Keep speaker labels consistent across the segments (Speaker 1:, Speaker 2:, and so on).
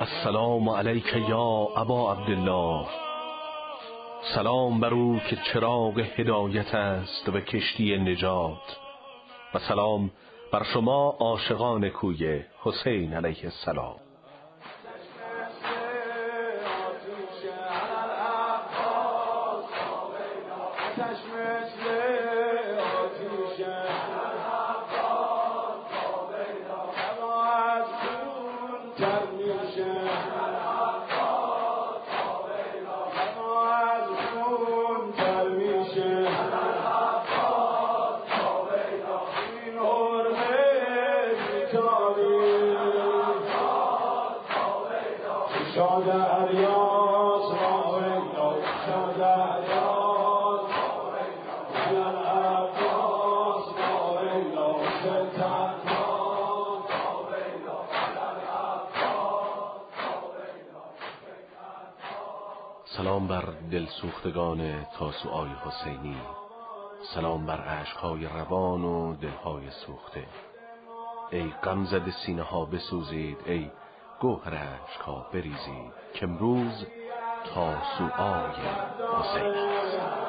Speaker 1: السلام علیک یا ابا عبدالله سلام بر او که چراغ هدایت است و کشتی نجات و سلام بر شما عاشقان کوی حسین علیه السلام دلسوختگان تاسوعای حسینی. سلام بر عشقهای روان و دلهای سوخته. ای غمزد سینه ها بسوزید ای گوهر عشقها بریزید. که امروز تاسوعای حسینی. در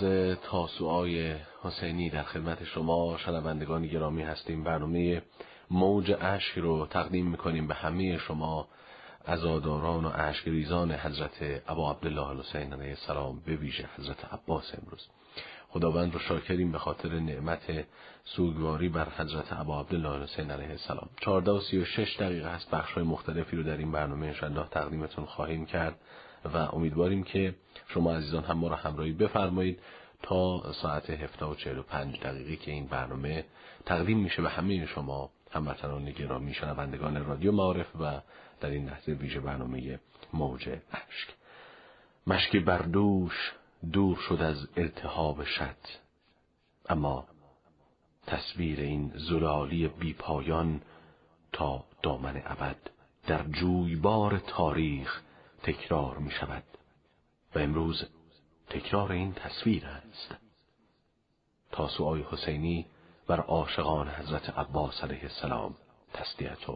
Speaker 1: روز تاسوعای حسینی در خدمت شما شنوندگان گرامی هستیم. برنامه موج اشک رو تقدیم می‌کنیم به همه شما عزاداران و ریزان حضرت ابا عبدالله الحسین علیه السلام به ویژه حضرت عباس امروز. خداوند رو شاکریم به خاطر نعمت سوگواری بر حضرت ابا عبدالله الحسین علیه السلام. 14 و 36 دقیقه هست بخش های مختلفی رو در این برنامه انشالله تقدیمتون خواهیم کرد. و امیدواریم که شما عزیزان هم ما را همراهی بفرمایید تا ساعت 17 و 45 دقیقه که این برنامه تقدیم میشه به همه شما هموطنان گرامی شنوندگان رادیو معارف و در این لحظه ویژه برنامه موج اشک. مشکی بردوش دور شد از التهاب شد اما تصویر این زلالی بی پایان تا دامن ابد در جویبار تاریخ تکرار می شود و امروز تکرار این تصویر است. تاسوعای حسینی بر عاشقان حضرت عباس علیه السلام تسلیت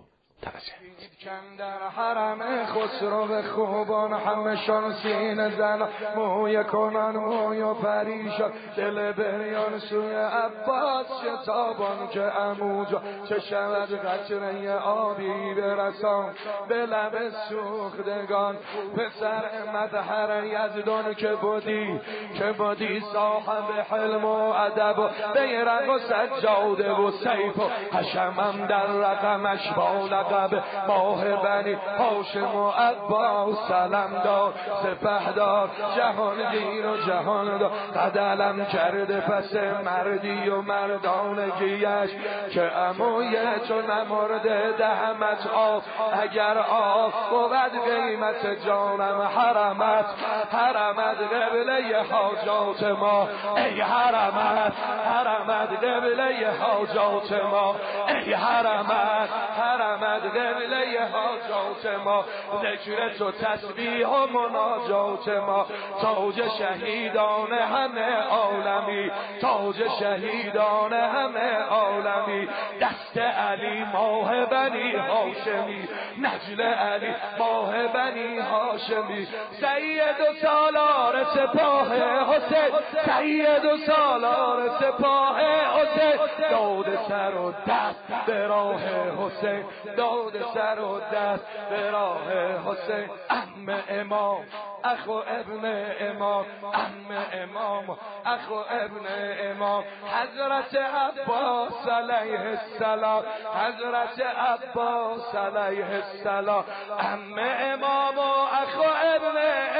Speaker 2: در حرم خسرو خوبان همشان سین زن. موی کنان موی و پریشان. دل بریان سوی عباس شتابان که اموجا چه شود قطره آبی برسان به لب سوختگان پسر مدهر یزدان که بودی. که بودی صاحب حلم و ادب. و بیرق و سجاده و سیف و حشمم در رقمش بالق لقب ماه بنی هاشم و عباس سلم دار سپهدار جهان دین و جهان دار. قدلم کرده پس مردی و مردانگیش که اموی چون نمرده دهمت آف اگر آف بود قیمت جانم حرمت حرمت قبله حاجات ما. ای حرمت حرمت قبله حاجات ما. ای حرمت حرمت قبله حاجات ما ذکر تو تسبیح و مناجات ما. تاج شهیدان همه عالمی. تاج شهیدان همه عالمی. دست علی ماه بنی هاشمی نجل علی ماه بنی هاشمی. سید و سالار سپاه حسین سید و سالار سپاه حسین. داد سر و دست به راه حسین داد سر و دست به راه حسین. ام امام اخو ابن امام ام امام اخو ابن امام حضرت عباس علیه السلام حضرت عباس علیه السلام ام امام و اخو ابن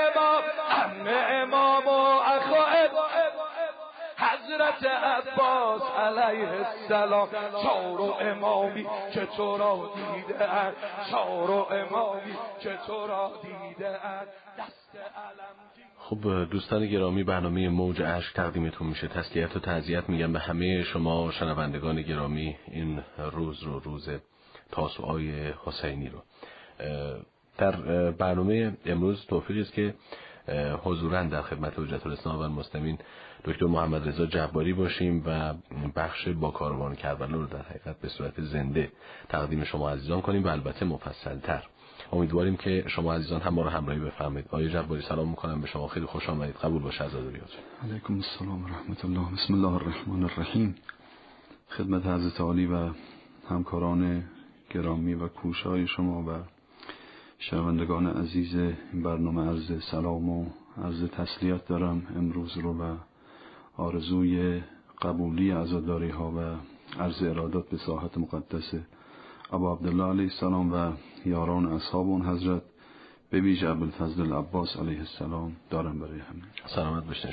Speaker 2: امام ام امام و ابن
Speaker 3: حضرت عباس علیه السلام چار و امامی که تو را دیده چار و امامی که تو را دیده دست
Speaker 1: خب دوستان گرامی برنامه موج عشق تقدیمتون میشه. تسلیت و تعذیت میگم به همه شما شنوندگان گرامی این روز رو روز تاسوعای حسینی رو. در برنامه امروز توفیقی است که حضورا در خدمت حجت الاسلام و المسلمین دکتر محمد رضا جباری باشیم و بخش با کاروان کربلا رو در حقیقت به صورت زنده تقدیم شما عزیزان کنیم و البته مفصلتر. امیدواریم که شما عزیزان هم ما رو همراهی بفرمایید. آقای جباری سلام می‌کنم. به شما خیلی خوش آمدید. قبول باشه عزاداریاتون
Speaker 4: علیکم السلام و رحمت الله. بسم الله الرحمن الرحیم. خدمت حضرت عالی و همکاران گرامی و کوشای شما و شنوندگان عزیز این برنامه عرض سلام و عرض تسلیت دارم امروز رو و آرزوی قبولی عزاداری ها و عرض ارادات به ساحت مقدس ابا عبدالله علیه السلام و یاران اصحاب اون حضرت به ویژه ابوالفضل العباس علیه السلام دارم برای همه.
Speaker 1: سلامت بشین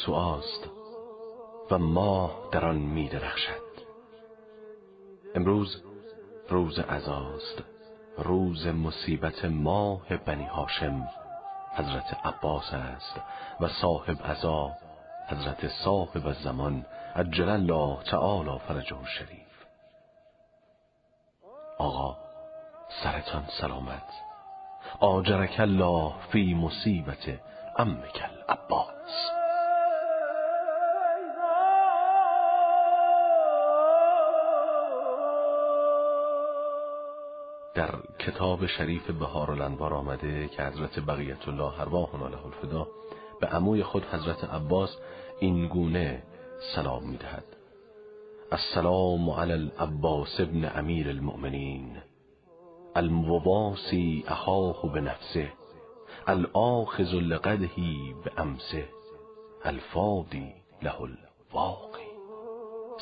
Speaker 1: تاسوعاست و ماه در آن می درخشد. امروز روز عزاست روز مصیبت ماه بنی هاشم حضرت عباس است و صاحب عزا حضرت صاحب الزمان عجل الله تعالی فرجه شریف آقا سرتان سلامت. آجرک الله فی مصیبت امکل عباس در کتاب شریف بهار الانوار آمده که حضرت بقیت الله ارواحنا له الفدا به عموی خود حضرت عباس این گونه سلام می‌دهد. السلام علی العباس ابن امیر المؤمنین. المواسی اخاه به نفسه الآخذ لقدهی به امسه الفادی له الواقی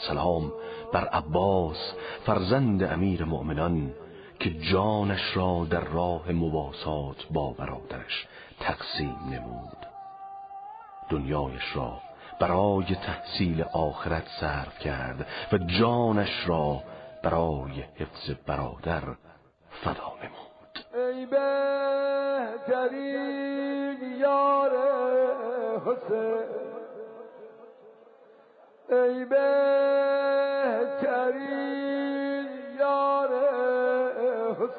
Speaker 1: سلام بر عباس فرزند امیر مؤمنان. که جانش را در راه مواسات با برادرش تقسیم نمود. دنیایش را برای تحصیل آخرت صرف کرد و جانش را برای حفظ برادر فدا نمود.
Speaker 3: ای بهترین یار حسین ای بهترین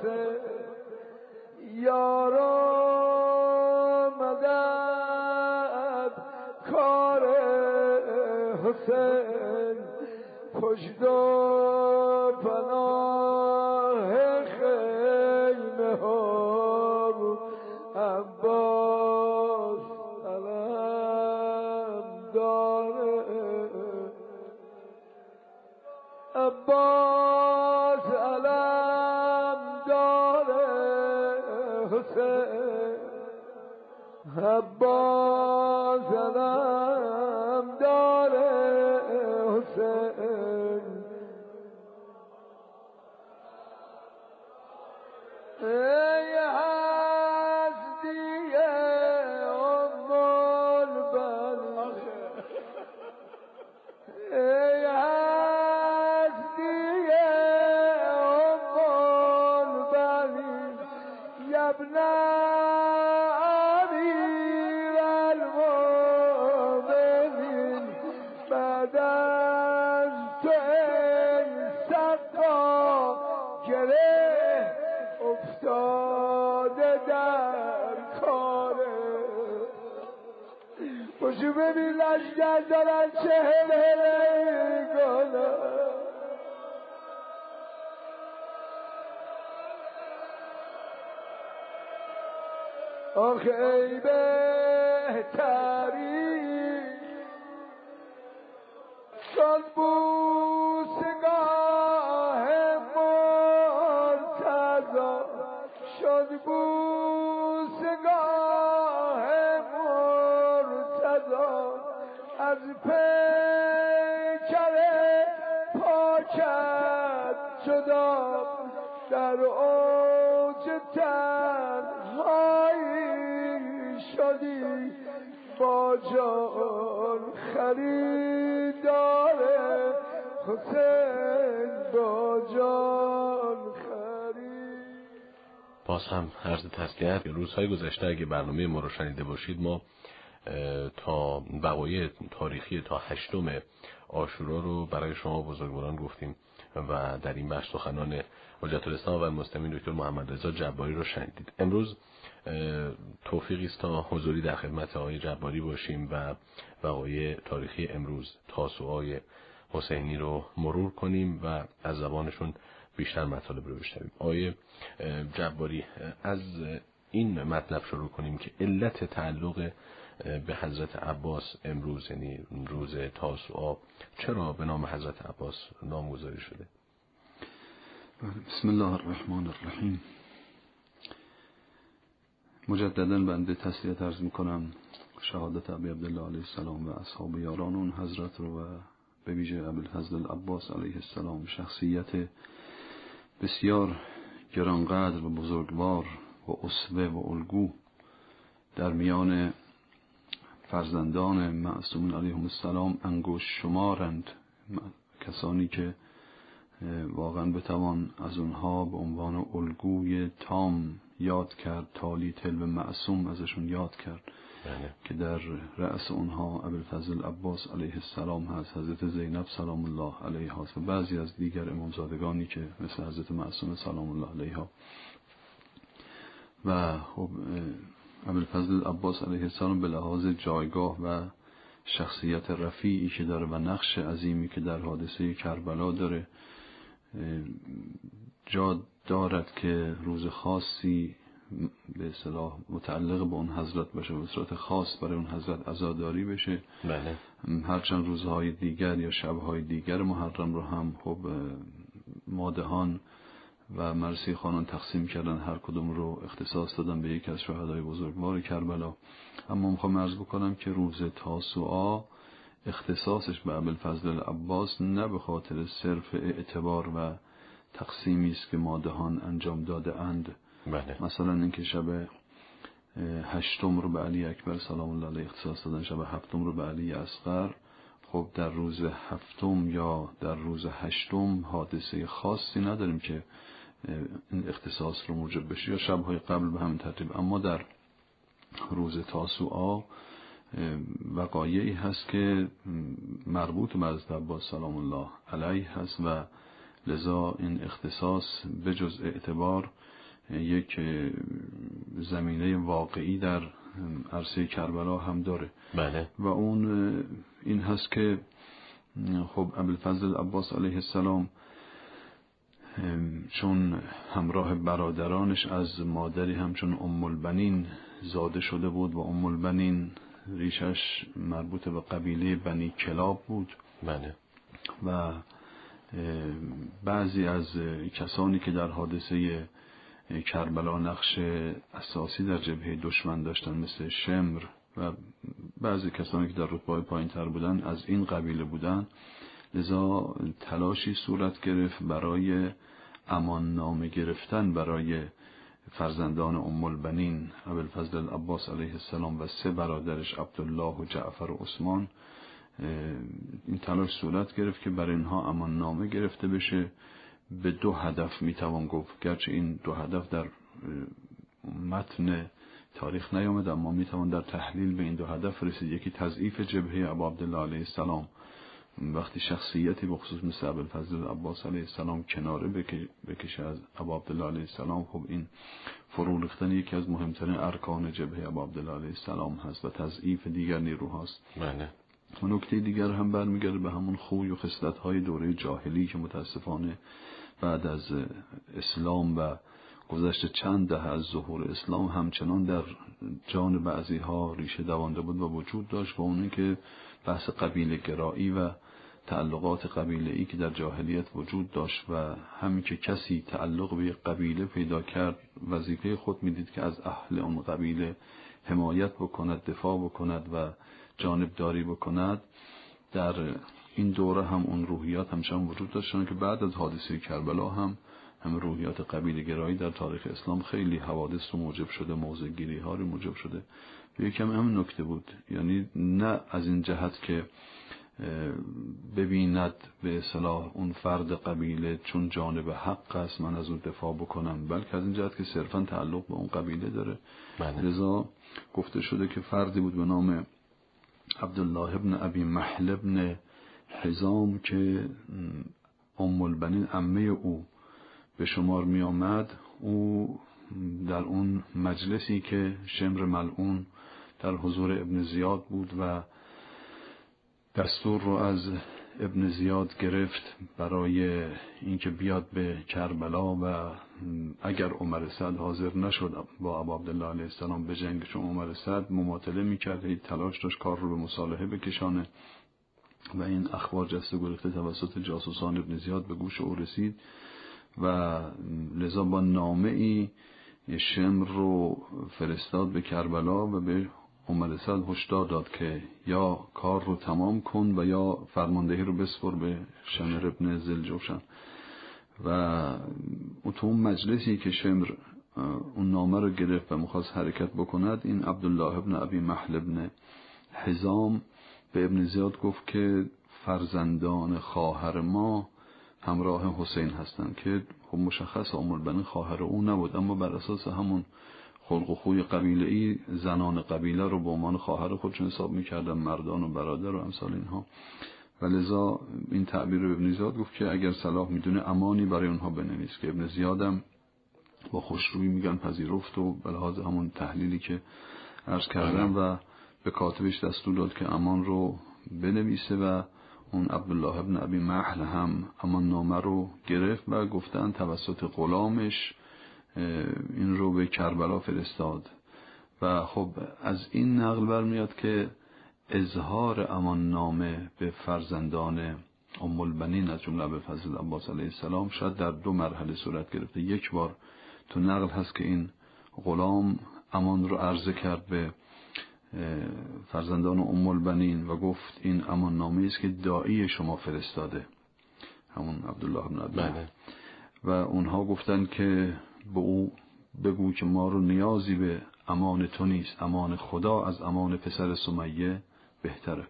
Speaker 3: دست یارا مدد کار حسین پشت و پناه خیمه ها بود عباس علم داره. عباس ببین لشگر دارن چهل هل کنن آخه ای بهتر جان خریدار حسین با جان خرید
Speaker 1: باز هم عرض تسلیت روزهای گذشته اگه برنامه ما رو شنیده باشید ما تا بقایع تاریخی تا هشتم آشورا رو برای شما بزرگواران گفتیم و در این بخش سخنان حجت الاسلام و المسلمین دکتر محمد رضا جباری رو شنیدید. امروز توفیقی است تا حضوری در خدمت آقای جباری باشیم و وقایع تاریخی امروز تاسوعای حسینی رو مرور کنیم و از زبانشون بیشتر مطالب رو بشنویم. آقای جباری از این مطلب شروع کنیم که علت تعلق به حضرت عباس امروز یعنی روز تاسوعا چرا به نام حضرت عباس نامگذاری شده؟
Speaker 4: بسم الله الرحمن الرحیم. مجددا بنده تسلیت ارز می‌کنم. شهادت ابی عبدالله علیه السلام و اصحاب یاران اون حضرت رو و به ویژه ابوالفضل العباس علیه السلام شخصیت بسیار گرانقدر و بزرگوار و اسوه و الگو در میان فرزندان معصومین علیهم السلام انگوش شمارند. کسانی که واقعا بتوان از اونها به عنوان الگوی تام یاد کرد تالی تلو معصوم ازشون یاد کرد
Speaker 1: بله.
Speaker 4: که در رأس اونها ابوالفضل عباس علیه السلام هست حضرت زینب سلام الله علیها هست و بعضی از دیگر امامزادگانی که مثل حضرت معصوم سلام الله علیها و خب ابوالفضل عباس علیه السلام به لحاظ جایگاه و شخصیت رفیعی که داره و نقش عظیمی که در حادثه کربلا داره جا دارد که روز خاصی به اصطلاح متعلق به اون حضرت باشه به صورت خاص برای اون حضرت عزاداری بشه.
Speaker 1: بله.
Speaker 4: هرچند روزهای دیگر یا شبهای دیگر محرم رو هم خب مادهان و مرسی خانان تقسیم کردن هر کدوم رو اختصاص دادن به یکی از شهدای بزرگوار کربلا. اما می‌خوام ارز بکنم که روز تاسوعا اختصاصش به ابوالفضل عباس نه به خاطر صرف اعتبار و تقسیمی است که مادهان انجام داده اند.
Speaker 1: بله.
Speaker 4: مثلا اینکه شب هشتم رو به علی اکبر سلام الله علیه اختصاص دادن شب هفتم رو به علی اصغر. خب در روز هفتم یا در روز هشتم حادثه خاصی نداریم که این اختصاص رو موجب بشه یا شبهای قبل به همین ترتیب. اما در روز تاسوعا وقایعی هست که مربوط به حضرت عباس سلام الله علیه هست و لذا این اختصاص به جز اعتبار یک زمینه واقعی در عرصه کربلا هم داره.
Speaker 1: بله.
Speaker 4: و اون این هست که خب ابوالفضل عباس علیه السلام چون همراه برادرانش از مادری همچون ام البنین زاده شده بود و ام البنین ریشش مربوط به قبیله بنی کلاب بود.
Speaker 1: بله.
Speaker 4: و بعضی از کسانی که در حادثه کربلا نقش اساسی در جبهه دشمن داشتن مثل شمر و بعضی کسانی که در رتبه پایین تر بودن از این قبیله بودن لذا تلاشی صورت گرفت برای امان نامه گرفتن برای فرزندان ام البنین ابوالفضل العباس علیه السلام و سه برادرش عبدالله و جعفر و عثمان. این تلاش صورت گرفت که برای اینها امان نامه گرفته بشه. به دو هدف می‌توان گفت. گرچه این دو هدف در متن تاریخ نیامد اما می‌توان در تحلیل به این دو هدف رسید. یکی تضعیف جبهه ابا عبدالله علیه السلام. وقتی شخصیتی بخصوص مثل ابوالفضل عباس علیه السلام کناره بکشه از ابا عبدالله علیه السلام خب این فرو ریختن یکی از مهمترین ارکان جبهه ابا عبدالله علیه السلام هست و تضعیف دیگر نیروهاست.
Speaker 1: بله.
Speaker 4: و نکته دیگر هم برمیگرده به همون خوی و خصلت های دوره جاهلی که متاسفانه بعد از اسلام و گذشته چند دهه از ظهور اسلام همچنان در جان بعضی ها ریشه دوانده بود و وجود داشت و اون که بحث قبیله گرایی و تعلقات قبیله ای که در جاهلیت وجود داشت و همین که کسی تعلق به یک قبیله پیدا کرد وظیفه خود می‌دید که از اهل اون قبیله حمایت بکند دفاع بکند و جانبداری بکند در این دوره هم اون روحیات همچنان وجود داشتن که بعد از حادثه کربلا هم هم روحیات قبیل گرایی در تاریخ اسلام خیلی حوادث رو موجب شده موضع گیری ها رو موجب شده. یکم هم نکته بود. یعنی نه از این جهت که ببیند به اصلاح اون فرد قبیله چون جانب حق است من از اون دفاع بکنم بلکه از این جهت که صرفا تعلق به اون قبیله داره. بله. لذا گفته شده که فردی بود به نام عبدالله ابن ابی محل ابن حزام که ام البنین امه او به شمار می آمد او در اون مجلسی که شمر ملعون در حضور ابن زیاد بود و دستور رو از ابن زیاد گرفت برای اینکه بیاد به کربلا و اگر عمر سعد حاضر نشد با ابا عبدالله علیه السلام به جنگ چون عمر سعد مماطله می‌کرد تلاش داشت کار رو به مصالحه بکشانه و این اخبار جسته گرفته توسط جاسوسان ابن زیاد به گوش او رسید و لذا با نامه ای شمر رو فرستاد به کربلا و به عمر سعد هشدار داد که یا کار رو تمام کن و یا فرماندهی رو بسپر به شمر ابن زلجوشن و تو اون مجلسی که شمر اون نامه رو گرفت و مخواست حرکت بکند این عبدالله ابن ابی محل ابن حزام به ابن زیاد گفت که فرزندان خواهر ما همراه حسین هستند که خب مشخص عمر بن خواهر او نبود اما بر اساس همون خلق و خوی قبیله ای زنان قبیله رو به عنوان خواهر خودشون حساب می‌کردن مردان و برادر و امثال اینها. و لذا این تعبیر رو ابن زیاد گفت که اگر صلاح می‌دونه امانی برای اونها بنویس که ابن زیادم با خوشرویی میگن پذیرفت و به همون تحلیلی که عرض کردم و به کاتبش دستور داد که امان رو بنویسه و اون عبدالله ابن ابی محل هم امان نامه رو گرفت و گفتن توسط غلامش این رو به کربلا فرستاد. و خب از این نقل برمیاد که اظهار امان نامه به فرزندان ام البنین از جمله به فضل عباس علیه السلام شاید در دو مرحله صورت گرفته. یک بار تو نقل هست که این غلام امان رو عرضه کرد به فرزندان ام البنین و گفت این امان نامه است که دایی شما فرستاده. همون عبدالله بن بله. و اونها گفتن که به او بگو که ما رو نیازی به امان تو نیست. امان خدا از امان پسر سمیه بهتره.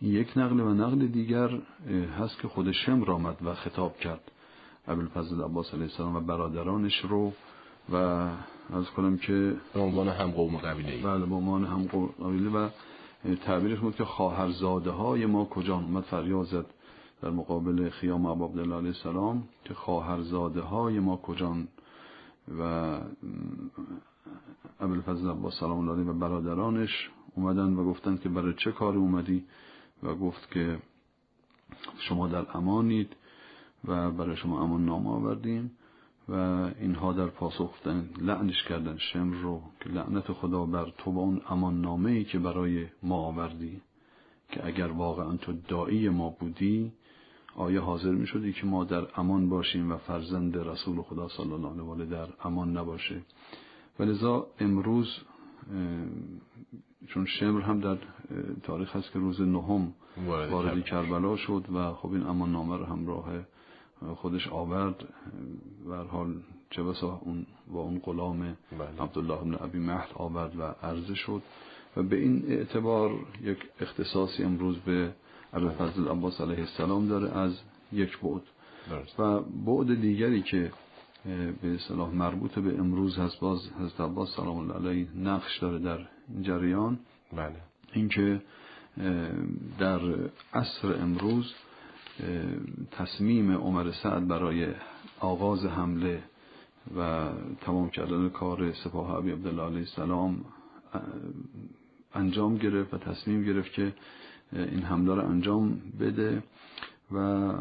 Speaker 4: این یک نقل و نقل دیگر هست که خود شمر آمد و خطاب کرد ابوالفضل عباس علیه السلام و برادرانش رو و از کنم که
Speaker 1: به عنوان هم قوم قبیله
Speaker 4: بله به عنوان هم قوم قبیله و تعبیرش بود که خواهرزاده های ما کجا اومد فریاد زد در مقابل خیام ابو عبدالله علیه السلام که خواهرزاده های ما کجان؟ و ابوالفضل با سلام الله و برادرانش اومدن و گفتند که برای چه کار اومدی؟ و گفت که شما در امانید و برای شما امان نام آوردیم و اینها در پاسخ لعنش کردن شمر رو که لعنت خدا بر تو با اون امان نامه ای که برای ما آوردی که اگر واقعا تو دایی ما بودی آیا حاضر می شدی که ما در امان باشیم و فرزند رسول خدا صلی الله علیه و در امان نباشه؟ ولذا امروز چون شمر هم در تاریخ هست که روز نهم وارد کربلا شد و خب این امان نامه رو همراه خودش آورد. و حال چه بسا اون با اون غلام بله. عبدالله بن ابی مهد آورد و عرضه شد. و به این اعتبار یک اختصاصی امروز به فضل عباس علیه السلام داره از یک بعد. و بعد دیگری که به صلاح مربوط به امروز هست باز حضرت عباس سلام الله علیه نقش داره در این جریان
Speaker 1: بله.
Speaker 4: اینکه در عصر امروز تصمیم عمر سعد برای آغاز حمله و تمام کردن کار سپاه عبی عبدالله علیه السلام انجام گرفت و تصمیم گرفت که این حمله رو انجام بده و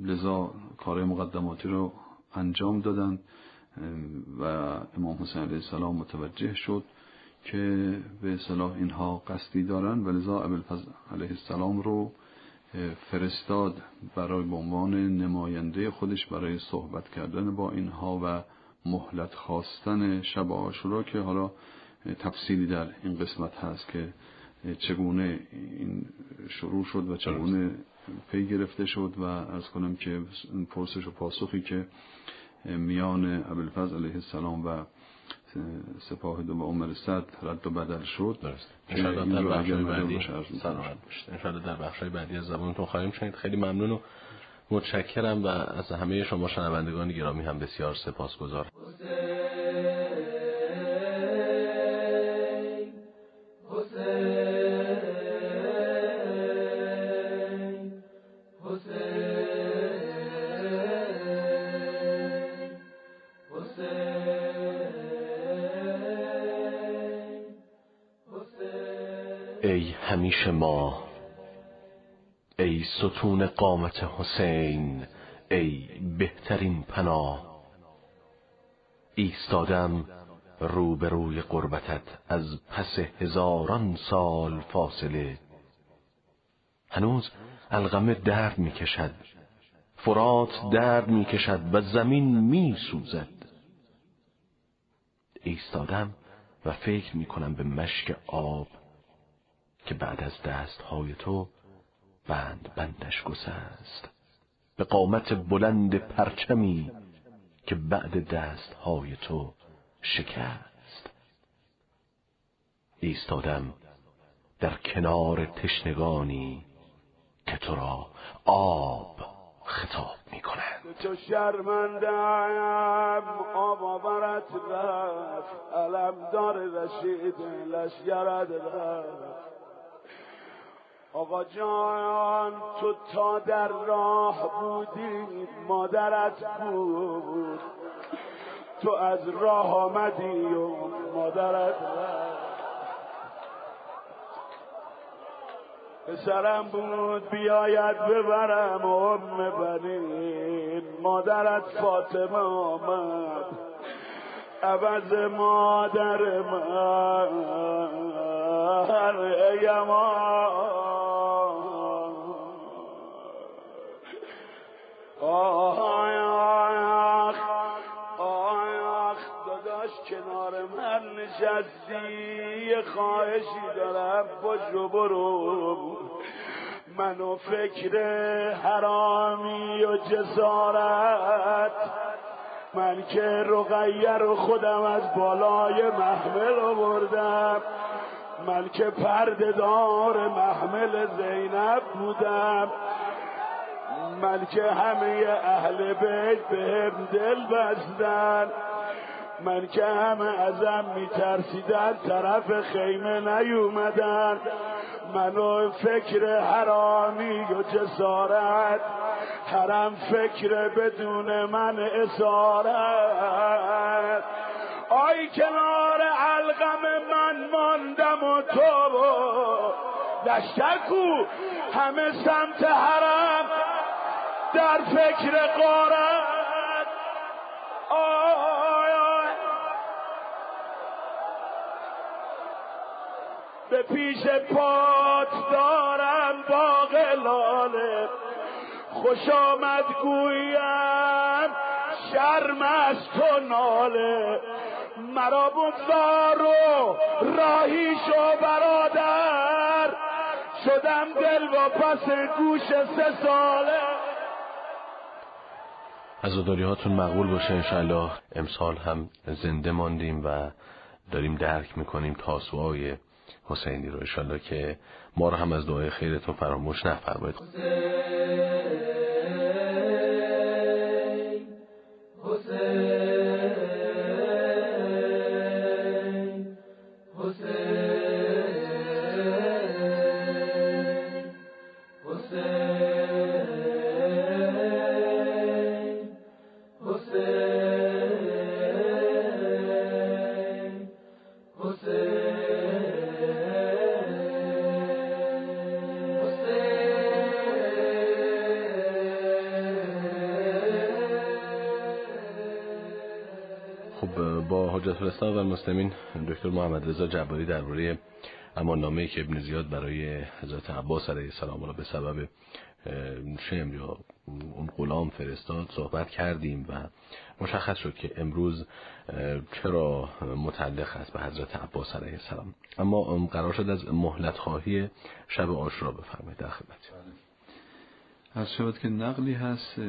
Speaker 4: لذا کار مقدماتی رو انجام دادن و امام حسین علیه السلام متوجه شد که به صلاح اینها قصدی دارن و لذا ابوالفضل علیه السلام رو فرستاد برای به عنوان نماینده خودش برای صحبت کردن با اینها و مهلت خواستن شب آشورا که حالا تفصیلی در این قسمت هست که چگونه این شروع شد و چگونه پی گرفته شد و ارز کنم که پرسش و پاسخی که میان ابوالفضل علیه السلام و سپاه دو و عمر صد رد و بدل شد.
Speaker 1: درست. انشاءالله در بخش بعدی در بخش بعدی از زبانتون خواهیم شنید. خیلی ممنون و متشکرم و از همه شما شنوندگان گرامی هم بسیار سپاسگزارم. همیشه ما. ای ستون قامت حسین ای بهترین پناه ایستادم روبروی قربتت از پس هزاران سال فاصله. هنوز الغمه درد می‌کشد. فرات درد می‌کشد و زمین میسوزد. ایستادم و فکر می‌کنم به مشک آب که بعد از دستهای تو بند بندش گسست. به قامت بلند پرچمی که بعد دستهای تو شکست. ایستادم در کنار تشنگانی که تو را آب خطاب می کنند
Speaker 5: تو شرمندم آب آورت رفت علم دار رشید لشگرد رفت. آقا جان تو تا در راه بودی مادرت بود. تو از راه آمدی و مادرت پسرم بود بیاید ببرم ام بنین مادرت فاطمه آمد. عوض مادر من. ایمان آخ آخ داداش کنار من نشستی یه خواهشی دارم باشو برو منو فکر حرامی و جسارت من که رقیه رو خودم از بالای محمل آوردم من که پردهدار محمل زینب بودم من که همه اهل بیت بهم دل بستن. من که همه ازم میترسیدن طرف خیمه نیومدن. منو فکر حرامی و جسارت حرم فکر بدون من اسارت. آی کنار علقم من ماندم و تو دشتکو همه سمت حرم در فکر قارت آی به پیش پات دارم با لاله. خوش آمد گویم شرم از تو ناله. مرا بگذار راهی شو برادر. شدم دل و پس گوش سه ساله.
Speaker 1: عزاداری هاتون مقبول باشه انشالله امسال هم زنده ماندیم و داریم درک می‌کنیم تاسوهای حسینی رو انشالله که ما رو هم از دعای خیرتون فراموش نفرمایید. المسلمین دکتر محمد رضا جباری درباره امان نامه که ابن زیاد برای حضرت عباس علیه السلام به سبب شم یا اون غلام فرستاد صحبت کردیم و مشخص شد که امروز چرا متعلق است به حضرت عباس علیه السلام. اما قرار شد از مهلت خواهی شب آشورا بفرمایید در خدمت.
Speaker 4: از شود که نقلی هست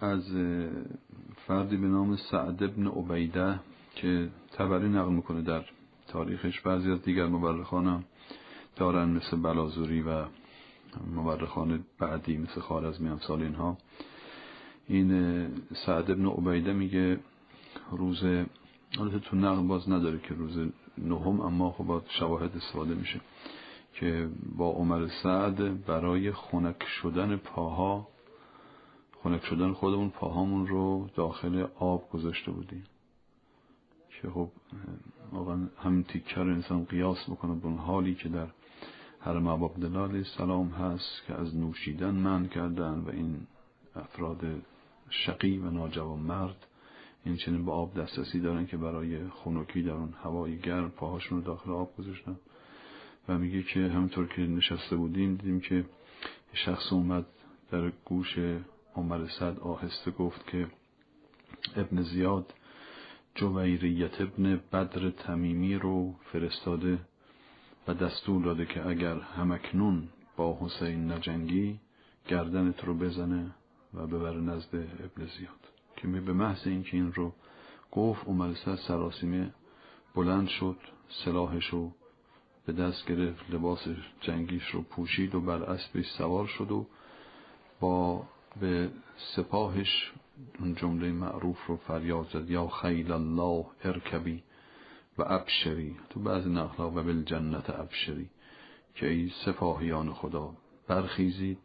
Speaker 4: از فردی به نام سعد ابن عبیده که تبری نقل می‌کنه در تاریخش. بعضی از دیگر مورخان دارن مثل بلازوری و مورخان بعدی مثل خارزمی امثال اینها. این سعد ابن عبیده میگه روز البته تو نقل باز نداره که روز نهم اما خب با شواهد استفاده میشه که با عمر سعد برای خنک شدن پاها خنک شدن خودمون پاهامون رو داخل آب گذاشته بودیم. که خب واقعا همین تیکر انسان قیاس بکنه به اون حالی که در حرم عباب دلال سلام هست که از نوشیدن من کردن و این افراد شقی و ناجوان مرد این چنین به آب دسترسی دارن که برای خنوکی در اون هوای گرم پاهاشون رو داخل آب گذاشتن. و میگه که همونطور که نشسته بودیم دیدیم که شخص اومد در گوش عمر صد آهسته گفت که ابن زیاد جویریت ابن بدر تمیمی رو فرستاده و دستور داده که اگر همکنون با حسین نجنگی گردنت رو بزنه و ببر نزد ابن زیاد. که می به محض اینکه این رو گفت عمر سراسیمه بلند شد سلاحش رو به دست گرفت لباس جنگیش رو پوشید و بر اسبش سوار شد و با به سپاهش اون جمله معروف رو فریاد زد یا خیل الله ارکبی و ابشری. تو بعض نقلا و جنت ابشری که ای سپاهیان خدا برخیزید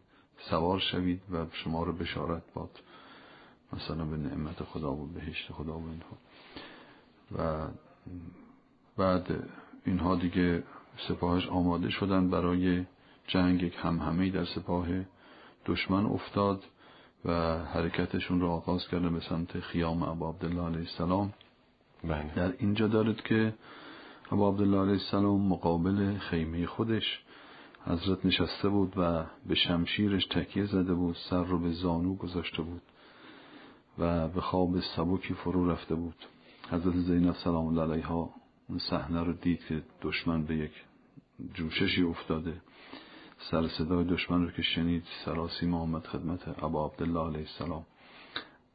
Speaker 4: سوار شوید و شما رو بشارت باد. مثلا به نعمت خدا و بهشت خدا و اینها. و بعد اینها دیگه سپاهش آماده شدن برای جنگ یک همهمه در سپاه دشمن افتاد. و حرکتشون رو آغاز کرده به سمت خیام ابا عبدالله علیه السلام. بله. در اینجا دارد که ابا عبدالله علیه السلام مقابل خیمه خودش حضرت نشسته بود و به شمشیرش تکیه زده بود سر رو به زانو گذاشته بود و به خواب سبکی فرو رفته بود. حضرت زینب سلام الله علیها اون صحنه رو دید که دشمن به یک جوششی افتاده. سر صدای دشمن رو که شنید سراسی محمد خدمت ابا عبدالله علیه السلام.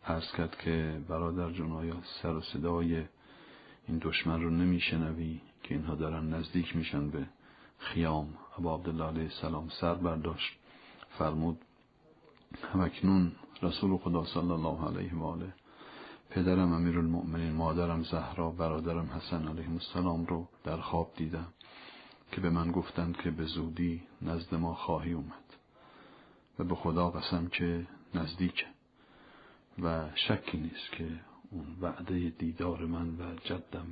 Speaker 4: عرض کرد که برادر جون آیا سر صدای این دشمن رو نمیشنوی که اینها دارن نزدیک میشن به خیام؟ ابا عبدالله علیه السلام سر برداشت فرمود همکنون رسول خدا صلی الله علیه و آله پدرم امیر المؤمنین مادرم زهرا برادرم حسن علیه السلام رو در خواب دیدم. که به من گفتند که به زودی نزد ما خواهی اومد و به خدا قسم که نزدیک. و شکی نیست که اون وعده دیدار من و جدم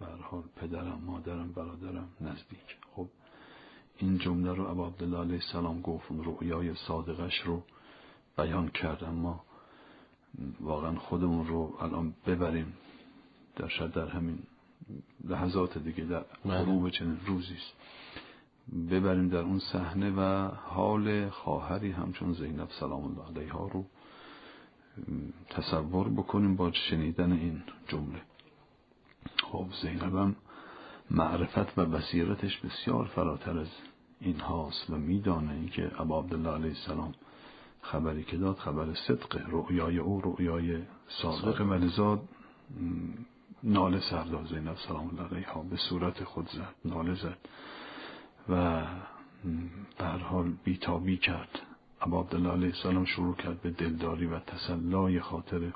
Speaker 4: و حال پدرم مادرم برادرم نزدیک. خب این جمله رو ابا عبدالله علیه السلام گفت رؤیای صادقش رو بیان کرد. اما واقعا خودمون رو الان ببریم در شد در همین لحظات دیگه در بله. غروب چنین روزی است. ببریم در اون صحنه و حال خواهری همچون زینب سلام الله علیها رو تصور بکنیم با شنیدن این جمله. خب زینبم معرفت و بصیرتش بسیار فراتر از این هاست و میدانه اینکه ابا عبدالله علیه السلام خبری که داد خبر صدق رؤیای او رؤیای صادق. و ناله سردار زینب سلام الله علیها. به صورت خود زد ناله زد و در حال بیتابی کرد. ابا عبدالله علیه السلام شروع کرد به دلداری و تسلای خاطر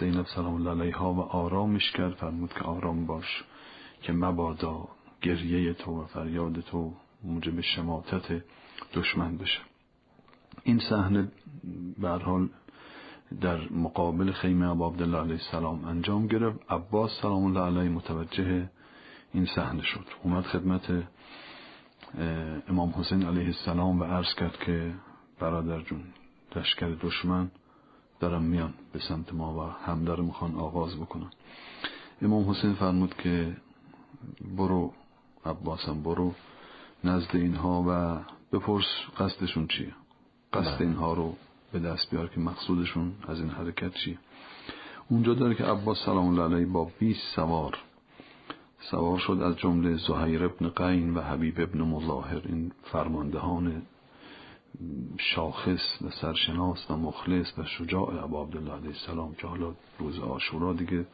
Speaker 4: زینب سلام الله علیها و آرامش کرد. فرمود که آرام باش که مبادا گریه تو و فریاد تو موجب شماتت دشمن بشه. این صحنه به حال در مقابل خیمه ابا عبدالله علیه السلام انجام گرفت. عباس سلام الله علیه متوجه این صحنه شد. اومد خدمت امام حسین علیه السلام و عرض کرد که برادر جون لشکر دشمن دارم میان به سمت ما و همدر می‌خوان آغاز بکنن. امام حسین فرمود که برو عباسم برو نزد اینها و بپرس قصدشون چیه. قصد
Speaker 1: بله.
Speaker 4: اینها رو به دست بیار که مقصودشون از این حرکت چیه اونجا داره که عباس سلام الله علیه با 20 سوار. سوار شد از جمله زهیر ابن قین و حبیب ابن مظاهر. این فرماندهان شاخص و سرشناس و مخلص و شجاع ابا عبدالله علیه السلام که حالا روز آشورا دیگه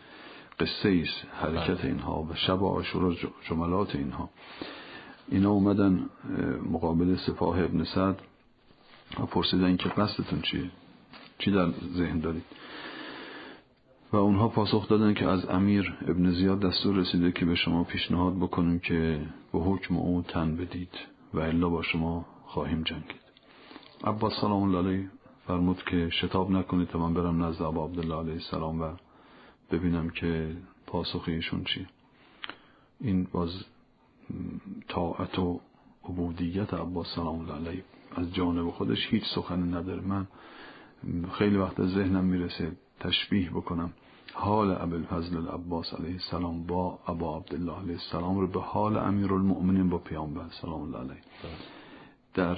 Speaker 4: قصه ایست حرکت
Speaker 1: بله.
Speaker 4: اینها و شب آشورا جملات اینها. اینا اومدن مقابل سپاه ابن سعد. و پرسیدن که قصدتون چیه؟ چی در ذهن دارید؟ و اونها پاسخ دادن که از امیر ابن زیاد دستور رسیده که به شما پیشنهاد بکنیم که به حکم او تن بدید و الا با شما خواهیم جنگید. عباس سلام الله علیه فرمود که شتاب نکنید تا من برم نزد ابا عبدالله علیه السلام و ببینم که پاسخ ایشون چیه. این باز طاعت و عبودیت عباس سلام الله علیه. از جانب خودش هیچ سخنی نداره. من خیلی وقت از ذهنم می‌رسه تشبیه بکنم. حال ابوالفضل العباس علیه السلام با ابا عبدالله علیه السلام رو به حال امیرالمؤمنین با پیامبر سلام الله علیه. در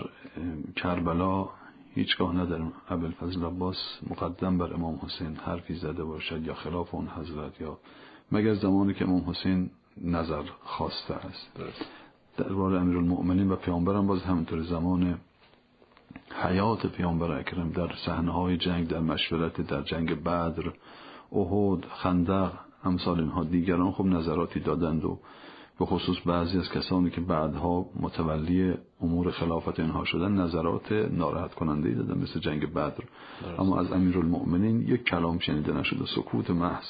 Speaker 4: کربلا هیچگاه ندارم. ابوالفضل عباس مقدم بر امام حسین حرفی زده باشد یا خلاف اون حضرت یا مگر زمانی که امام حسین نظر خواسته است. درباره امیرالمؤمنین و پیامبرم باز همینطور زمان حیات پیامبر اکرم در صحنه های جنگ در مشورت در جنگ بدر احد خندق امثال اینها دیگران خب نظراتی دادند و به خصوص بعضی از کسانی که بعدها متولی امور خلافت اینها شدن نظرات ناراحت کننده ای دادن مثل جنگ بدر. اما از امیرالمؤمنین یک کلام شنیده نشد و سکوت محض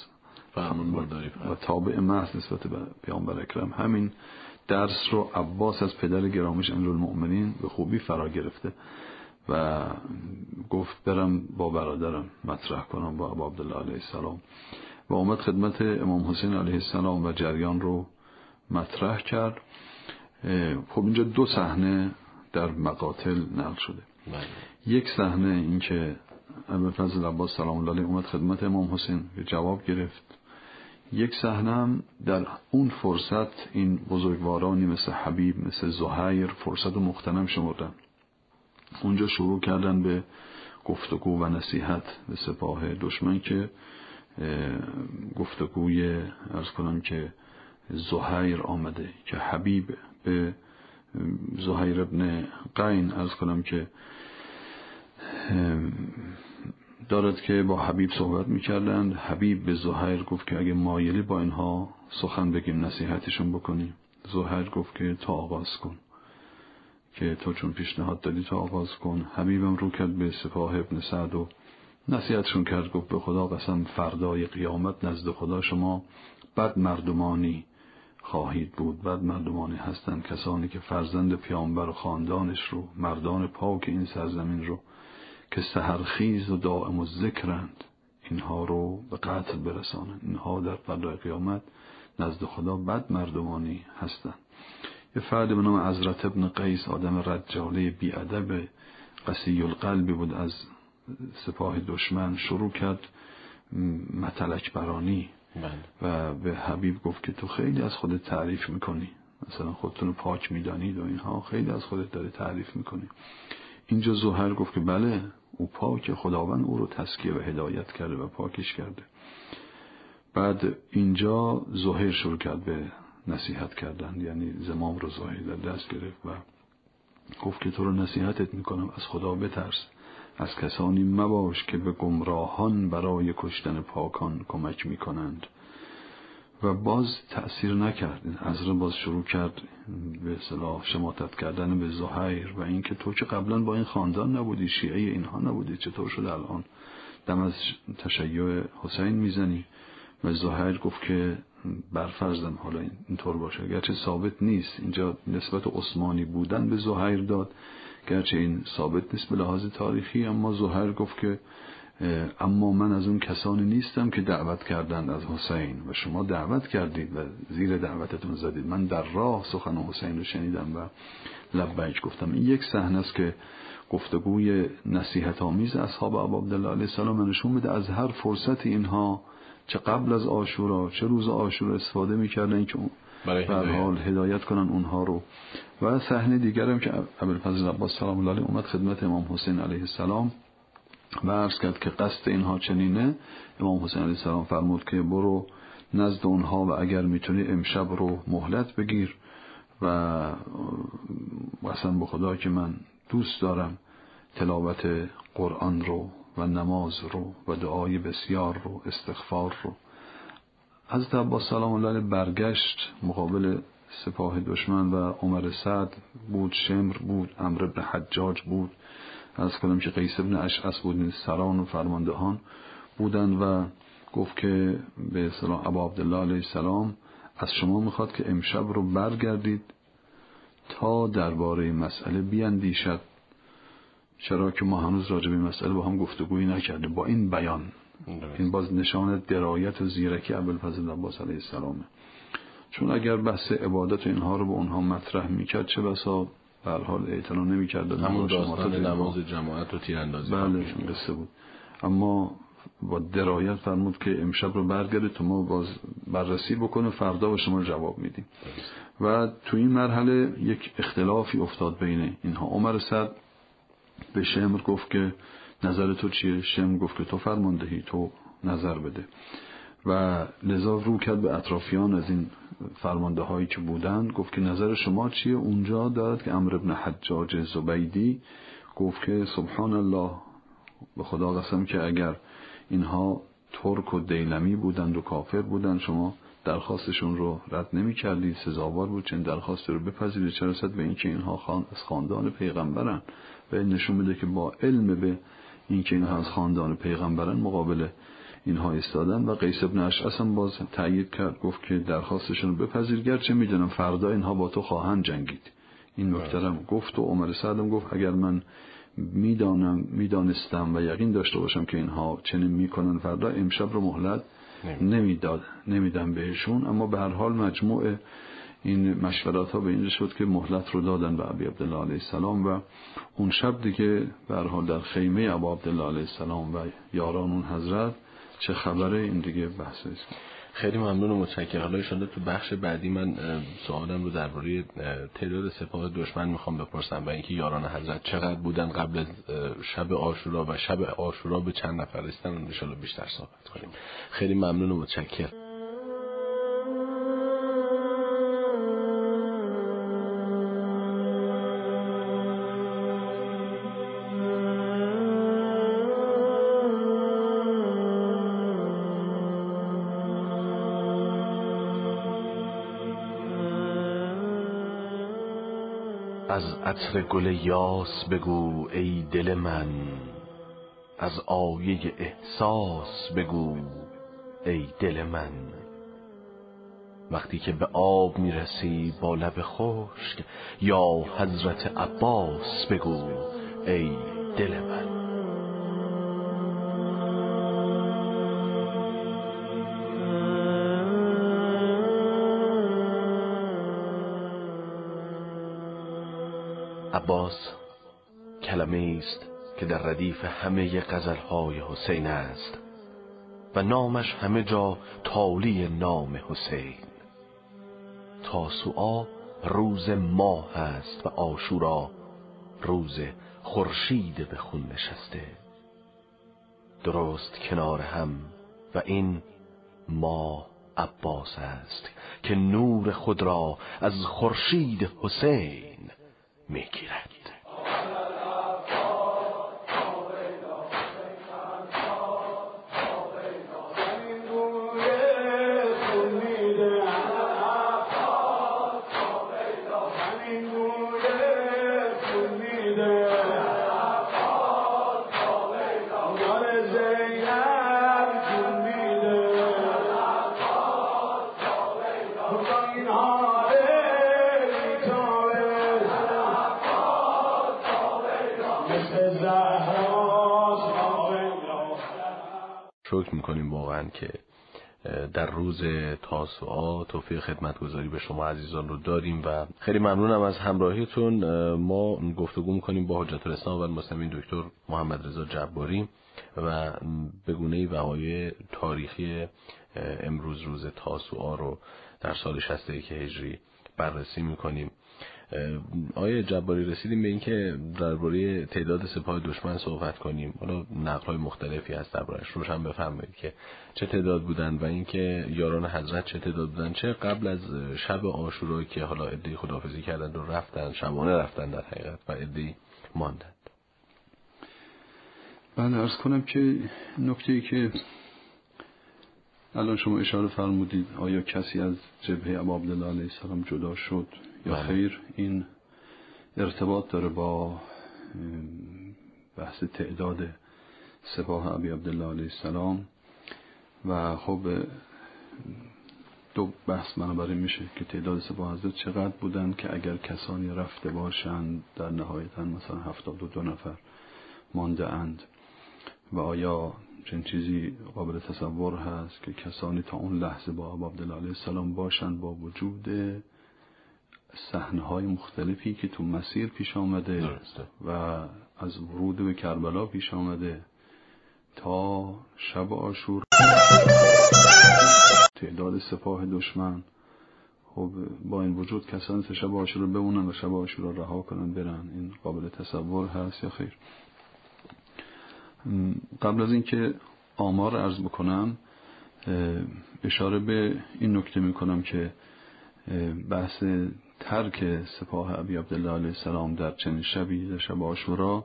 Speaker 4: و تابع محض نسبت به پیامبر اکرم. همین درس رو عباس از پدر گرامش امیرالمؤمنین به خوبی فرا گرفته. و گفت برم با برادرم مطرح کنم با ابا عبدالله علیه السلام. و اومد خدمت امام حسین علیه السلام و جریان رو مطرح کرد. خب اینجا دو صحنه در مقاتل نقل شده.
Speaker 1: بله.
Speaker 4: یک صحنه این که ابوالفضل عباس سلام الله علیه اومد خدمت امام حسین جواب گرفت. یک صحنه هم در اون فرصت این بزرگوارانی مثل حبیب مثل زهیر فرصت و مختنم شمردن. اونجا شروع کردن به گفتگو و نصیحت به سپاه دشمن که گفتگوی ارز کنم که زهیر آمده که حبیب به زهیر ابن قین ارز کنم که دارد که با حبیب صحبت می‌کردند. حبیب به زهیر گفت که اگه مایلی با اینها سخن بگیم نصیحتشون بکنیم. زهیر گفت که تا آغاز کن. که تو چون پیشنهاد دادی تا آغاز کن. حبیبم رو کرد به سپاه ابن سعد و نصیحتشون کرد گفت به خدا قسم فردای قیامت نزد خدا شما بد مردمانی خواهید بود. بد مردمانی هستند کسانی که فرزند پیامبر و خاندانش رو مردان پاک این سرزمین رو که سهرخیز و دائم و ذکرند اینها رو به قتل برسانند. اینها در فردای قیامت نزد خدا بد مردمانی هستند. یه فرد به نام عزرت ابن قیس آدم رجاله بیادب قسی القلبی بود از سپاه دشمن شروع کرد متلک برانی. بله. و به حبیب گفت که تو خیلی از خودت تعریف می‌کنی. مثلا خودتون پاک می‌دانید و اینها خیلی از خودت داری تعریف می‌کنی. اینجا زهر گفت که بله او پاک خداوند او رو تسکیه و هدایت کرده و پاکش کرده. بعد اینجا زهر شروع کرد به نصیحت کردن یعنی زمام رو زهر در دست گرفت و گفت که تو رو نصیحتت می‌کنم از خدا بترس. از کسانی مباش که به گمراهان برای کشتن پاکان کمک می‌کنند. و باز تأثیر نکرد. این باز شروع کرد به صلاح شماتت کردن به زهیر و اینکه تو که قبلا با این خاندان نبودی شیعه اینها نبودی چطور شد الان؟ دم از تشیع حسین می‌زنی. و زهیر گفت که برفرزم حالا اینطور باشه. گرچه ثابت نیست. اینجا نسبت عثمانی بودن به زهیر داد. گرچه این ثابت نیست به لحاظ تاریخی اما زهر گفت که اما من از اون کسانی نیستم که دعوت کردند از حسین. و شما دعوت کردید و زیر دعوتتون زدید. من در راه سخن حسین رو شنیدم و لبیک گفتم. این یک صحنه است که گفتگوی نصیحت آمیز اصحاب ابا عبدالله علیه السلام نشون میده از هر فرصت اینها چه قبل از آشورا چه روز آشورا استفاده می‌کردن که به حال هدایت. کنن اونها رو. و صحنه دیگرم که ابوالفضل عباس سلام الله اومد خدمت امام حسین علیه السلام و عرض کرد که قصد اینها چنینه. امام حسین علیه السلام فرمود که برو نزد اونها و اگر می‌تونی امشب رو مهلت بگیر و قسم به خدا که من دوست دارم تلاوت قرآن رو و نماز رو و دعای بسیار رو استغفار رو. حضرت عباس سلام الله برگشت مقابل سپاه دشمن و عمر سعد بود شمر بود امر ابن حجاج بود. از کنم که قیس ابن اشعث بود سران و فرماندهان بودن و گفت که به اصطلاح ابا عبدالله علیه السلام از شما می‌خواد که امشب رو برگردید تا درباره مسئله بیاندیشد چرا که ما هنوز راجع به مسئله با هم گفتگویی نکردیم. با این بیان. این باز نشان درایت و زیرکی ابوالفضل عباس علیه السلامه. چون اگر بحث عبادت و اینها رو به اونها مطرح می‌کرد چه بسا به حال اعتنا نمی‌کرد.
Speaker 1: همون داستان نماز جماعت و تیراندازی
Speaker 4: بله قصه بود. اما با درایت فرمود که امشب رو برگرده تو ما باز بررسی بکنه فردا به شما جواب میدیم. و تو این مرحله یک اختلافی افتاد بین اینها. عمر صد به شمر گفت که نظر تو چیه؟ شمر گفت که تو فرماندهی تو نظر بده. و لذا رو کرد به اطرافیان از این فرمانده هایی که بودند گفت که نظر شما چیه؟ اونجا دارد که امر ابن حجاج زبیدی گفت که سبحان الله به خدا قسم که اگر اینها ترک و دیلمی بودند و کافر بودند شما درخواستشون رو رد نمی کردید سزاوار بود چند درخواست رو بپذیرید چرا رسد به اینکه اینها خان از خاندان پیغمبرن. و نشون میده که با علم به اینکه اینها از خاندان پیغمبرن مقابل اینها ایستادن و قیس ابن اشعث هم باز تأیید کرد گفت که درخواستشون رو بپذیر گرچه می‌دونم فردا اینها با تو خواهند جنگید. این نکته گفت و عمر سعدم گفت اگر من می‌دانم می‌دانستم و یقین داشته باشم که اینها چنین می‌کنن فردا امشب رو مهلت نمی‌داد نمیدم بهشون. اما به هر حال مجموع این مشورت ها به این شد که مهلت رو دادن به ابی عبدالله علیه السلام و اون شب دیگه به حال در خیمه ابا عبدالله علیه السلام و یاران اون حضرت چه خبره این دیگه بحث است
Speaker 1: خیلی ممنون و متشکرم. حالا شده تو بخش بعدی من سوالم رو درباره تعداد سپاه دشمن می‌خوام بپرسم و اینکه یاران حضرت چقدر بودن قبل از شب آشورا و شب آشورا به چند نفر رسیدن ان بیشتر صحبت کنیم. خیلی ممنون و متشکرم. عطر گل یاس بگو ای دل من. از آیه احساس بگو ای دل من. وقتی که به آب می‌رسی با لب خشک یا حضرت عباس بگو ای دل من. عباس کلمه است که در ردیف همه غزلهای حسین است و نامش همه جا تالی نام حسین. تاسوعا روز ماه است و آشورا روز خورشید به خون نشسته. درست کنار هم و این ماه عباس است که نور خود را از خورشید حسین می‌گیرد. شکر می‌کنیم واقعا که در روز تاسوعا توفیق خدمتگذاری به شما عزیزان رو داریم و خیلی ممنونم از همراهیتون. ما گفتگو می‌کنیم با حجت الاسلام و المسلمین دکتر محمد رضا جباری و به گونه وقایع تاریخی امروز روز تاسوعا رو در سال 61 هجری بررسی می‌کنیم. آیا جباری رسیدیم به اینکه درباره تعداد سپاه دشمن صحبت کنیم. حالا نقل های مختلفی هست دربارش روشن بفرمایید که چه تعداد بودن و اینکه یاران حضرت چه تعداد بودن. چه قبل از شب آشورا که حالا عده خدافزی کردند و رفتن شبانه رفتن در حقیقت و عده ماندند.
Speaker 4: بله ارز کنم که نکته ای که الان شما اشاره فرمودید آیا کسی از جبهه ابا عبدالله علیه السلام جدا شد؟ یا بله. خیر این ارتباط داره با بحث تعداد سپاه ابی عبدالله علیه السلام و خب دو بحث بنابراین میشه که تعداد سپاه حضرت چقدر بودن که اگر کسانی رفته باشند در نهایتا مثلا هفتاد و دو نفر مانده اند و آیا چنین چیزی قابل تصور هست که کسانی تا اون لحظه با عبدالله علیه السلام باشند با وجود های مختلفی که تو مسیر پیش آمده و از ورود به کربلا پیش آمده تا شب آشور. تعداد سپاه دشمن خب با این وجود کسانی تا شب آشور رو بمونن و شب آشور رو رها کنن برن این قابل تصور هست یا خیر؟ قبل از اینکه آمار ارز بکنم اشاره به این نکته می‌کنم که بحث ترک سپاه ابی عبدالله علیه السلام در چنین شبی در شب آشورا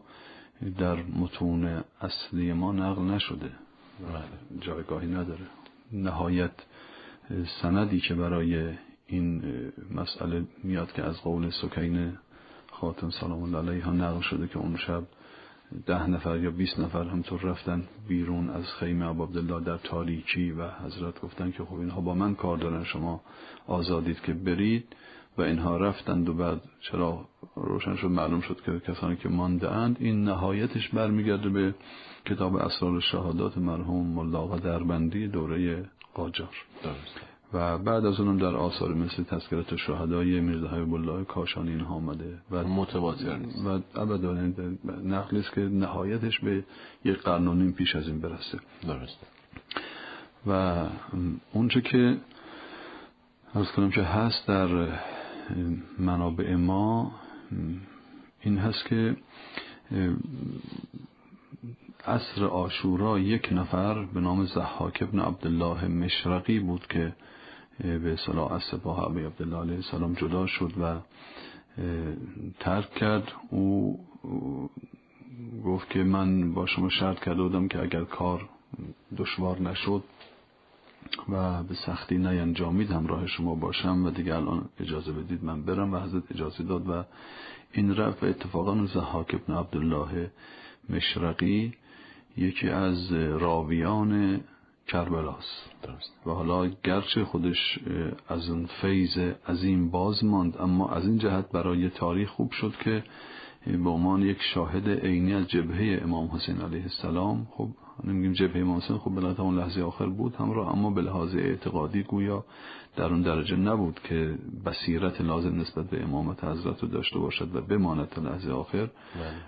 Speaker 4: در متون اصلی ما نقل نشده بله. جایگاهی نداره نهایت سندی که برای این مسئله میاد که از قول سکین خاتم سلام الله علیها نقل شده که اون شب ده نفر یا بیست نفر همطور رفتن بیرون از خیمه ابو عبدالله در تاریکی و حضرت گفتن که خب اینها با من کار دارن شما آزادید که برید و اینها رفتند و بعد چرا روشن شد معلوم شد که کسانی که مانده اند این نهایتش برمیگرده به کتاب اسرار شهادات مرحوم ملا و دربندی دوره قاجار. و بعد از اونم در آثار مثل تذکرت شهدای میرزا حبیب الله کاشانی اینها آمده
Speaker 1: و متواتر نیست.
Speaker 4: و ابدا نقل است که نهایتش به یک قرن و نیم پیش از این برسه.
Speaker 1: درست.
Speaker 4: و اونچه که ارز کنم که هست در منابع ما این هست که عصر آشورا یک نفر به نام زحاک ابن عبدالله مشرقی بود که به صلاح از سپاه عبی عبدالله علیه السلام جدا شد و ترک کرد. او گفت که من با شما شرط کرده بودم که اگر کار دشوار نشد و به سختی نینجامید همراه شما باشم و دیگه الان اجازه بدید من برم و حضرت اجازه داد و این رفت و اتفاقا زحاک ابن عبدالله مشرقی یکی از راویان کربلاست. و حالا گرچه خودش از اون فیض عظیم باز ماند اما از این جهت برای تاریخ خوب شد که به عنوان یک شاهد عینی از جبهه امام حسین علیه السلام خب نمیگیم جبهه امام حسین خب بلکه اون لحظه آخر بود همراه اما به لحاظ اعتقادی گویا در اون درجه نبود که بصیرت لازم نسبت به امامت حضرت رو داشته باشد و بماند تا لحظه آخر بله.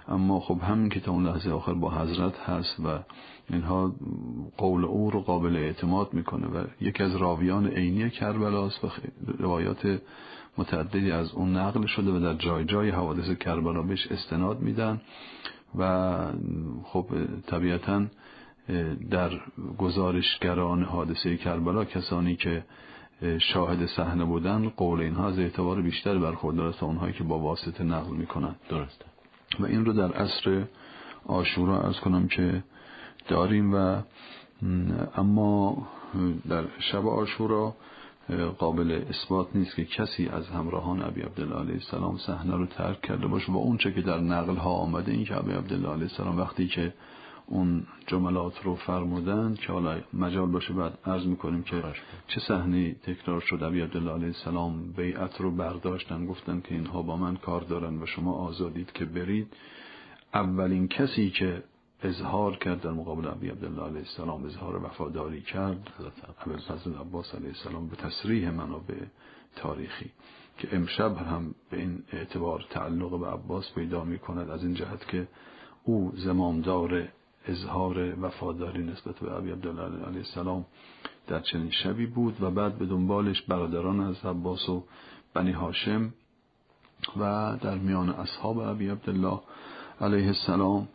Speaker 4: اما خب همین که تا اون لحظه آخر با حضرت هست و اینها قول او رو قابل اعتماد می‌کنه و یکی از راویان عینی کربلاست و روایات متعددی از اون نقل شده و در جای جای حوادث کربلا بهش استناد میدن و خب طبیعتا در گزارشگران حادثه کربلا کسانی که شاهد صحنه بودن قول اینها از اعتبار بیشتر برخوردار است اونهایی که با واسطه نقل می‌کنن
Speaker 1: درسته
Speaker 4: و این رو در عصر آشورا از کنم که داریم و اما در شب آشورا قابل اثبات نیست که کسی از همراهان ابی عبدالله علیه السلام صحنه رو ترک کرده باشه. و اونچه که در نقل ها آمده این که ابی عبدالله علیه السلام وقتی که اون جملات رو فرمودن که حالا مجال باشه بعد عرض می‌کنیم که چه صحنه تکرار شد؟ ابی عبدالله علیه السلام بیعت رو برداشتن گفتن که اینها با من کار دارن و شما آزادید که برید. اولین کسی که اظهار کرد در مقابل ابی عبدالله علیه السلام اظهار وفاداری کرد فضل عباس علیه السلام به تصریح منابع تاریخی که امشب هم به این اعتبار تعلق به عباس پیدا می کند از این جهت که او زمامدار اظهار وفاداری نسبت به ابی عبدالله علیه السلام در چنین شبی بود و بعد به دنبالش برادران از عباس و بنی هاشم و در میان اصحاب ابی عبدالله علیه السلام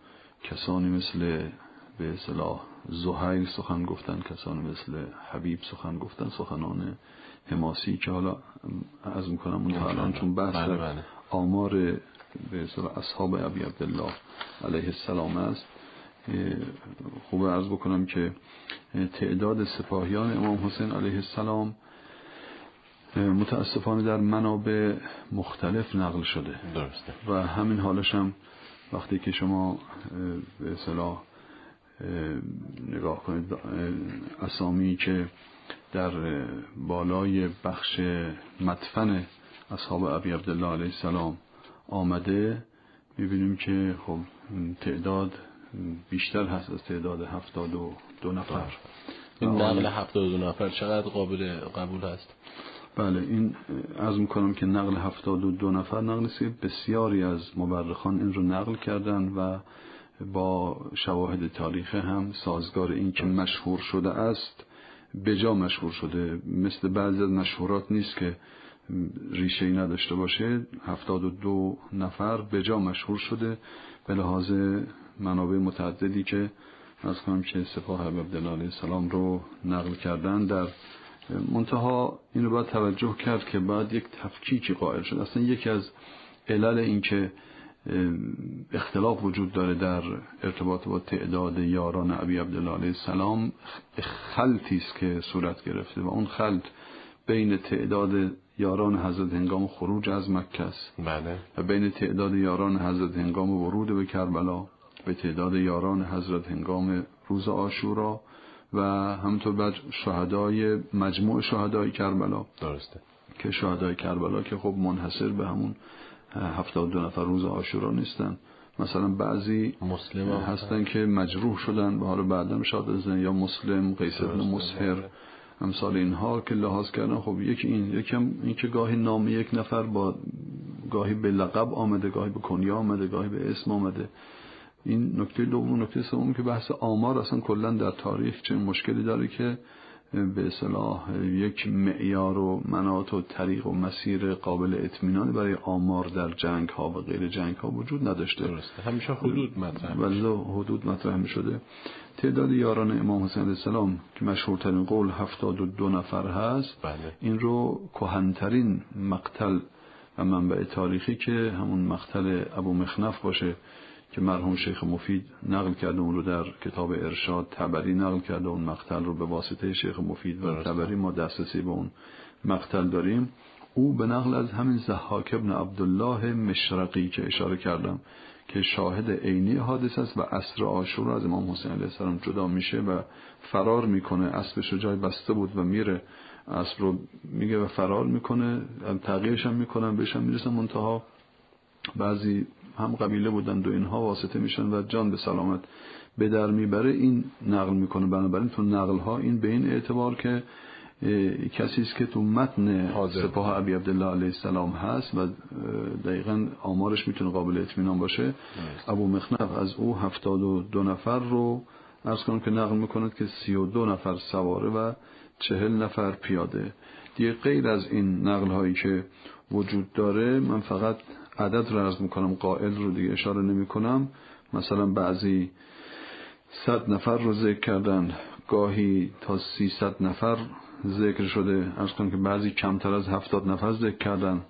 Speaker 4: کسانی مثل به اصطلاح زهیر سخن گفتن کسانی مثل حبیب سخن گفتن سخنان حماسی که حالا از می‌کنم اون چون بحث بله بله. آمار به اصحاب ابی عبدالله علیه السلام است خوب عرض بکنم که تعداد سپاهیان امام حسین علیه السلام متاسفانه در منابع مختلف نقل شده.
Speaker 1: درسته.
Speaker 4: و همین حالش هم وقتی که شما به اصطلاح نگاه کنید اسامی که در بالای بخش مدفن اصحاب ابی عبدالله علیه السلام آمده می‌بینیم که خب تعداد بیشتر هست از تعداد هفتاد و دو نفر.
Speaker 1: این نقل هفتاد و دو نفر چقدر قابل قبول هست؟
Speaker 4: بله این از می‌کنم که نقل هفتاد و دو نفر نقل بسیاری از مبرخان این رو نقل کردن و با شواهد تاریخی هم سازگار این که مشهور شده است بجا مشهور شده. مثل بعضی از مشهورات نیست که ریشه ای نداشته باشه. هفتاد و دو نفر بجا مشهور شده. به لحاظ منابع متعددی که از کنم که سپاه عبدالله علیه السلام رو نقل کردن در منتها این رو باید توجه کرد که بعد یک تفکیکی قائل شد اصلا یکی از علل این که اختلاف وجود داره در ارتباط با تعداد یاران ابی عبدالله علیه السلام خلطی است که صورت گرفته و اون خلط بین تعداد یاران حضرت هنگام خروج از مکه است
Speaker 1: بله.
Speaker 4: و بین تعداد یاران حضرت هنگام ورود به کربلا به تعداد یاران حضرت هنگام روز آشورا و همینطور بعد شهدای مجموع شهدای کربلا.
Speaker 1: درسته.
Speaker 4: که شهدای کربلا که خب منحصر به همون هفتاد دو نفر روز آشورا نیستن. مثلا بعضی
Speaker 1: مسلم
Speaker 4: هستن که مجروح شدن و حالا بعدا شاد یا مسلم قیس ابن مسهر امثال اینها که لحاظ کردن خب یکی این یکم این که گاهی نام یک نفر با گاهی به لقب آمده گاهی به کنیا آمده گاهی به اسم آمده. این نکته دوم نکته سوم که بحث آمار اصلا کلا در تاریخ چه مشکلی داره که به اصطلاح یک معیار و منات و طریق و مسیر قابل اطمینان برای آمار در جنگ ها و غیر جنگ ها وجود نداشته.
Speaker 1: درسته. همیشه حدود مطرح
Speaker 4: ولی حدود مطرح می شده تعداد یاران امام حسین علیه السلام که مشهورترین قول هفتاد و دو نفر هست
Speaker 1: بله.
Speaker 4: این رو کهنترین مقتل و منبع تاریخی که همون مقتل ابو مخنف باشه که مرحوم شیخ مفید نقل کرده اون رو در کتاب ارشاد تبری نقل کرده اون مقتل رو به واسطه شیخ مفید و تبری ما دسترسی به اون مقتل داریم. او به نقل از همین زحاک ابن عبدالله مشرقی که اشاره کردم که شاهد عینی حادث است و عصر آشور از امام حسین علیه السلام جدا میشه و فرار می‌کنه. اسبش رو جای بسته بود و میره. اسب رو میگه و فرار می‌کنه. تغییرش هم می‌کنن بهش هم می‌رسن منتها بعضی هم قبیله بودند و اینها واسطه میشن و جان به سلامت به در می‌بره این نقل می‌کنه. بنابراین تو نقل ها این به این اعتبار که کسی است که تو متن سپاه ابی عبدالله علیه السلام هست و دقیقا آمارش می‌تونه قابل اطمینان باشه. ابو مخنف از او هفتاد و دو نفر رو ارز کنم که نقل می‌کند که سی و دو نفر سواره و چهل نفر پیاده. دیگه غیر از این نقل هایی که وجود داره من فقط عدد رو عرض می‌کنم قائل رو دیگه اشاره نمی کنم مثلا بعضی صد نفر رو ذکر کردن گاهی تا سیصد نفر ذکر شده. ارز کنم که بعضی کمتر از هفتاد نفر ذکر کردن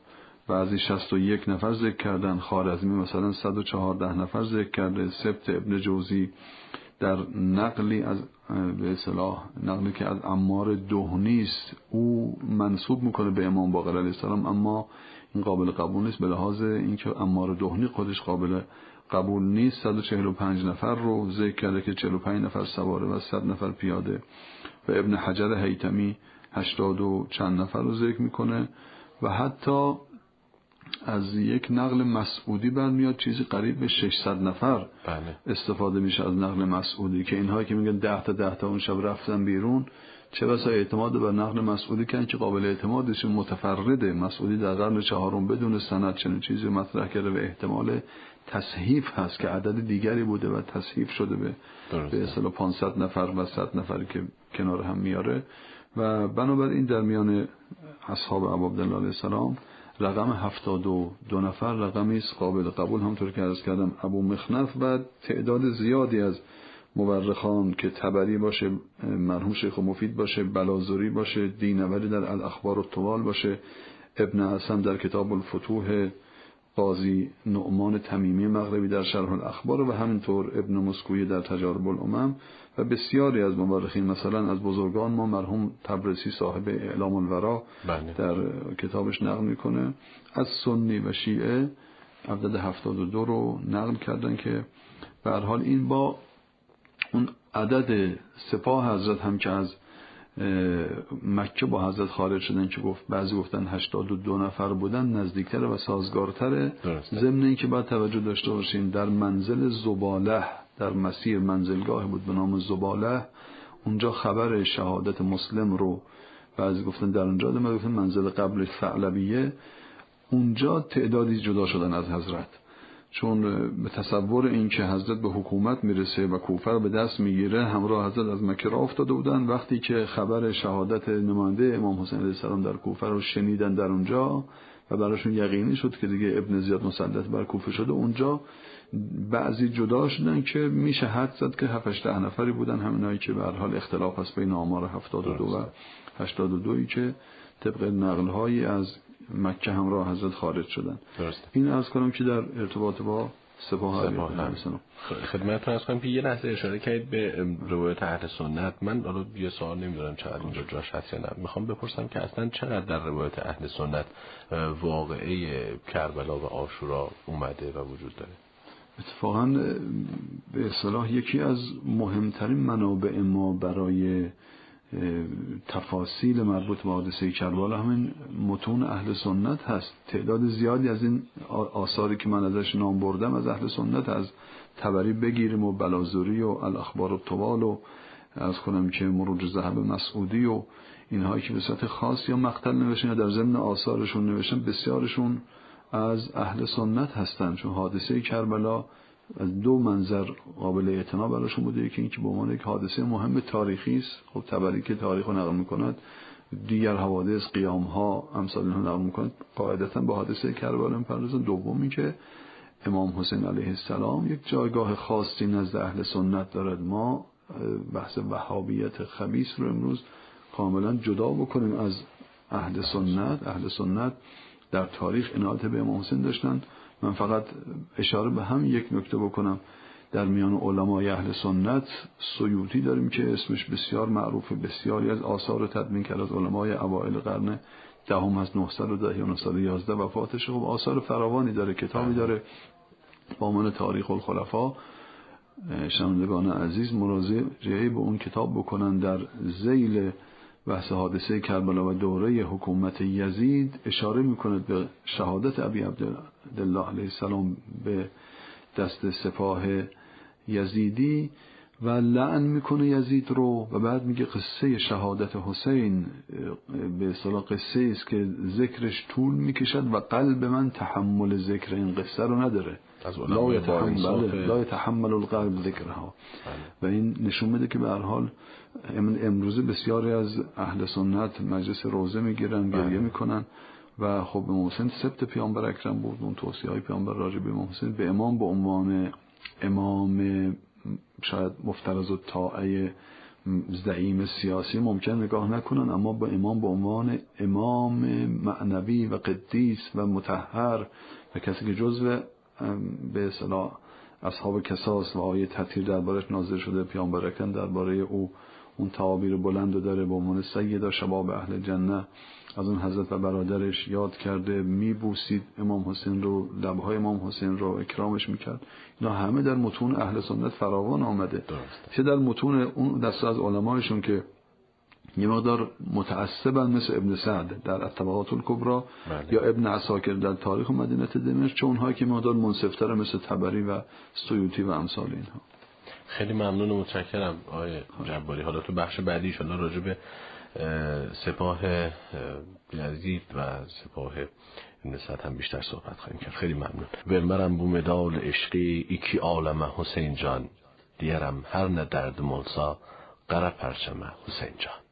Speaker 4: بعضی شست و یک نفر ذکر کردن. خارزمی مثلا صد و چهارده نفر ذکر کرده. سبت ابن جوزی در نقلی از به اصلاح نقلی که از امار دهنی است او منصوب می‌کنه به امام باقر علیه السلام. اما این قابل قبول نیست به لحاظ اینکه امار دهنی خودش قابل قبول نیست. 145 نفر رو ذکر کرده که 45 نفر سواره و 100 نفر پیاده. و ابن حجر حیتمی 80 و چند نفر رو ذکر می‌کنه. و حتی از یک نقل مسعودی برمیاد چیزی قریب به 600 نفر
Speaker 1: بله.
Speaker 4: استفاده میشه از نقل مسعودی که اینهایی که میگن ده تا ده تا اون شب رفتن بیرون چه بسا اعتماد بر نقل مسعودی کن که قابل اعتمادش متفرده. مسعودی در قرن چهارم بدون سند چنین چیزی مطرح کرده و احتمال تصحیف هست که عدد دیگری بوده و تصحیف شده به به اصطلاح 500 نفر و 100 نفر که کنار هم میاره. و بنابراین در میان اصحاب ابو عبدالله علیه السلام رقم 72 دو نفر رقمی است. قابل قبول. همطور که عرض کردم ابو مخنف و تعداد زیادی از مورخان که تبری باشه مرحوم شیخ مفید باشه بلازوری باشه دینوری در الاخبار و طوال باشه ابن حسن در کتاب الفتوح قاضی نعمان تمیمی مغربی در شرح الاخبار و همینطور ابن مسکوی در تجارب الامم و بسیاری از مورخین مثلا از بزرگان ما مرحوم تبرسی صاحب اعلام الورا
Speaker 1: بله.
Speaker 4: در کتابش نقل می‌کنه از سنی و شیعه عدد 72 رو نقل کردن که به حال این با اون عدد سپاه حضرت هم که از مکه با حضرت خارج شدن که گفت بعضی گفتن 82 نفر بودن نزدیکتر و سازگارتره. ضمن اینکه باید توجه داشته باشین در منزل زباله در مسیر منزلگاه بود به نام زباله اونجا خبر شهادت مسلم رو بعضی گفتن در اونجا دمه گفتن منزل قبل ثعلبیه اونجا تعدادی جدا شدن از حضرت. چون به تصور این که حضرت به حکومت می‌رسه و کوفر به دست می‌گیره همراه حضرت از مکه را افتاده بودن. وقتی که خبر شهادت نماینده امام حسین علیه السلام در کوفه رو شنیدن در اونجا و براشون یقینی شد که دیگه ابن زیاد مسلط بر کوفه شده اونجا بعضی جدا شدن که میشه حد زد که 7 ده نفری بودن. همینایی که به حال اختلاف هست بین آمار 72 و 82 که طبق نقل هایی از مکه همراه حضرت خارج شدن.
Speaker 1: درست.
Speaker 4: این از کنم که در ارتباط با سپاه
Speaker 1: خدمتتون از کنم که یه لحظه اشاره کردید به روایت اهل سنت. من حالا یه سوال نمی‌دونم چقدر اینجا جاش هست یا نه. می‌خوام بپرسم که اصلا چقدر در روایت اهل سنت واقعه کربلا و آشورا اومده و وجود داره؟
Speaker 4: اتفاقا به اصطلاح یکی از مهمترین منابع ما برای تفاصیل مربوط به حادثه کربلا همین متون اهل سنت هست. تعداد زیادی از این آثاری که من ازش نام بردم از اهل سنت از تبری بگیریم و بلازوری و الاخبار و طوال و از کنم که مروج زهب مسعودی و اینهایی که به صورت خاص یا مقتل نوشتن یا در ضمن آثارشون نوشتن بسیارشون از اهل سنت هستند چون حادثه کربلا از دو منظر قابل اعتنا براشون بوده. یکی اینکه به عنوان یک حادثه مهم تاریخی است. خب تبری که تاریخ رو نقل می‌کند. دیگر حوادث قیام ها امثال اینها نقل می‌کند. قاعدتا به حادثه کربلا می‌پردازن دومی که امام حسین علیه السلام یک جایگاه خاصی نزد اهل سنت دارد. ما بحث وهابیت خبیس رو امروز کاملا جدا بکنیم از اهل سنت. اهل سنت در تاریخ عنایت به امام حسین داشتن. من فقط اشاره به هم یک نکته بکنم. در میان علمای اهل سنت سیوطی داریم که اسمش بسیار معروفه بسیاری از آثار تدوین کرد از علمای اوائل قرن دهم از 910 یا 911 وفاتش. خب آثار فراوانی داره کتابی داره با عنوان تاریخ الخلفا. شنوندگان عزیز مراجعه به اون کتاب بکنن در زیل بحث حادثه کربلا و دوره حکومت یزید اشاره می‌کند به شهادت ابی عبدالله علیه السلام به دست سپاه یزیدی و لعن می‌کنه یزید رو و بعد میگه قصه شهادت حسین به اصطلاح قصه است که ذکرش طول می‌کشد و قلب من تحمل ذکر این قصه رو نداره. لا یتحمل, لا یتحمل القلب ذکرها. بله. و این نشون میده که به هر حال امروزه بسیاری از اهل سنت مجلس روزه می‌گیرن گریه بله. می‌کنن و خب امام حسین سبت پیامبر اکرم بود اون توصیه های پیامبر راجع به امام حسین به امام به عنوان امام شاید مفترض و طاعه زعیم سیاسی ممکن نگاه نکنن اما با امام به عنوان امام معنوی و قدیس و متحر و کسی که جزو به اصطلاح اصحاب کساس و آیه تطهیر دربارش نازل شده پیامبر اکرم درباره او اون تعابیر بلند و داره به عنوان سیدا شباب اهل جنه از اون حضرت و برادرش یاد کرده میبوسید امام حسین رو لبهای امام حسین رو اکرامش می‌کرد. اینا همه در متون اهل سنت فراوان آمده. چه در متون اون دست از علمایشون که یه مقدار متعصبن مثل ابن سعد در الطبقات الکبرا
Speaker 1: بله.
Speaker 4: یا ابن عساکر در تاریخ مدینه دمشق چون اونها که مقدار منصفتر مثل تبری و سیوطی و امثال اینها.
Speaker 1: خیلی ممنون و متشکرم آقای جباری. حالا تو بخش بعدی شما راجع به اه، سپاه اه، یزید و سپاه سعد هم بیشتر صحبت خواهیم کرد. خیلی ممنون. ورمرم بو مدال عشقی ایکی عالم حسین جان. دیرم هر نه درد ملسا قره پرچم حسین جان.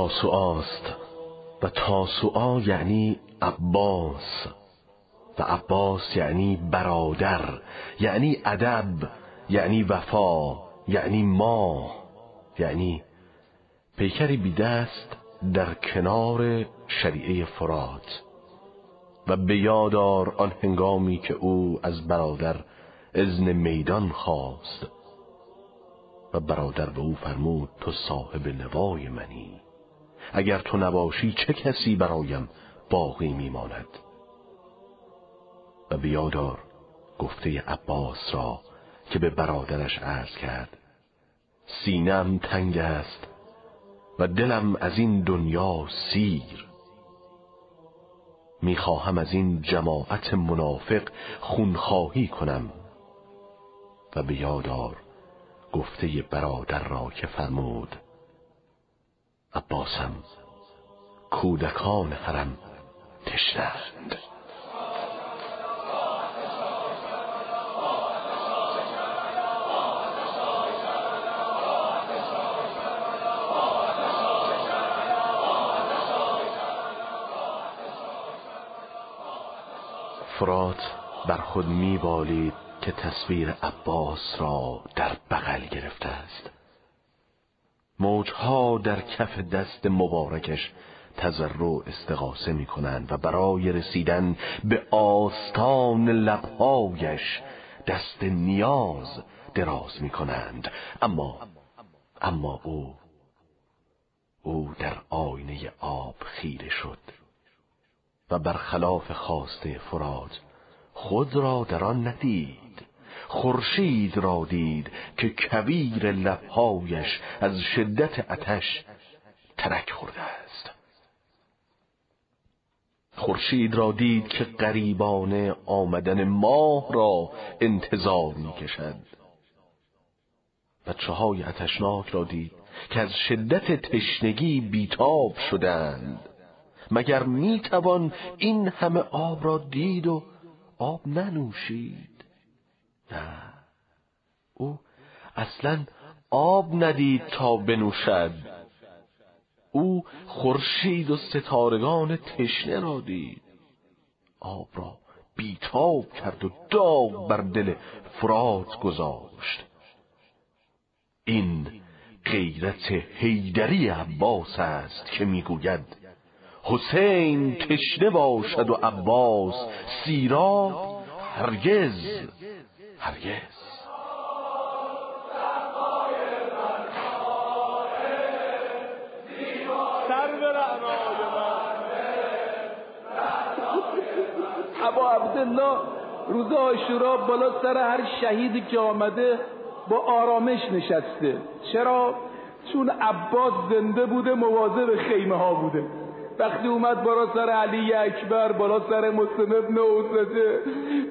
Speaker 1: تاسوعاست و تاسوعا یعنی عباس و عباس یعنی برادر یعنی ادب یعنی وفا یعنی ما یعنی پیکری بی دست در کنار شریعه فرات. و به یادار آن هنگامی که او از برادر ازن میدان خواست و برادر به او فرمود تو صاحب نوای منی. اگر تو نباشی چه کسی برایم باقی میماند؟ و بیادار گفته عباس را که به برادرش عرض کرد سینم تنگ است و دلم از این دنیا سیر. می‌خواهم از این جماعت منافق خونخواهی کنم. و به یادار گفته برادر را که فرمود عباسم کودکان حرم تشنند فرات بر خود میبالید که تصویر عباس را در بغل گرفته است. موجها در کف دست مبارکش تضرع استغاثه می کنند و برای رسیدن به آستان لبهایش دست نیاز دراز می کنند اما اما او او در آینه آب خیره شد و برخلاف خواسته فرات خود را در آن ندید. خورشید را دید که کویر لبهایش از شدت آتش ترک خورده است. خورشید را دید که قریبانه آمدن ماه را انتظار می کشد بچه های اتشناک را دید که از شدت تشنگی بیتاب شدند. مگر می توان این همه آب را دید و آب ننوشید؟ نه. او اصلا آب ندید تا بنوشد. او خورشید و ستارگان تشنه را دید. آب را بیتاب کرد و داغ بر دل فرات گذاشت. این غیرت حیدری عباس است که می‌گوید. حسین تشنه باشد و عباس سیراب هرگز هرگز.
Speaker 3: ابا عبدالله روز آشورا بالا سر هر شهیدی که آمده با آرامش نشسته. چرا؟ چون عباس زنده بوده مواظب خیمه ها بوده. وقتی اومد بالا سر علی اکبر بالا سر مسلم ابن حسده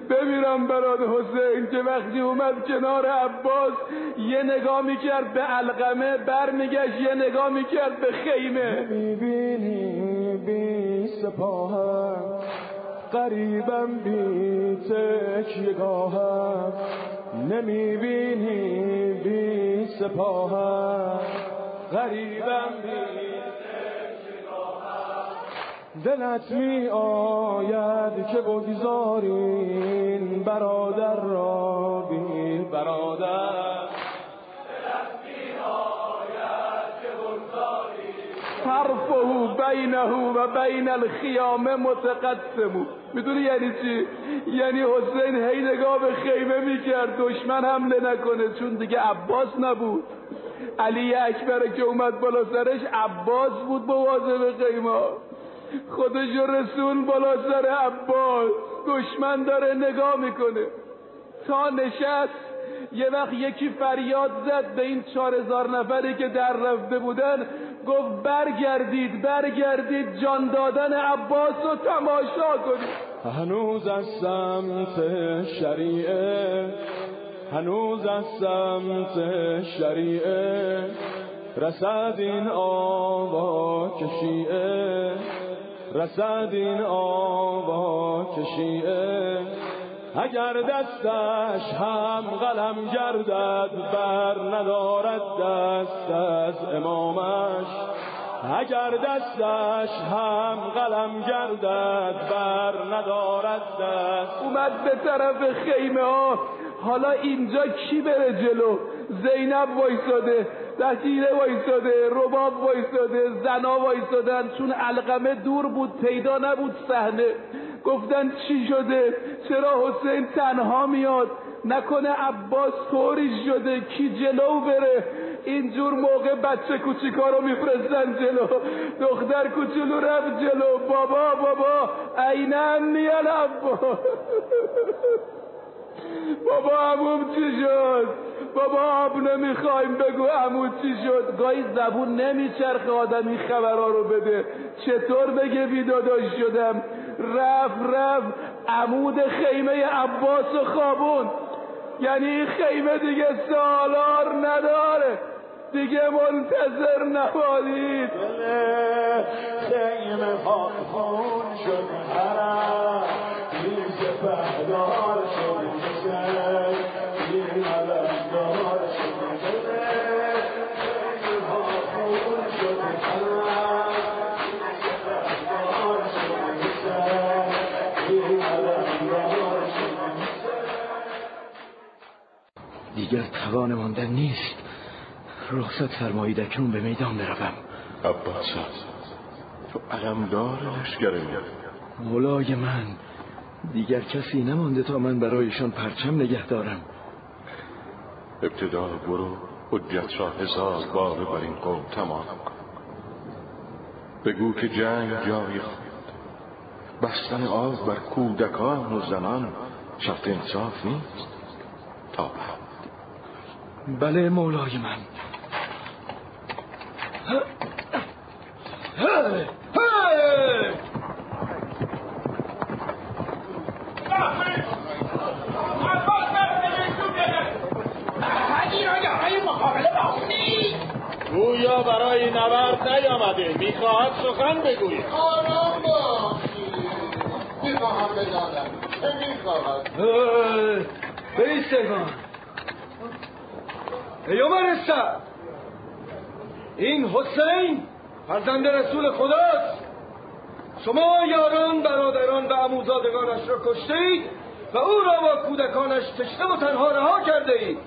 Speaker 3: بمیرم براد حسین که وقتی اومد کنار عباس یه نگاه می‌کرد به علقمه برمیگشت یه نگاه می‌کرد به خیمه.
Speaker 5: می‌بینی بی سپاهم قریبم بی تکیگاهم نمی‌بینی بی سپاهم غریبم بی دلت می آید که بگذارین برادر را بی برادر.
Speaker 3: حرفه بینه و بین الخیامه متقسمو می‌دونی یعنی چی؟ یعنی حسین هی نگاه به خیمه می‌کرد. دشمن حمله نکنه چون دیگه عباس نبود. علی اکبر که اومد بالا سرش عباس بود به خیمه. خودش رسول بالا سر عباس. دشمن داره نگاه می‌کنه. تا نشست یه وقت یکی فریاد زد به این چهار هزار نفری که در رفته بودن. گفت برگردید برگردید جان دادن عباس رو تماشا کنید.
Speaker 5: هنوز از سمت شریعه هنوز از سمت شریعه. رسد این آوا کشیه رسد این آوا کشیه اگر دستش هم قلم گردد بر ندارد دست از امامش. اگر دستش هم قلم گردد بر ندارد دست.
Speaker 3: اومد به طرف خیمه ها. حالا اینجا کی بره جلو؟ زینب وایساده دستیره وایساده رباب وایساده زنا وایسادن. چون علقمه دور بود پیدا نبود صحنه. گفتن چی شده؟ چرا حسین تنها میاد؟ نکنه عباس طوری شده کی جلو بره؟ اینجور موقع بچه کوچیکا رو میفرستن جلو. دختر کوچولو رفت جلو. بابا بابا عینن میان عباس بابا عموم چی شد؟ بابا آب نمی‌خوایم بگو عمو چی شد؟ گاهی زبون نمیچرخه آدم این خبرها رو بده. چطور بگه بیداداش شدم؟ رف رف عمود خیمه عباس و خوابون یعنی خیمه دیگه سالار نداره. دیگه منتظر نبادید.
Speaker 5: خیمه خون شد حرم شد.
Speaker 2: دیگر توان ماندن نیست. رخصت فرمایید اکنون به میدان بروم.
Speaker 6: عباس. تو علمدار لشکر
Speaker 2: مولای من دیگر کسی نمانده تا من برایشان پرچم نگه دارم.
Speaker 6: ابتدا برو حجت را هزار بار بر این قوم تمام کن. بگو که جنگ جای خود بستن آب بر کودکان و زنان شرط انصاف نیست. تا بعد.
Speaker 2: بله مولای من.
Speaker 3: گویا برای نبرد نیامده. می‌خواهد سخن بگوید.
Speaker 7: آرام باشید. می‌خواهم بدانم. چه می‌خواهد؟
Speaker 2: بیستگان. ای عمر این حسین فرزند رسول خداست. شما یاران برادران و اموزادگانش را کشته و او را با کودکانش تشنه و تنها رها کرده اید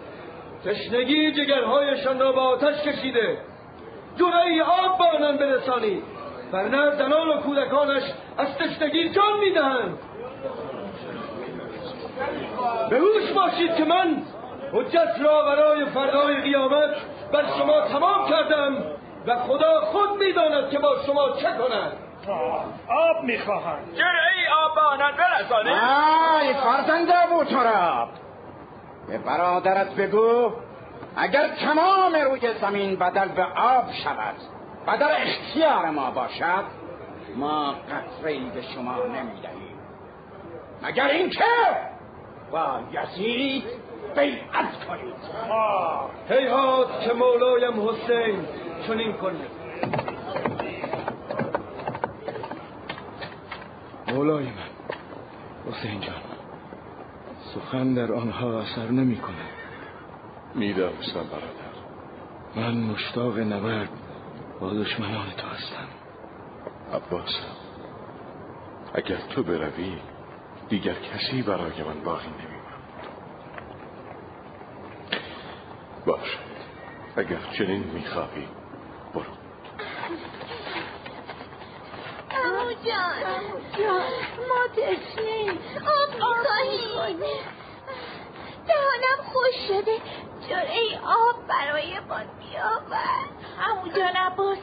Speaker 2: تشنگی جگرهایشان را با آتش کشیده. جرعی آب با آنان برسانید. ورنه زنان و کودکانش از تشنگی جان می‌دهند. به هوش باشید که من حجت را برای فردای قیامت بر شما تمام کردم و خدا خود می‌داند که با شما چه کند.
Speaker 3: آب می‌خواهند.
Speaker 8: جرعی آب به آنان برسانید
Speaker 9: ای فرزند ابو تراب به برادرت بگو اگر تمام روی زمین بدل به آب شود و در اختیار ما باشد ما قطره به شما نمی‌دهیم. مگر اینکه با یزید بیعت کنید.
Speaker 2: هیهات که مولایم حسین چنین کنید. مولای من حسین جان سخن در آنها اثر نمی کنه
Speaker 6: می‌دانستم برادر.
Speaker 2: من مشتاق نبرد با دشمنان تو هستم.
Speaker 6: عباس اگر تو بروی دیگر کسی برای من باقی نمیماند باشد اگر چنین می‌خواهی برو.
Speaker 10: امو جان. ما تشنیم آب می‌خواهیم دهانم خوش شده. جرعه آب برای ما بیاور.
Speaker 11: امو جان عباس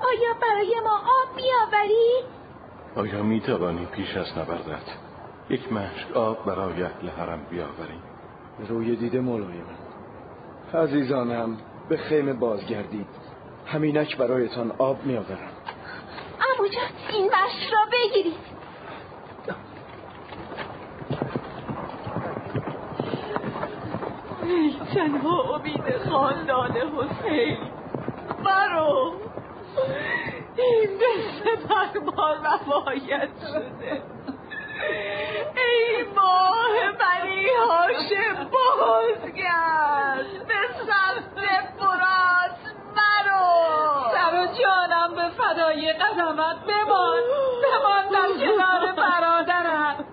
Speaker 11: آیا برای ما آب بیاوری؟
Speaker 1: آیا می‌توانی پیش از نبردت یک مشک آب برای اهل حرم بیاوری؟
Speaker 12: روی دیده مولای من عزیزانم به خیمه بازگردید. همینک برایتان آب میآورم.
Speaker 11: امو جان این مشک را بگیرید. ای تنها امید خاندان حسین. برو. این مثل فرمان وفایت شده. ای ماه بنی هاشم بازگرد به سمت فرات مرو.
Speaker 13: سر و جانم به فدای قدمت بمان بمان در کنار برادرم.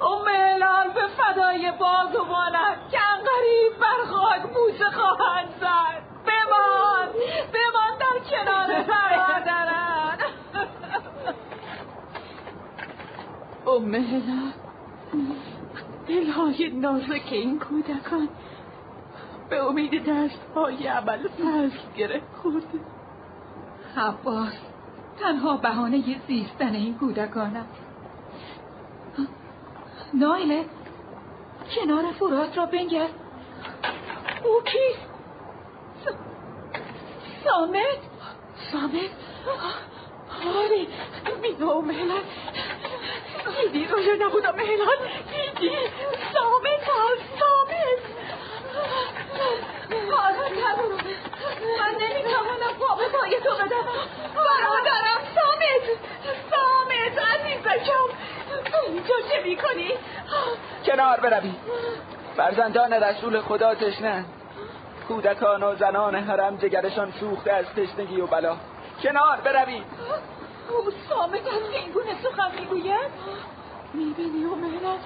Speaker 13: ام هلال به فدای بازوانت که انقریب بر خاک بوسه خواهد زد. بمان بمان در کنار برادرم ام هلال دلهای نازک این کودکان. به امید دست های عمل فصل گره خورده. عباس تنها بهانه زیستن این کودکان است نایله کنار فرات را بنگرد او کیست. سامت؟ سامت؟ آره. بینو مهلت دیدی رویا نبودم مهلت دیدی؟ سامت هست سامت. برادرم من نمی‌توانم پای تو بدم. برادرم سامت. سامت عزیزکم اینجا چه می‌کنی؟
Speaker 8: کنار بروی. فرزندان رسول خدا تشنه. کودکان و زنان حرم جگرشان سوخته از تشنگی و بلا. کنار بروید.
Speaker 13: او سامت از که این گونه سخن می‌گوید. می‌بینی و مهنت؟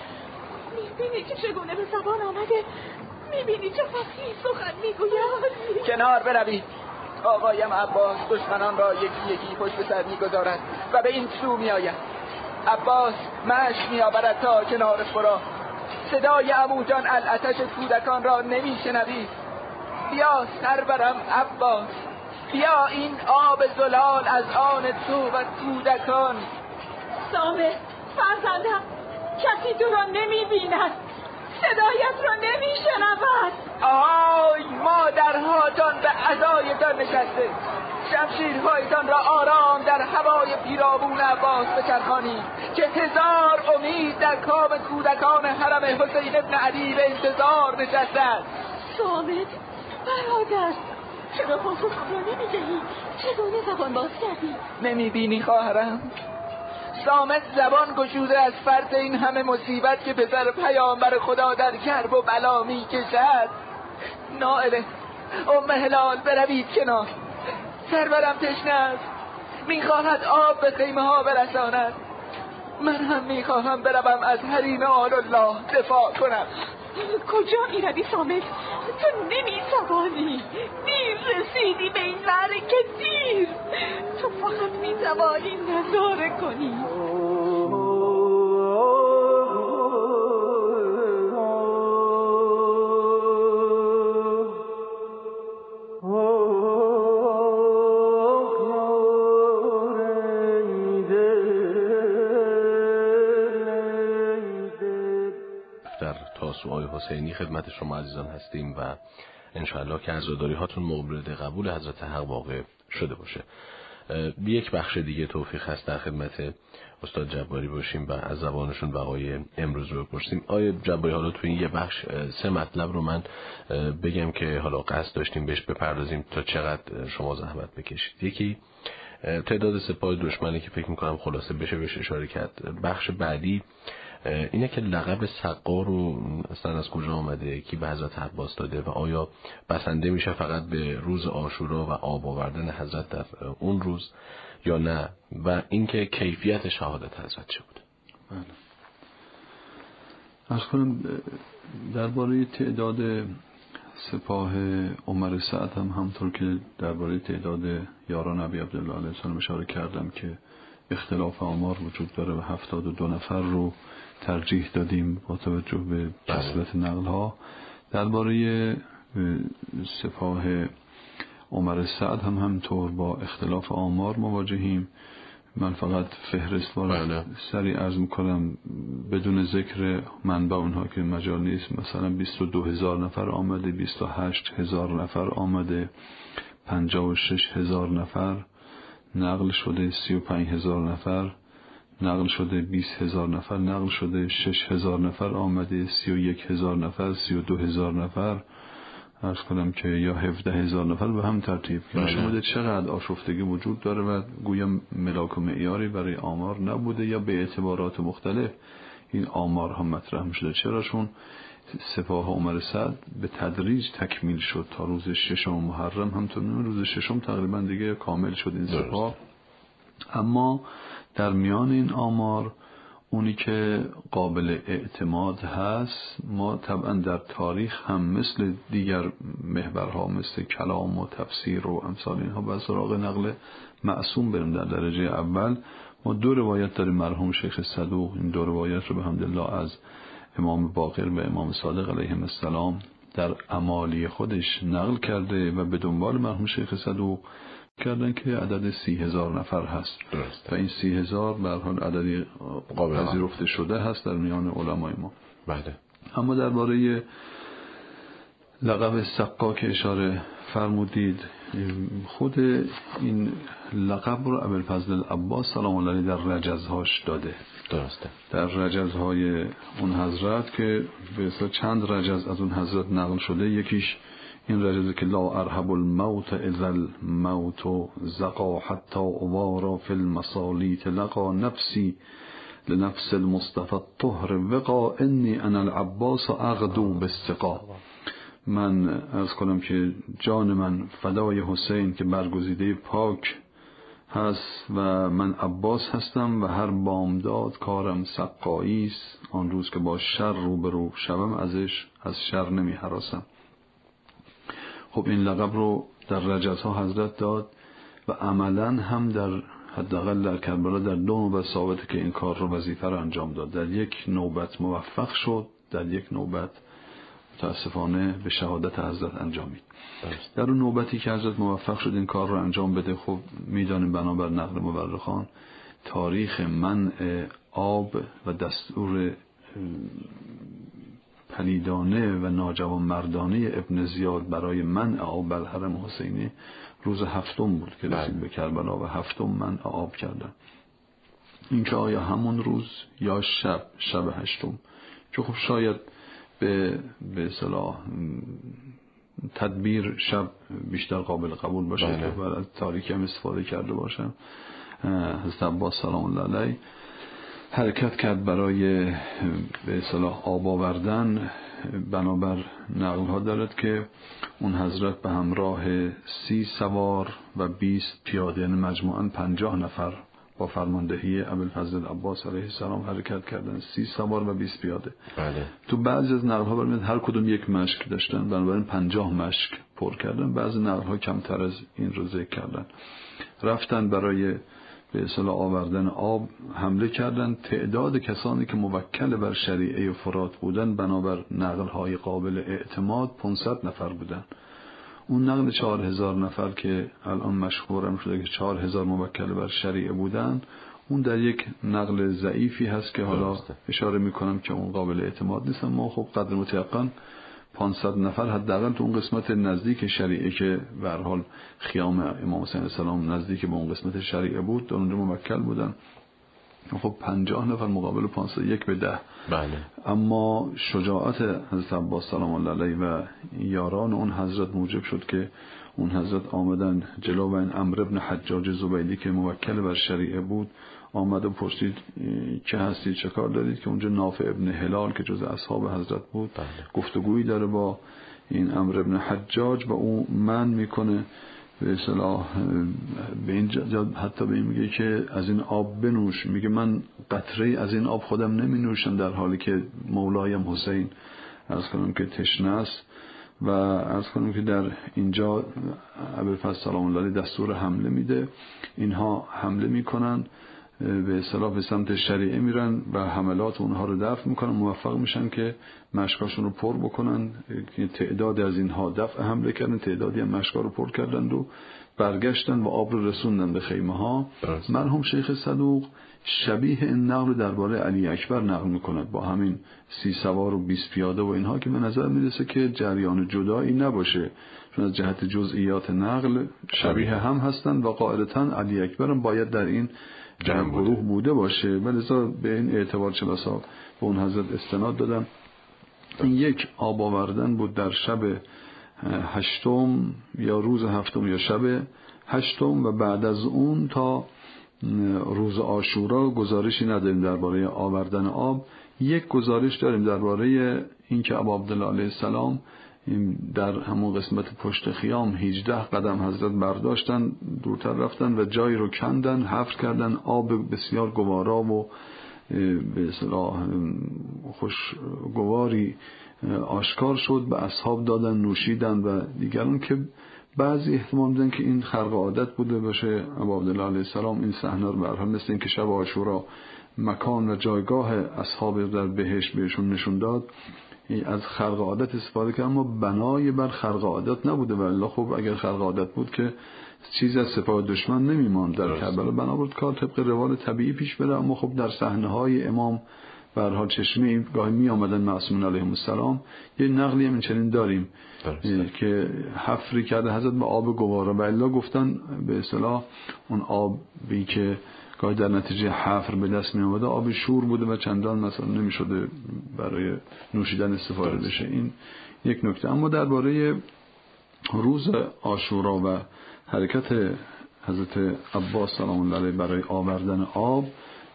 Speaker 13: می‌بینی که چگونه به زبان آمده؟ می‌بینی چه فصیح سخن می‌گوید؟
Speaker 8: کنار بروید. آقایم عباس دشمنان را یکی یکی پشت سر می‌گذارد و به این سو میآید عباس مش میآورد تا کنار فرا صدای عموجان الاتش کودکان را نمیشنوی بیا سرورم عباس. بیا این آب زلال از آن تو و کودکان.
Speaker 13: سامه فرزندم کسی تو را نمی‌بیند. صدایت را نمیشنود.
Speaker 8: آی مادرهاتان به عزایتان نشسته. شمشیرهایتان را آرام در هوای پیرامون عباس بچرخانید که هزار امید در کام کودکان حرم حسین ابن علی به انتظار نشسته است.
Speaker 13: سامت برادر. چرا پاسخ را نمی‌دهی چگونه زبان باز کردی
Speaker 8: نمی‌بینی خواهرم سامت زبان گشوده از فرد این همه مصیبت که پسر پیامبر خدا در کرب و بلا می‌کشد نائله ام هلال بروید کنار سرورم تشنه است می‌خواهد آب به خیمه ها برساند من هم می‌خواهم بروم از حریم آل الله دفاع کنم.
Speaker 13: کجا می‌روی سامت؟ تو نمی‌توانی. دیر رسیدی به این که دیر. تو فقط می‌توانی نظاره کنی.
Speaker 1: حسینی خدمت شما عزیزان هستیم و انشاءالله که عزاداری هاتون مورد قبول حضرت حق واقع شده باشه. یک بخش دیگه توفیق هست در خدمت استاد جباری باشیم و از زبانشون بقای امروز رو بپرسیم. آیا جباری حالا تو این یه بخش سه مطلب رو من بگم که حالا قصد داشتیم بهش بپردازیم تا چقدر شما زحمت بکشید. یکی تعداد سپاه دشمنی که فکر می‌کنم خلاصه بشه بهش اشاره کرد. بخش بعدی اینه که لقب سقا رو اصلا از کجا آمده؟ کی به حضرت عباس داده؟ و آیا بسنده میشه فقط به روز آشورا و آب آوردن حضرت در اون روز یا نه؟ و اینکه کیفیت شهادت حضرت چه بوده
Speaker 4: بله. از کنم درباره تعداد سپاه عمر سعد هم همطور که درباره تعداد یاران ابی عبدالله علیه السلام اشاره کردم که اختلاف آمار وجود داره و هفتاد و دو نفر رو ترجیح دادیم با توجه به کسرت نقل ها درباره سپاه عمر سعد هم همطور با اختلاف آمار مواجهیم. من فقط فهرست بله. سری ارز می‌کنم بدون ذکر منبع اونها که مجال نیست. مثلا 22 هزار نفر آمده 28 هزار نفر آمده 56 هزار نفر نقل شده 35 هزار نفر. نقل شده 20 هزار نفر نقل شده 6 هزار نفر آمده 31 هزار نفر 32 هزار نفر. ارز کنم که یا 17 هزار نفر به هم ترتیب که نشون بله. چقدر آشفتگی وجود داره و گویا ملاک و معیاری برای آمار نبوده یا به اعتبارات مختلف این آمار هم مطرح شده چرا چون سپاه عمر سعد به تدریج تکمیل شد تا روز ششم محرم. همطور روز ششم تقریبا دیگه کامل شد این سپاه. اما در میان این آمار اونی که قابل اعتماد هست ما طبعا در تاریخ هم مثل دیگر محورها مثل کلام و تفسیر و امثال اینها و سراغ نقل معصوم بریم. در درجه اول ما دو روایت داریم مرحوم شیخ صدوق. این دو روایت رو به حمدالله از امام باقر و امام صادق علیهم السلام در امالی خودش نقل کرده و به دنبال مرحوم شیخ صدوق کردن که عدد سی هزار نفر هست. و این سی هزار به حال عددی قابل پذیرفته شده هست در میان علمای ما.
Speaker 1: بله.
Speaker 4: اما درباره لقب سقا که اشاره فرمودید خود این لقب رو ابوالفضل عباس سلام الله در رجزهاش داده.
Speaker 1: درسته.
Speaker 4: در رجزهای اون حضرت که به چند رجز از اون حضرت نقل شده یکیش این رجزه که لا ارهب الموت اذا الموت زقا حتی اوارا فی المصالیت لقا نفسی لنفس المصطفى الطهر وقا انی انا العباس اغدو بستقا من از کنم که جان من فدای حسین که برگزیده پاک هست و من عباس هستم و هر بامداد کارم سقایی است. آن روز که با شر روبرو شوم ازش از شر نمی حراسم خب این لقب رو در رجز ها حضرت داد و عملا هم در حداقل در کربلا در دو نوبت ثابته که این کار رو وظیفه رو انجام داد. در یک نوبت موفق شد در یک نوبت متاسفانه به شهادت حضرت انجامید در اون نوبتی که حضرت موفق شد این کار رو انجام بده خب می‌دانیم بنابر نقل مورخان تاریخ منع آب و دستور پلیدانه و ناجوان مردانه ابن زیاد برای من آب بر حرم حسینی روز هفتم بود که رسید به کربلا و هفتم من آب کردن. این که آیا همون روز یا شب شب هشتم؟ که خب شاید به به صلاح تدبیر شب بیشتر قابل قبول باشه بله. که از تاریکی هم استفاده کرده باشم. حضرت عباس سلام الله علیه. حرکت کرد برای به صلاح آب آوردن. بنابر نقل ها دارد که اون حضرت به همراه سی سوار و بیست پیاده یعنی مجموعا پنجاه نفر با فرماندهی ابوالفضل عباس علیه السلام حرکت کردن. سی سوار و بیست پیاده.
Speaker 1: بله.
Speaker 4: تو بعضی از نقل ها برمیاد هر کدوم یک مشک داشتن بنابراین پنجاه مشک پر کردن. بعضی نقل ها کمتر از این رو ذکر کردن. رفتن برای به اصطلاح آوردن آب حمله کردند تعداد کسانی که موکل بر شریعه فرات بودن بنابر نقل های قابل اعتماد 500 نفر بودن. اون نقل چهار هزار نفر که الان مشهورم شده که چهار هزار موکل بر شریعه بودن اون در یک نقل ضعیفی هست که حالا اشاره می‌کنم که اون قابل اعتماد نیست. ما خب قدر متیقن 500 نفر حداقل تو اون قسمت نزدیک شریعه که به حال خیام امام حسین السلام نزدیک به اون قسمت شریعه بود در اونجا موکل بودن خب 50 نفر مقابل 501 به ده
Speaker 1: بله.
Speaker 4: اما شجاعت حضرت عباس سلام الله علیه و یاران اون حضرت موجب شد که اون حضرت آمدن جلو این امر ابن حجاج زبیدی که موکل بر شریعه بود آمد و پرسید که هستید چه کار دارید؟ که اونجا نافع ابن هلال که جز اصحاب حضرت بود
Speaker 1: بله.
Speaker 4: گفتگویی داره با این امر ابن حجاج و اون من می‌کنه. به اصطلاح به این حتی به این میگه که از این آب بنوش. میگه من قطره از این آب خودم نمی نوشم در حالی که مولایم حسین از کنم که تشنه است. و از کنم که در اینجا ابوالفضل سلام الله دستور حمله میده. اینها حمله می‌کنن به اصطلاح به سمت شریعه میرن و حملات اونها رو دفع می‌کنن. موفق میشن که مشکاشون رو پر بکنن. که تعداد از اینها دفع حمله کردن تعدادی هم مشکا رو پر کردن و برگشتن و آب رو رسوندن به خیمه ها مرحوم شیخ صدوق شبیه این نقل درباره علی اکبر نقل می‌کند. با همین سی سوار و 20 پیاده و اینها که به نظر می‌رسه که جریان جدایی نباشه. چون از جهت جزئیات نقل شبیه هم هستند و قاعدتا علی اکبر هم باید در این جمع گروه بوده باشه. ولذا به این اعتبار چلاسا به اون حضرت استناد دادن. این یک آب آوردن بود در شب هشتم یا روز هفتم یا شب هشتم و بعد از اون تا روز آشورا گزارشی نداریم درباره آوردن آب. یک گزارش داریم درباره اینکه ابا عبدالله علیه السلام در همون قسمت پشت خیام 18 قدم حضرت برداشتن دورتر رفتن و جایی رو کندن حفر کردن آب بسیار گوارا و به اصطلاح خوشگواری آشکار شد به اصحاب دادن نوشیدن و دیگران که بعضی احتمال میدن که این خرق عادت بوده باشه. ابا عبدالله علیه السلام این صحنه رو برهم مثل اینکه شب آشورا مکان و جایگاه اصحاب در بهش بهشون نشون داد. از خرق عادت استفاده کرد اما بنای بر خرق عادت نبوده. ولی خب اگر خرق عادت بود که چیز از سپاه دشمن نمیمان در کربلا. بنا بود کار طبق روال طبیعی پیش بره. اما خب در صحنه های امام برها چشمه گاهی می آمدن معصومون علیهم السلام. یه نقلی هم چنین داریم که حفری کرده حضرت به آب گوارا. و الا گفتن به اصطلاح اون آبی که گاهی در نتیجه حفر به دست می آمده آب شور بوده و چندان مثلا نمی شده برای نوشیدن استفاده بشه. این یک نکته. اما درباره روز آشورا و حرکت حضرت عباس سلام الله علیه برای آوردن آب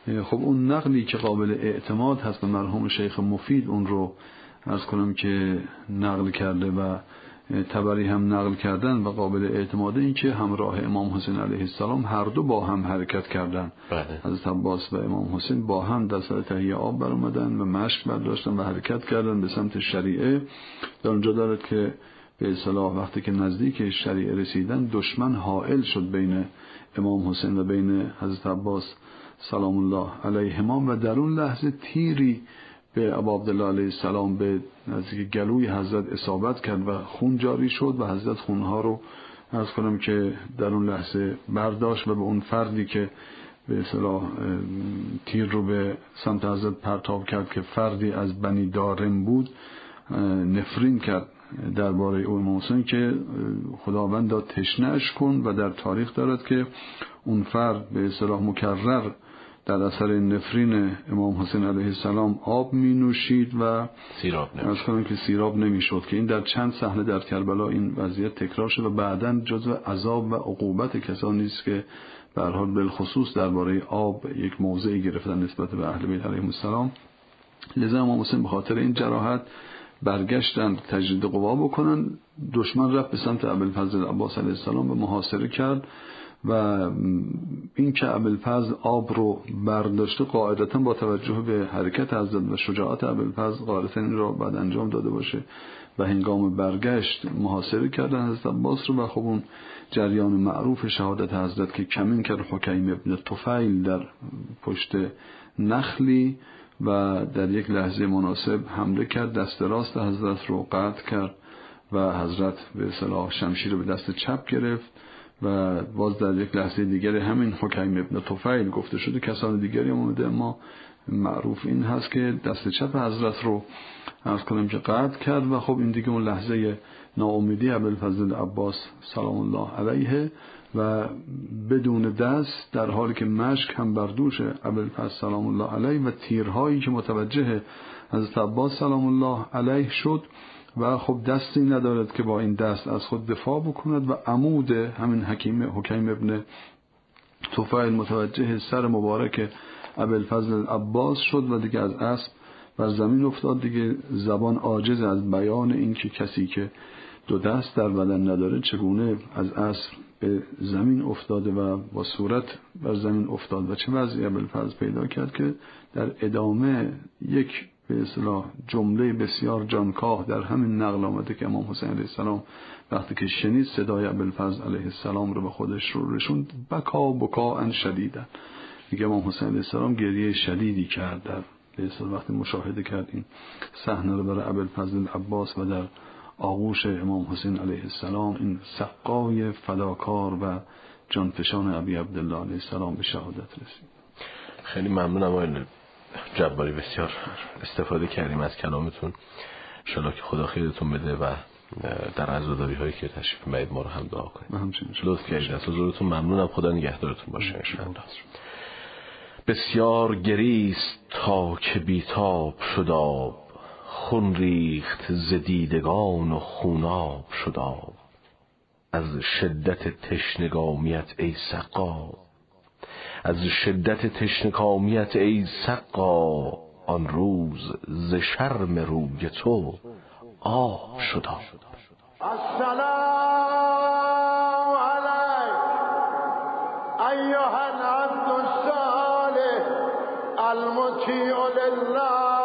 Speaker 4: خب اون نقلی که قابل اعتماد هست به مرحوم شیخ مفید اون رو از کنم که نقل کرده و تبری هم نقل کردن و قابل اعتماده این که همراه امام حسین علیه السلام هر دو با هم حرکت کردن.
Speaker 1: بله.
Speaker 4: حضرت عباس و امام حسین با هم در سر تهیه آب بر اومدن و مشک برداشتن و حرکت کردن به سمت شریعه. در اونجا دارد که به اصطلاح وقتی که نزدیک شریعه رسیدن دشمن حائل شد بین امام حسین و بین حضرت عباس. سلام الله علیهما و در اون لحظه تیری به ابا عبدالله علیه السلام به نزدیک گلوی حضرت اصابت کرد و خون جاری شد و حضرت خونها رو از کنم که در اون لحظه برداشت و به اون فردی که به اصطلاح تیر رو به سمت حضرت پرتاب کرد که فردی از بنی دارم بود نفرین کرد درباره او محسن که خداوند داد تشنهش کن و در تاریخ دارد که اون فرد به اصطلاح مکرر در اثر نفرین امام حسین علیه السلام آب می نوشید و
Speaker 1: سیراب نمی‌شد.
Speaker 4: کنم که سیراب نمی‌شد که این در چند صحنه در کربلا این وضعیت تکرار شد و بعدا جزو عذاب و عقوبت کسانی است که به حال بالخصوص درباره آب یک موضعی گرفتن نسبت به اهل بیت علیهم السلام. لذا امام حسین به خاطر این جراحت برگشتن تجدید قوا بکنن. دشمن رفت به سمت ابوالفضل عباس علیه السلام به محاصره کرد. و این که ابوالفضل آب رو برداشته قاعدتا با توجه به حرکت حضرت و شجاعت ابوالفضل قاعدتا این را بعد انجام داده باشه و هنگام برگشت محاصره کردن حضرت عباس رو و خب اون جریان معروف شهادت حضرت که کمین کرد حکیم ابن تفیل در پشت نخلی و در یک لحظه مناسب حمله کرد دست راست حضرت رو قطع کرد و حضرت به صلاح شمشیر رو به دست چپ گرفت. و باز در یک لحظه دیگر همین حکیم ابن توفیل گفته شده کسان دیگری اومده ما معروف این هست که دست چپ حضرت رو ارز کنم که قطع کرد و خب این دیگه اون لحظه ناامیدی ابوالفضل عباس سلام الله علیه و بدون دست در حالی که مشک هم بر دوش ابوالفضل سلام الله علیه و تیرهایی که متوجه حضرت عباس سلام الله علیه شد و خب دستی ندارد که با این دست از خود دفاع بکند و عمود همین حکیم حکیم ابن توفیل متوجه سر مبارک ابوالفضل عباس شد و دیگه از اسب بر زمین افتاد. دیگه زبان عاجز از بیان اینکه کسی که دو دست در بدن نداره چگونه از اسب به زمین افتاده و با صورت بر زمین افتاد و چه وضعی ابوالفضل پیدا کرد که در ادامه یک به اصطلاح جمله بسیار جانکاه در همین نقل آمده که امام حسین علیه السلام وقتی که شنید صدای ابوالفضل علیه السلام رو به خودش رو رشوند بکا بکا ان شدیدن. میگه امام حسین علیه السلام گریه شدیدی کرد در وقتی مشاهده کردیم صحنه رو برای ابوالفضل عباس و در آغوش امام حسین علیه السلام این سقای فداکار و جانفشان ابی عبدالله علیه السلام به شهادت رسید.
Speaker 1: خیلی ممنونم آقای جباری بسیار استفاده کردیم از کلامتون. شلا که خدا خیرتون بده و در عزاداری هایی که تشریف می‌دید ما رو هم دعا کنید. لطف کردید. از حضورتون ممنونم. خدا نگهدارتون باشه. بسیار گریست تا که بیتاب شداب. خون ریخت زدیدگان و خوناب شداب. از شدت تشنگامیت ای سقا از شدت تشنکامیت ای سقا آن روز ز شرم روی تو آب شدم.
Speaker 7: السلام علیک ایها العبد الصالح المطیع لله.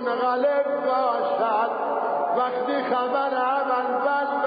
Speaker 7: منقلب باشد. وقتی خبر اول بد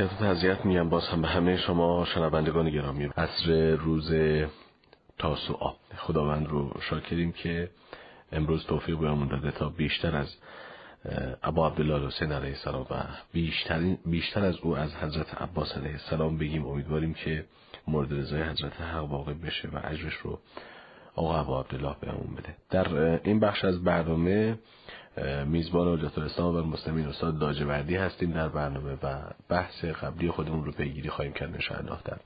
Speaker 1: تسلیت و تعذیت میگم. باز هم به همه شما شنوندگان گرامی. عصر روز تاسوعا خداوند رو شاکریم که امروز توفیق بهمون داده تا بیشتر از ابا عبدالله حسین علیه السلام و بیشتر, بیشتر از او از حضرت عباس علیه السلام بگیم. امیدواریم که مورد رضای حضرت حق واقع بشه و اجرش رو آقا ابا عبدالله بهمون بده. در این بخش از برنامه میزبان حجت الاسلام و المسلمین استاد لاجوردی هستیم در برنامه و بحث قبلی خودمون رو پیگیری خواهیم کرد انشاءالله در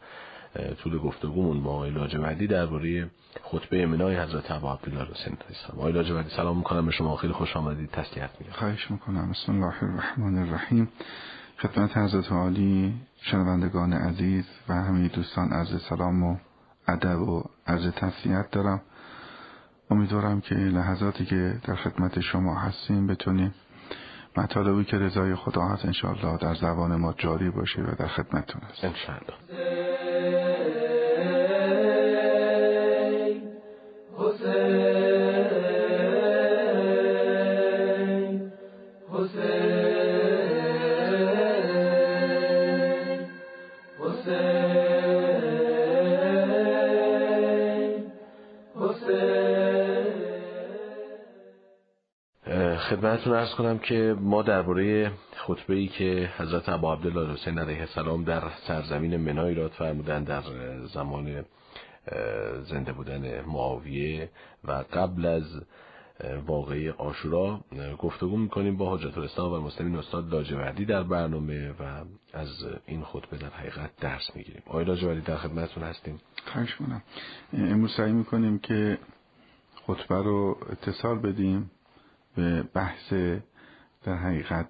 Speaker 1: طول گفتگومون با آقای لاجوردی درباره خطبه منای حضرت ابا عبدالله حسین السلام آقای لاجوردی سلام می‌کنم به شما. خیلی خوش آمدید. تسلیت میگم.
Speaker 4: خواهش می‌کنم. بسم الله الرحمن الرحیم. خدمت حضرت عالی شنوندگان عزیز و همه دوستان عرض سلام و ادب و عرض تسلیت دارم. امیدوارم که لحظاتی که در خدمت شما هستیم بتونیم مطالبی که رضای خدا هست انشاءالله در زبان ما جاری باشه و در خدمتتون هست
Speaker 1: انشاءالله. خدمتتون ارز کنم که ما درباره خطبه ای که حضرت ابا عبدالله حسین علیه السلام در سرزمین منای ایراد فرمودن در زمان زنده بودن معاویه و قبل از واقعی آشورا گفتگو می‌کنیم با حجت الاسلام و المسلمین استاد لاجوردی در برنامه و از این خطبه در حقیقت درس می‌گیریم. آقای لاجوردی در خدمتتون هستیم.
Speaker 14: خواهش امروز سعی می‌کنیم که خطبه رو اتصال بدیم. به بحث در حقیقت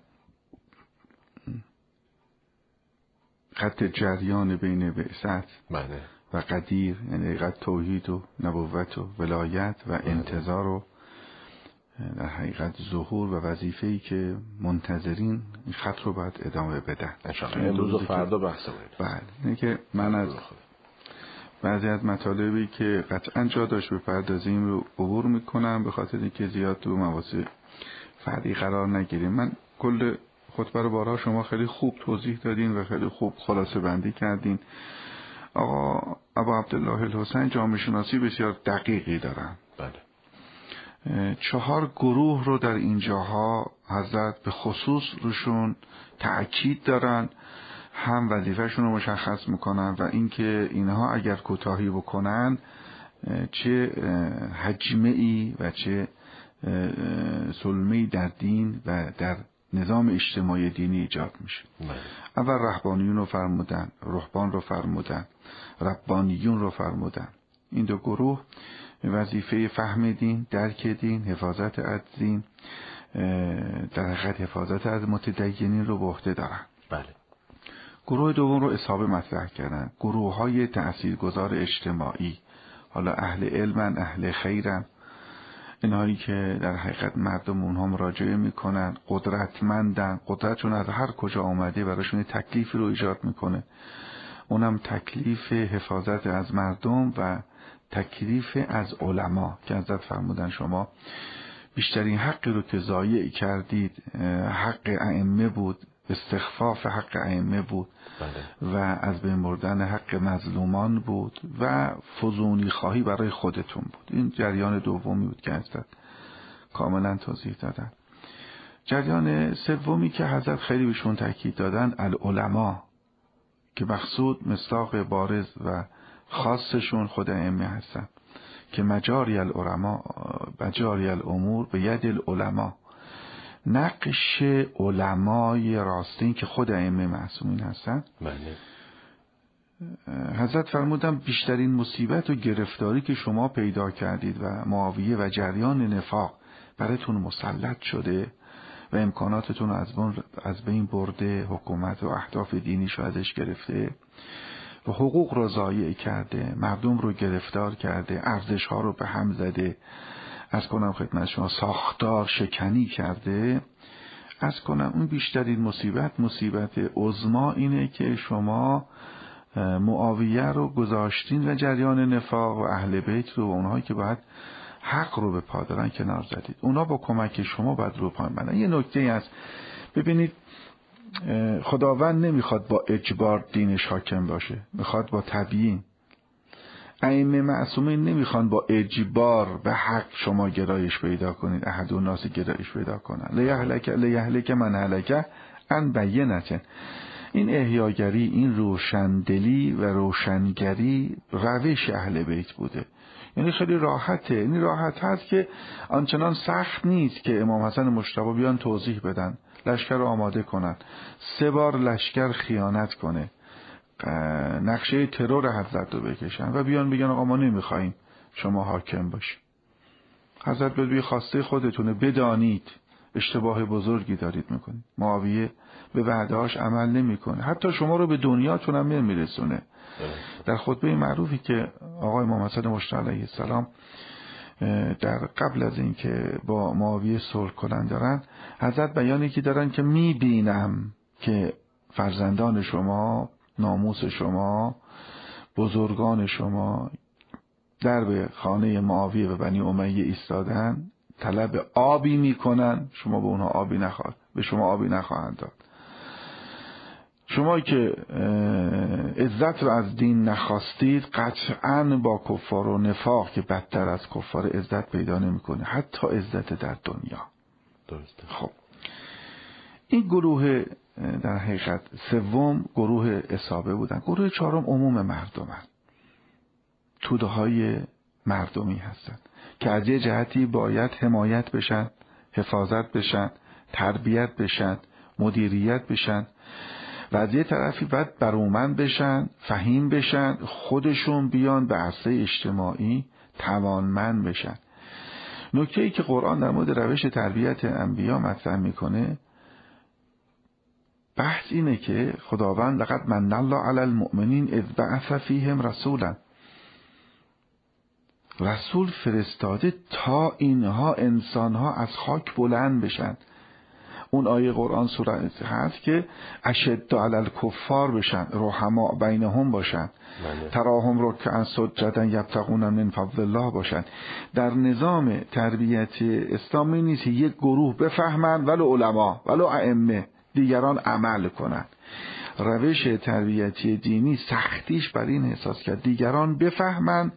Speaker 14: خط جریان بین بعثت
Speaker 1: بله.
Speaker 14: و قدیر یعنی حقیقت توحید و نبوت و ولایت و
Speaker 1: بله.
Speaker 14: انتظار و در حقیقت ظهور و وظیفه ای که منتظرین این خط رو باید ادامه بدن.
Speaker 1: امروز و فردا بحث
Speaker 14: بله. اینه که من از بعضی از مطالبی که قطعا جا داشت بپردازیم رو عبور می‌کنم به خاطر اینکه زیاد تو مواضع فردی قرار نگیریم. من کل خطبه رو بارها شما خیلی خوب توضیح دادین و خیلی خوب خلاصه بندی کردین. آقا ابا عبدالله الحسین جامعه شناسی بسیار دقیقی دارن.
Speaker 1: بله.
Speaker 14: چهار گروه رو در اینجاها حضرت به خصوص روشون تأکید دارن. هم وظیفهشون رو مشخص می‌کنن و اینکه اینها اگر کوتاهی بکنن چه حجمه ای و چه سلمه در دین و در نظام اجتماعی دینی ایجاد میشه.
Speaker 1: بله.
Speaker 14: اول رهبانیون رو فرمودن رهبان رو فرمودن ربانیون رو فرمودن. این دو گروه وظیفه فهم دین درک دین حفاظت از دین در حقیقت حفاظت از متدینین رو به عهده دارن.
Speaker 1: بله.
Speaker 14: گروه دوم رو اصحابه مطرح کردن. گروه های تأثیرگذار اجتماعی. حالا اهل علمن اهل خیرن. اینهایی که در حقیقت مردم اونها مراجعه می‌کنن قدرتمندن. قدرتشون از هر کجا آمده براشون یه تکلیفی رو ایجاد می‌کنه. اونم تکلیف حفاظت از مردم و تکلیف از علما که حضرت فرمودن شما. بیشترین حقی رو که ضایع کردید حق ائمه بود. استخفاف حق ائمه بود
Speaker 1: بله.
Speaker 14: و از بین بردن حق مظلومان بود و فزونی خواهی برای خودتون بود. این جریان دومی بود که حضرت کاملا توضیح دادن. جریان سومی که حضرت خیلی بهشون تاکید دادن العلماء که مقصود مصداق بارز و خاصشون خود ائمه هستن که مجاری العلماء مجاری الامور به ید العلماء نقش علمای راستین که خود ائمه معصومین هستن.
Speaker 1: بله.
Speaker 14: حضرت فرمودن بیشترین مصیبت و گرفتاری که شما پیدا کردید و معاویه و جریان نفاق براتون مسلط شده و امکاناتتون از بین, از بین برده حکومت و اهداف دینیش ازش گرفته و حقوق رو ضایع کرده مردم رو گرفتار کرده ارزش ها رو به هم زده از کنم خدمت شما. ساختار شکنی کرده. از کنم اون بیشترین مصیبت مصیبت عظما اینه که شما معاویه رو گذاشتین و جریان نفاق و اهل بیت رو و اونهایی که باید حق رو به پا کنار زدید. اونا با کمک شما باید رو پایین بندن. یه نکته هست. ببینید خداوند نمی‌خواد با اجبار دینش حاکم باشه. می‌خواد با تبیین ائمه معصومین نمی‌خوان با اجبار به حق شما گرایش پیدا کنید. احد و ناس گرایش پیدا کنن. لیهلک لیهلک من هلکه ان بینتن این احیاگری این روشندلی و روشنگری روش اهل بیت بوده. یعنی خیلی راحته. یعنی راحت هست که آنچنان سخت نیست که امام حسن مشتبه بیان توضیح بدن لشکر رو آماده کنن. سه بار لشکر خیانت کنه. نقشه ترور حضرت رو بکشن و بیان بگن آقا ما نمیخواییم شما حاکم باشی. حضرت به خواسته خودتونه بدانید اشتباه بزرگی دارید می‌کنید. معاویه به وعدهاش عمل نمی‌کنه. حتی شما رو به دنیاتون هم نمیرسونه. در خطبه معروفی که آقای محمد حسن مشتاق علیه السلام در قبل از اینکه با معاویه صلح کنن دارن حضرت بیانی که دارن که می‌بینم که فرزندان شما ناموس شما بزرگان شما در به خانه معاویه و بنی امیه ایستادن طلب آبی می‌کنن. شما به اونها آبی نخواهد به شما آبی نخواهند داد. شما که عزت رو از دین نخواستید قطعا با کفار و نفاق که بدتر از کفار عزت پیدا نمی‌کنه. حتی عزت در دنیا.
Speaker 1: درسته.
Speaker 14: خب. این گروه در حقیقت سوم گروه اصابه بودن. گروه چهارم عموم مردمن. توده های مردمی هستن که از یه جهتی باید حمایت بشن حفاظت بشن تربیت بشن مدیریت بشن و از یه طرفی باید برومند بشن فهیم بشن خودشون بیان به عرصه اجتماعی توانمند بشن. نکته ای که قرآن در مورد روش تربیت انبیا مطرح می‌کنه بحث اینه که خداوند لقد من الله علی المؤمنین اذ بعث فیهم رسولا. رسول فرستاده تا اینها انسانها از خاک بلند بشن. اون آیه قرآن سوره هست که اشد علی الکفار بشن رحما بینهم باشن. تراهم رو که ان سجدن یبتغون من فضل الله باشن. در نظام تربیت اسلامی نیست یک گروه بفهمن ولو علما ولو ائمه. دیگران عمل کنند. روش تربیتی دینی سختیش بر این احساس کرد. دیگران بفهمند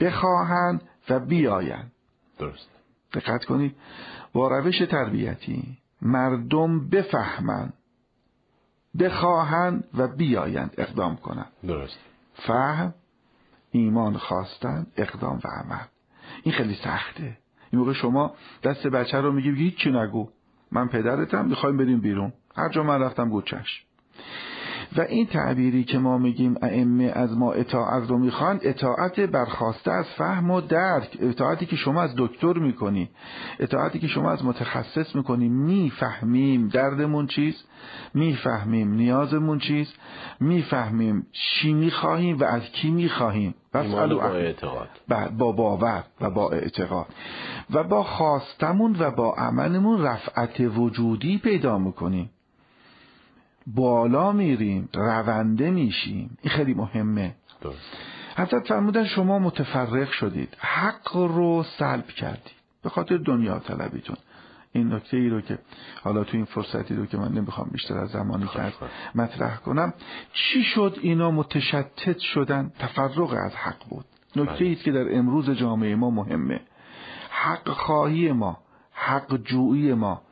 Speaker 14: بخواهند و بیایند.
Speaker 1: درست.
Speaker 14: دقت کنید. با روش تربیتی مردم بفهمند بخواهند و بیایند اقدام کنند.
Speaker 1: درست.
Speaker 14: فهم ایمان خواستن اقدام و عمل. این خیلی سخته. این موقع شما دست بچه رو میگی هیچی نگو. من پدرتم می‌خوایم بریم بیرون. هر جا من رفتم چشم. و این تعبیری که ما میگیم ائمه از ما اطاعت رو می‌خوان اطاعت برخواسته از فهم و درک اطاعتی که شما از دکتر می‌کنی اطاعتی که شما از متخصص می‌کنی می‌فهمیم دردمون چیست می‌فهمیم نیازمون چیست می‌فهمیم چی می‌خواهیم و از کی می‌خواهیم.
Speaker 1: با اعتقاد.
Speaker 14: با باور و با اعتقاد. و با خواستمون و با عملمون رفعت وجودی پیدا می‌کنیم. بالا میریم رونده میشیم. این خیلی مهمه. حضرت فرمودن شما متفرق شدید. حق رو سلب کردید. به خاطر دنیا طلبیتون. این نکته ای رو که حالا تو این فرصتی رو که من نمی‌خوام بیشتر از زمانی که مطرح کنم. چی شد اینا متشتت شدن؟ تفرق از حق بود. نکته ای که در امروز جامعه ما مهمه. حق خواهی ما حق جویی ما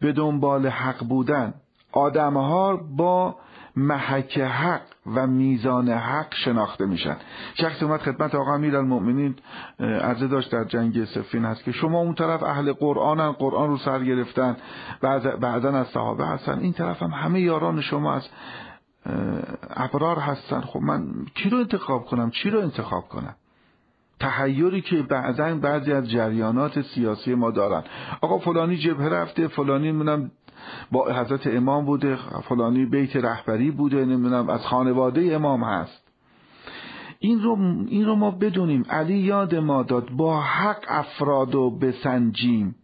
Speaker 14: به دنبال حق بودن آدمها با محک حق و میزان حق شناخته میشن. شخص اومد خدمت آقا امیر المؤمنین عرضه داشت در جنگ سفین هست که شما اون طرف اهل قرآنن قرآن رو سر گرفتن بعضا از صحابه هستن. این طرف هم همه یاران شما از ابرار هستن. خب من کی رو انتخاب کنم؟ چی رو انتخاب کنم؟ تحیری که بعضا بعضی از جریانات سیاسی ما دارن. آقا فلانی جبهه رفته فلانی منم با حضرت امام بوده فلانی بیت رهبری بوده نمی‌دونم از خانواده امام هست. این رو, این رو ما بدونیم. علی یاد ما داد با حق افراد رو بسنجیم.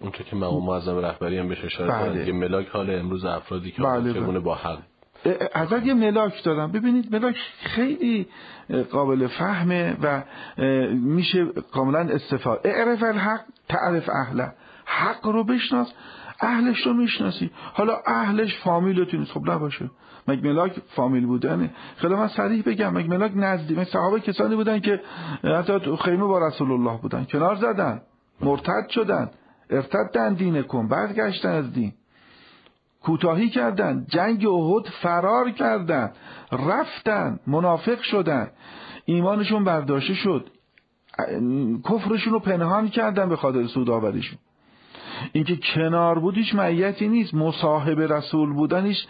Speaker 1: اونطور که مقام معظم رهبری هم بهش اشاره بله. که ملاک حال امروز افرادی که بله چگونه با حق؟
Speaker 14: ازت یه ملاک دادم ببینید ملاک خیلی قابل فهمه و میشه کاملا استفاده. اعرف الحق تعرف اهله. حق رو بشناس. اهلش رو می‌شناسی. حالا اهلش فامیلتون نیست خب نباشه. مگه ملاک فامیل بودنه. خیلی من صریح بگم مگه ملاک نزدیک صحابه کسانی بودن که حتی تو خیمه با رسول الله بودن. کنار زدن. مرتد شدن. ارتدن دین کن. برگشتن از دین. کوتاهی کردن. جنگ احد فرار کردن. رفتن. منافق شدن. ایمانشون برداشته شد. کفرشون رو پنهان کردن به خاطر سودآوریشون. اینکه کنار بودیش معیتی نیست. مصاحب رسول بودنش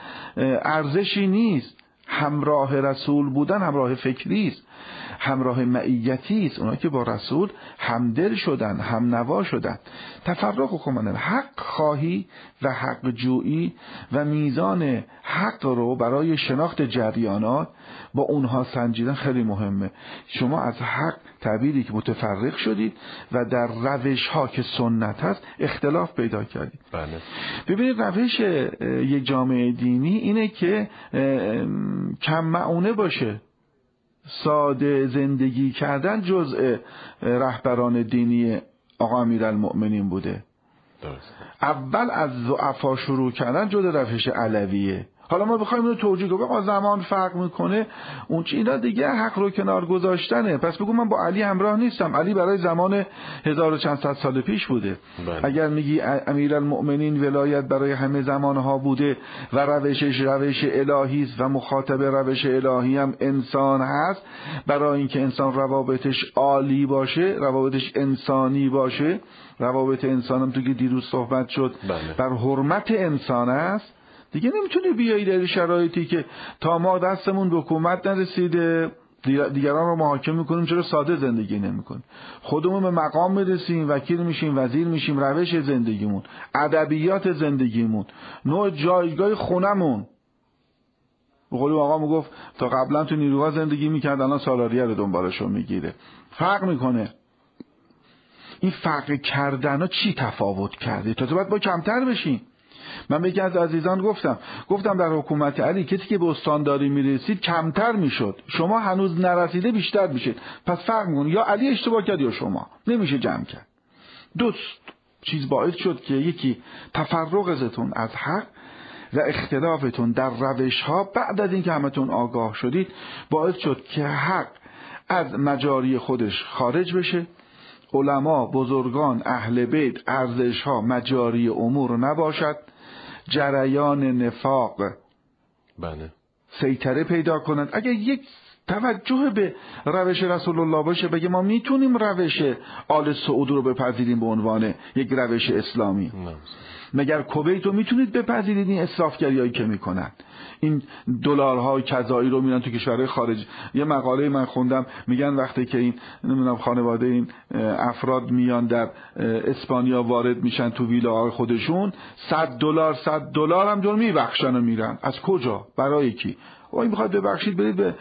Speaker 14: ارزشی نیست. همراه رسول بودن همراه فکری است. همراه معیتی است. اونایی که با رسول همدل شدن هم نوا شدن. تفرق کنن حق خواهی و حق جویی و میزان حق رو برای شناخت جریانات با اونها سنجیدن خیلی مهمه. شما از حق تعبیری که متفرق شدید و در روش ها که سنت هست اختلاف پیدا کردید
Speaker 1: بله.
Speaker 14: ببینید روش یک جامعه دینی اینه که کم معونه باشه ساده زندگی کردن جزء رهبران دینی آقا امیرالمؤمنین بوده
Speaker 1: درست.
Speaker 14: اول از ضعفا شروع کردن جدا روش علویه حالا ما بخوایم اینو توجیه کنیم. آقا زمان فرق می‌کنه. اون چی اینا دیگه حق رو کنار گذاشتنه. پس بگو من با علی همراه نیستم. علی برای زمان هزار و چند صد سال پیش بوده.
Speaker 1: بله.
Speaker 14: اگر میگی امیرالمؤمنین ولایت برای همه زمانها بوده و روشش روش الهی است و مخاطب روش الهی هم انسان هست برای اینکه انسان روابطش عالی باشه روابطش انسانی باشه روابط انسان هم تو که دیروز صحبت شد
Speaker 1: بله.
Speaker 14: بر حرمت انسان است دیگه نمی‌تونی بیایی در شرایطی که تا ما دستمون به حکومت نرسیده دیگران رو محاکم می‌کنیم چرا ساده زندگی نمی‌کنیم؟ خودمون به مقام می‌رسیم وکیل میشیم وزیر میشیم روش زندگیمون ادبیات زندگیمون نوع جایگاه خونمون. به آقا می‌گفت تا قبلا تو نیروها زندگی می‌کرد الان سالاریه رو دنبالشون می‌گیره. فرق می‌کنه. این فرق کردن ها چی تفاوت کرده؟ تا باید با کمتر بشین من به یکی از عزیزان گفتم گفتم در حکومت علی کسی که به استانداری می‌رسید کمتر می‌شد. شما هنوز نرسیده بیشتر میشید. پس فرق میکن یا علی اشتباه کرد یا شما. نمیشه جمع کرد. دو چیز باعث شد که یکی تفرغتون از حق و اختلافتون در روش ها بعد از اینکه همتون آگاه شدید باعث شد که حق از مجاری خودش خارج بشه. علما بزرگان اهل بیت ارزش ها مجاری امور نباشد. جریان نفاق.
Speaker 1: بله.
Speaker 14: سیطره پیدا کنند اگر یک توجه به روش رسول الله باشه بگه ما می‌تونیم روش آل سعود رو بپذیریم به عنوان یک روش اسلامی. مگر کویت رو می‌تونید بپذیرید؟ این اصرافگریایی که می‌کنن. این دلارهای کذایی رو میرن تو کشورهای خارج. یه مقاله من خوندم میگن وقتی که این نمی‌دونم خانواده این افراد میان در اسپانیا وارد میشن تو ویلاهای خودشون 100 دلار 100 دلار هم جور میبخشن و میرن. از کجا؟ برای کی؟ و این می‌خواد ببخشید برید به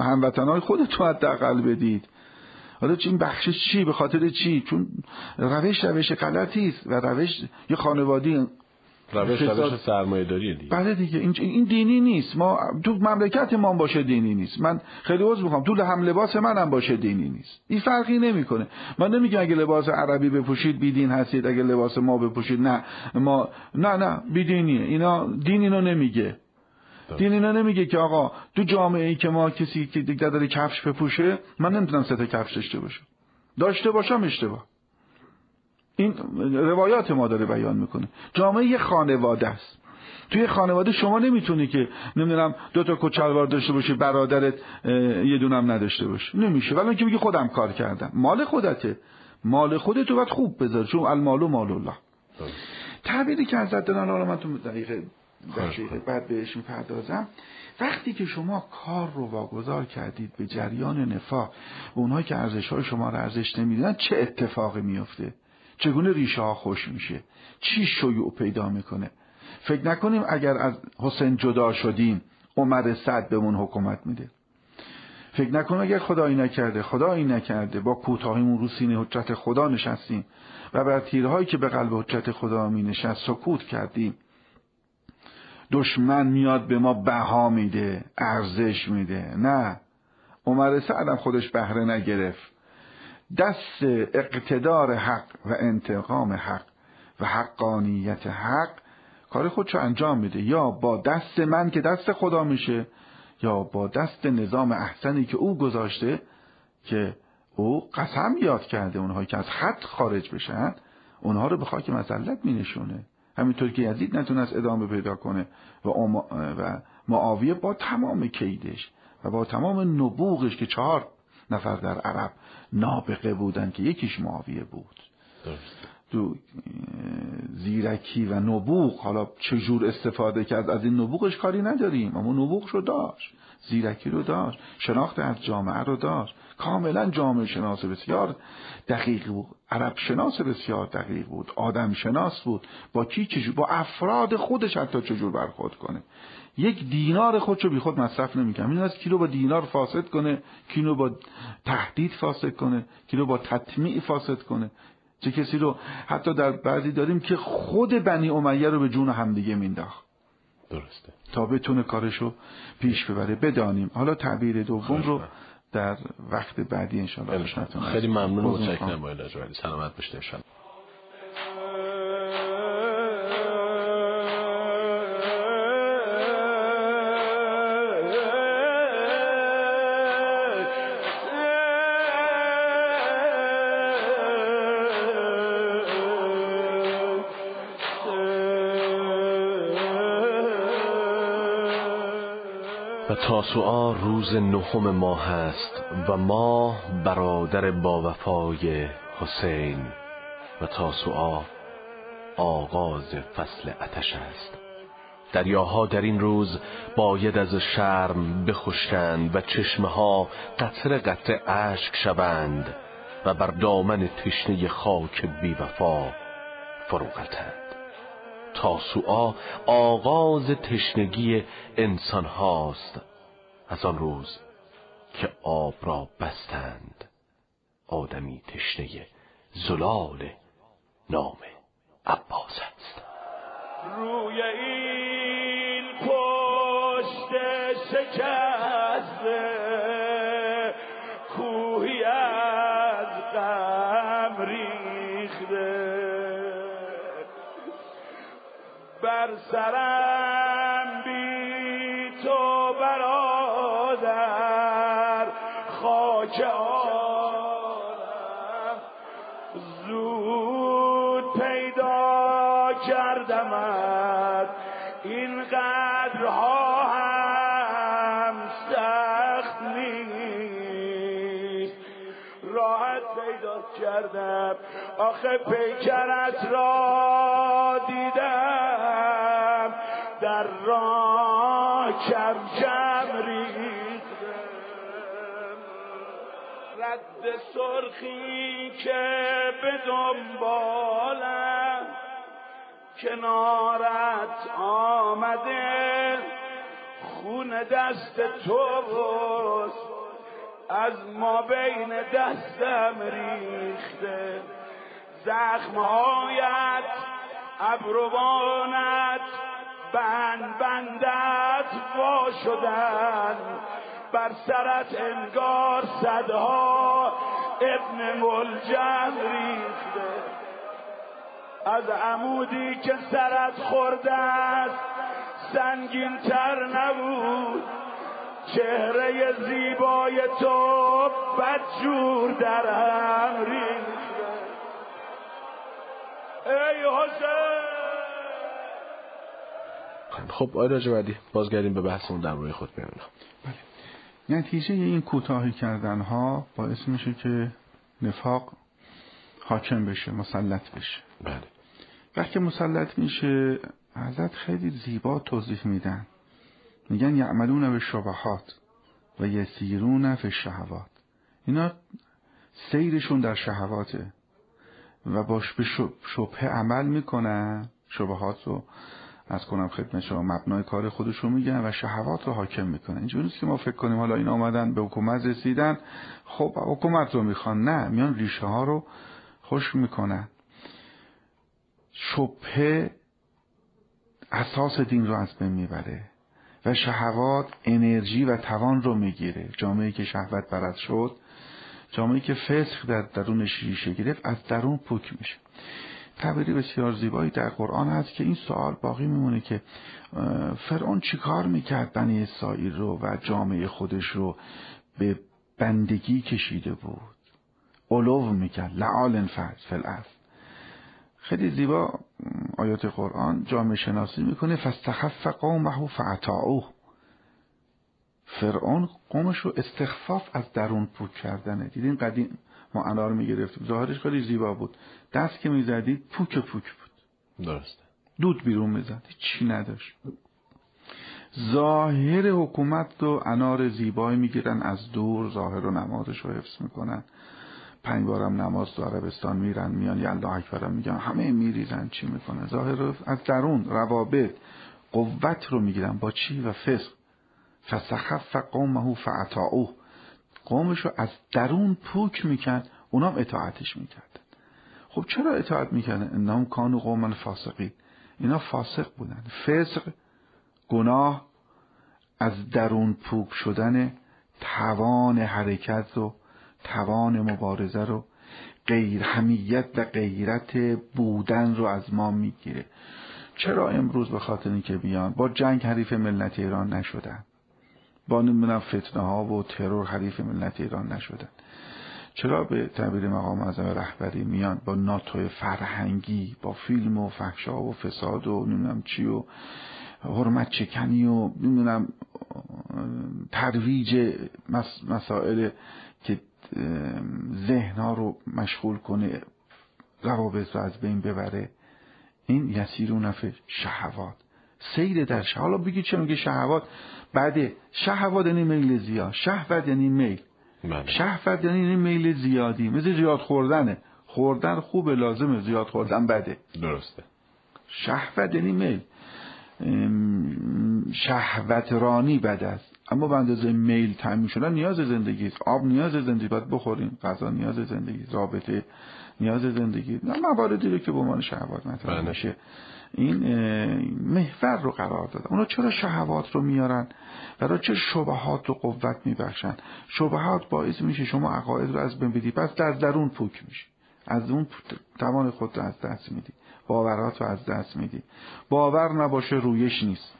Speaker 14: هموطنهای خودتون حداقل بدید. حالا این بخشش چی؟ به خاطر چی؟ چون روش روش غلطی است و روش یه خانوادی
Speaker 1: روش روش سرمایه داری دیگه.
Speaker 14: بله دیگه این این دینی نیست. ما تو مملکت ما باشه دینی نیست. من خیلی عذر می‌خوام. تو هم لباس منم باشه دینی نیست. این فرقی نمی‌کنه. من نمیگم اگه لباس عربی بپوشید بیدین هستید اگه لباس ما بپوشید نه. ما نه نه بیدینیه. اینا دین اینو نمیگه. دین اینا نمیگه که آقا تو جامعه ای که ما کسی که دیگه داره کفش بپوشه من نمی‌تونم سه تا کفش داشته باشم. داشته باشم اشتباه. این روایات ما داره بیان می‌کنه. جامعه یه خانواده است. توی خانواده شما نمی‌تونی که نمی‌دونم دو تا کچلوار داشته باشی برادرت یه دونم نداشته باشه نمیشه. ولی که میگه خودم کار کردم. مال خودته. مال خودتو باید خوب بذار چون المال و مال الله. تعبیری که حضرت دارن حالا من تو دقیقه دقیقه بعد بهش می‌پردازم. وقتی که شما کار رو واگذار کردید به جریان نفاق و اونهایی که ارزش های شما رو ارزش نمیدن چه اتفاقی میفته چگونه ریشه ها خوش میشه؟ چی شیوع پیدا می‌کنه؟ فکر نکنیم اگر از حسین جدا شدیم عمر صد بهمون حکومت میده. فکر نکنیم اگر خدایی نکرده خدایی نکرده با کوتاهیمون رو سینه حجت خدا نشستیم و بر تیرهایی که به قلب حجت خدا می نشست سکوت کردیم. دشمن میاد به ما بها میده ارزش میده. نه. عمر سعدم خودش بهره نگرفت. دست اقتدار حق و انتقام حق و حقانیت حق کار خودشو انجام میده یا با دست من که دست خدا میشه یا با دست نظام احسنی که او گذاشته که او قسم یاد کرده اونهایی که از خط خارج بشن اونها رو به خاک مسلط می نشونه همینطور که یزید نتونست ادامه پیدا کنه و, و معاویه با تمام کیدش و با تمام نبوغش که چهار نفر در عرب نابغه بودن که یکیش معاویه بود. تو زیرکی و نبوغ حالا چجور استفاده کرد؟ از این نبوغش کاری نداریم. اما نبوغش رو داشت. زیرکی رو داشت. شناخت از جامعه رو داشت. کاملا جامعه شناس بسیار دقیق بود. عرب شناس بسیار دقیق بود. آدم شناس بود. با کی چجور با افراد خودش حتی چجور برخورد کنه. یک دینار خودشو بی خود مصرف نمی‌کنه. این از کیلو با دینار فاسد کنه کیلو با تهدید فاسد کنه کیلو با تطمیع فاسد کنه. چه کسی رو حتی در بعضی داریم که خود بنی امیه رو به جون همدیگه مینداخت.
Speaker 1: درسته.
Speaker 14: تا بتونه کارشو پیش ببره. بدانیم. حالا تعبیر دوم رو در وقت بعدی انشاءالله
Speaker 1: خیلی ممنون. و متشکرم سلامت باشید. و تاسوعا روز نهم ماه است و ما برادر با وفای حسین و تاسوعا آغاز فصل اتش است. دریاها در این روز باید از شرم بخشکند و چشمه ها قطر قطر اشک شوند و بر دامن تشنه خاک بی وفا فروغتند تاسوعا آغاز تشنگی انسان هاست از آن روز که آب را بستند آدمی تشنه زلال نام عباس است.
Speaker 5: روی این سرم بی تو برادر خاک آرم. زود پیدا کردمت این قدرها هم سخت نیست. راحت پیدا کردم آخه پیکرت را دیدم. کم کم رد سرخی که به دنبالم کنارت آمده. خون دست توست از ما بین دستم ریخته. زخمهایت ابروانت بند بندت وا شدن. بر سرت انگار صدها ابن ملجم ریخته. از عمودی که سرت خورده است سنگین تر نبود. چهره زیبای تو بدجور در هم ریخته. ای حسین!
Speaker 1: خب آقای راجبردی بازگردیم به بحثمون در روی خود بیانم
Speaker 14: نتیجه این کوتاهی کردن ها باعث میشه که نفاق حاکم بشه مسلط بشه.
Speaker 1: بله.
Speaker 14: وقتی مسلط میشه حضرت خیلی زیبا توضیح میدن. میگن یعملون به شبهات و یسیرون فی شهوات اینا سیرشون در شهواته و باش به شبه عمل می‌کنن شبهات رو از کنم خدمت شما. مبنای کار خودشون میگن و شهوات رو حاکم می‌کنن. اینجوری نیست که ما فکر کنیم حالا این آمدن به حکومت رسیدن. خب حکومت رو می‌خوان. نه میان ریشه ها رو خوش می‌کنن. شبه اساس دین رو از بین می‌بره و شهوات انرژی و توان رو می‌گیره. جامعه که شهوت برد شد جامعه که فسق در درونش ریشه گرفت از درون پوک میشه. تعبیری بسیار زیبایی در قرآن هست که این سوال باقی میمونه که فرعون چیکار می‌کرد بنی اسرائیل رو و جامعه خودش رو به بندگی کشیده بود؟ علو می‌کرد. لعال فرض فل خیلی زیبا آیات قرآن جامعه شناسی می‌کنه. فاستخف قومه فعطاؤه فرعون قومش رو استخفاف از درون پوک کردنه. دیدین قدیم ما انار می‌گرفتیم. ظاهرش خیلی زیبا بود. دست که می‌زدید پوک پوک بود.
Speaker 1: درسته.
Speaker 14: دود بیرون می‌زد. چی نداشت. ظاهر حکومت رو انار زیبایی می‌گیرن. از دور ظاهر و نمازش رو حفظ می‌کنن. پنج بارم نماز تو عربستان میرن میان یالله اکبرم میگن. همه میریزن چی می‌کنن ظاهر رو از درون روابط قوت رو می‌گیرن با چی و فسق. فسخف قومه فعطاؤه قومش رو از درون پوک می‌کرد اونام اطاعتش می‌کردن. خب چرا اطاعت می‌کردن؟ انهم کانو قومن فاسقی اینا فاسق بودن. فسق گناه از درون پوک شدن توان حرکت رو توان مبارزه رو غیر همیت و غیرت بودن رو از ما می‌گیره. چرا امروز به خاطر اینکه بیان؟ با جنگ حریف ملت ایران نشدن. با نمی‌دونم فتنه ها و ترور حریف ملت ایران نشدن چرا به تعبیر مقام اعظم رهبری میان با ناتوی فرهنگی با فیلم و فحشا و فساد و نمی‌دونم چی و حرمت چکنی و نمی‌دونم ترویج مسائل که ذهنها رو مشغول کنه روابط رو از بین ببره. این یسیر و نفع شهوات. سیر در شهوات. حالا بگید چه میگه شهوات. بعد شهوات یعنی میل زیاد. شهوت یعنی میل.
Speaker 1: بله.
Speaker 14: شهوت یعنی میل زیادی. مثل زیاد خوردنه. خوردن خوب لازمه زیاد خوردن بده.
Speaker 1: درسته.
Speaker 14: شهوت یعنی میل. شهوت رانی بد است. اما به اندازه میل تعمین شدن نیاز زندگی است. آب نیاز زندگی باید بخوریم. غذا نیاز زندگی رابطه نیاز زندگی نه مواردی رو که به عنوان شهوات مطرح
Speaker 1: بله.
Speaker 14: میشه. این محور رو قرار دادن اونا چرا شهوات رو میارن برای چه شبهات رو قوت میبخشن؟ شبهات باعث میشه شما عقاید رو از بین بدی. پس در درون پوک میشه از اون توان خود رو از دست میدی. باورات رو از دست میدی. باور نباشه رویش نیست.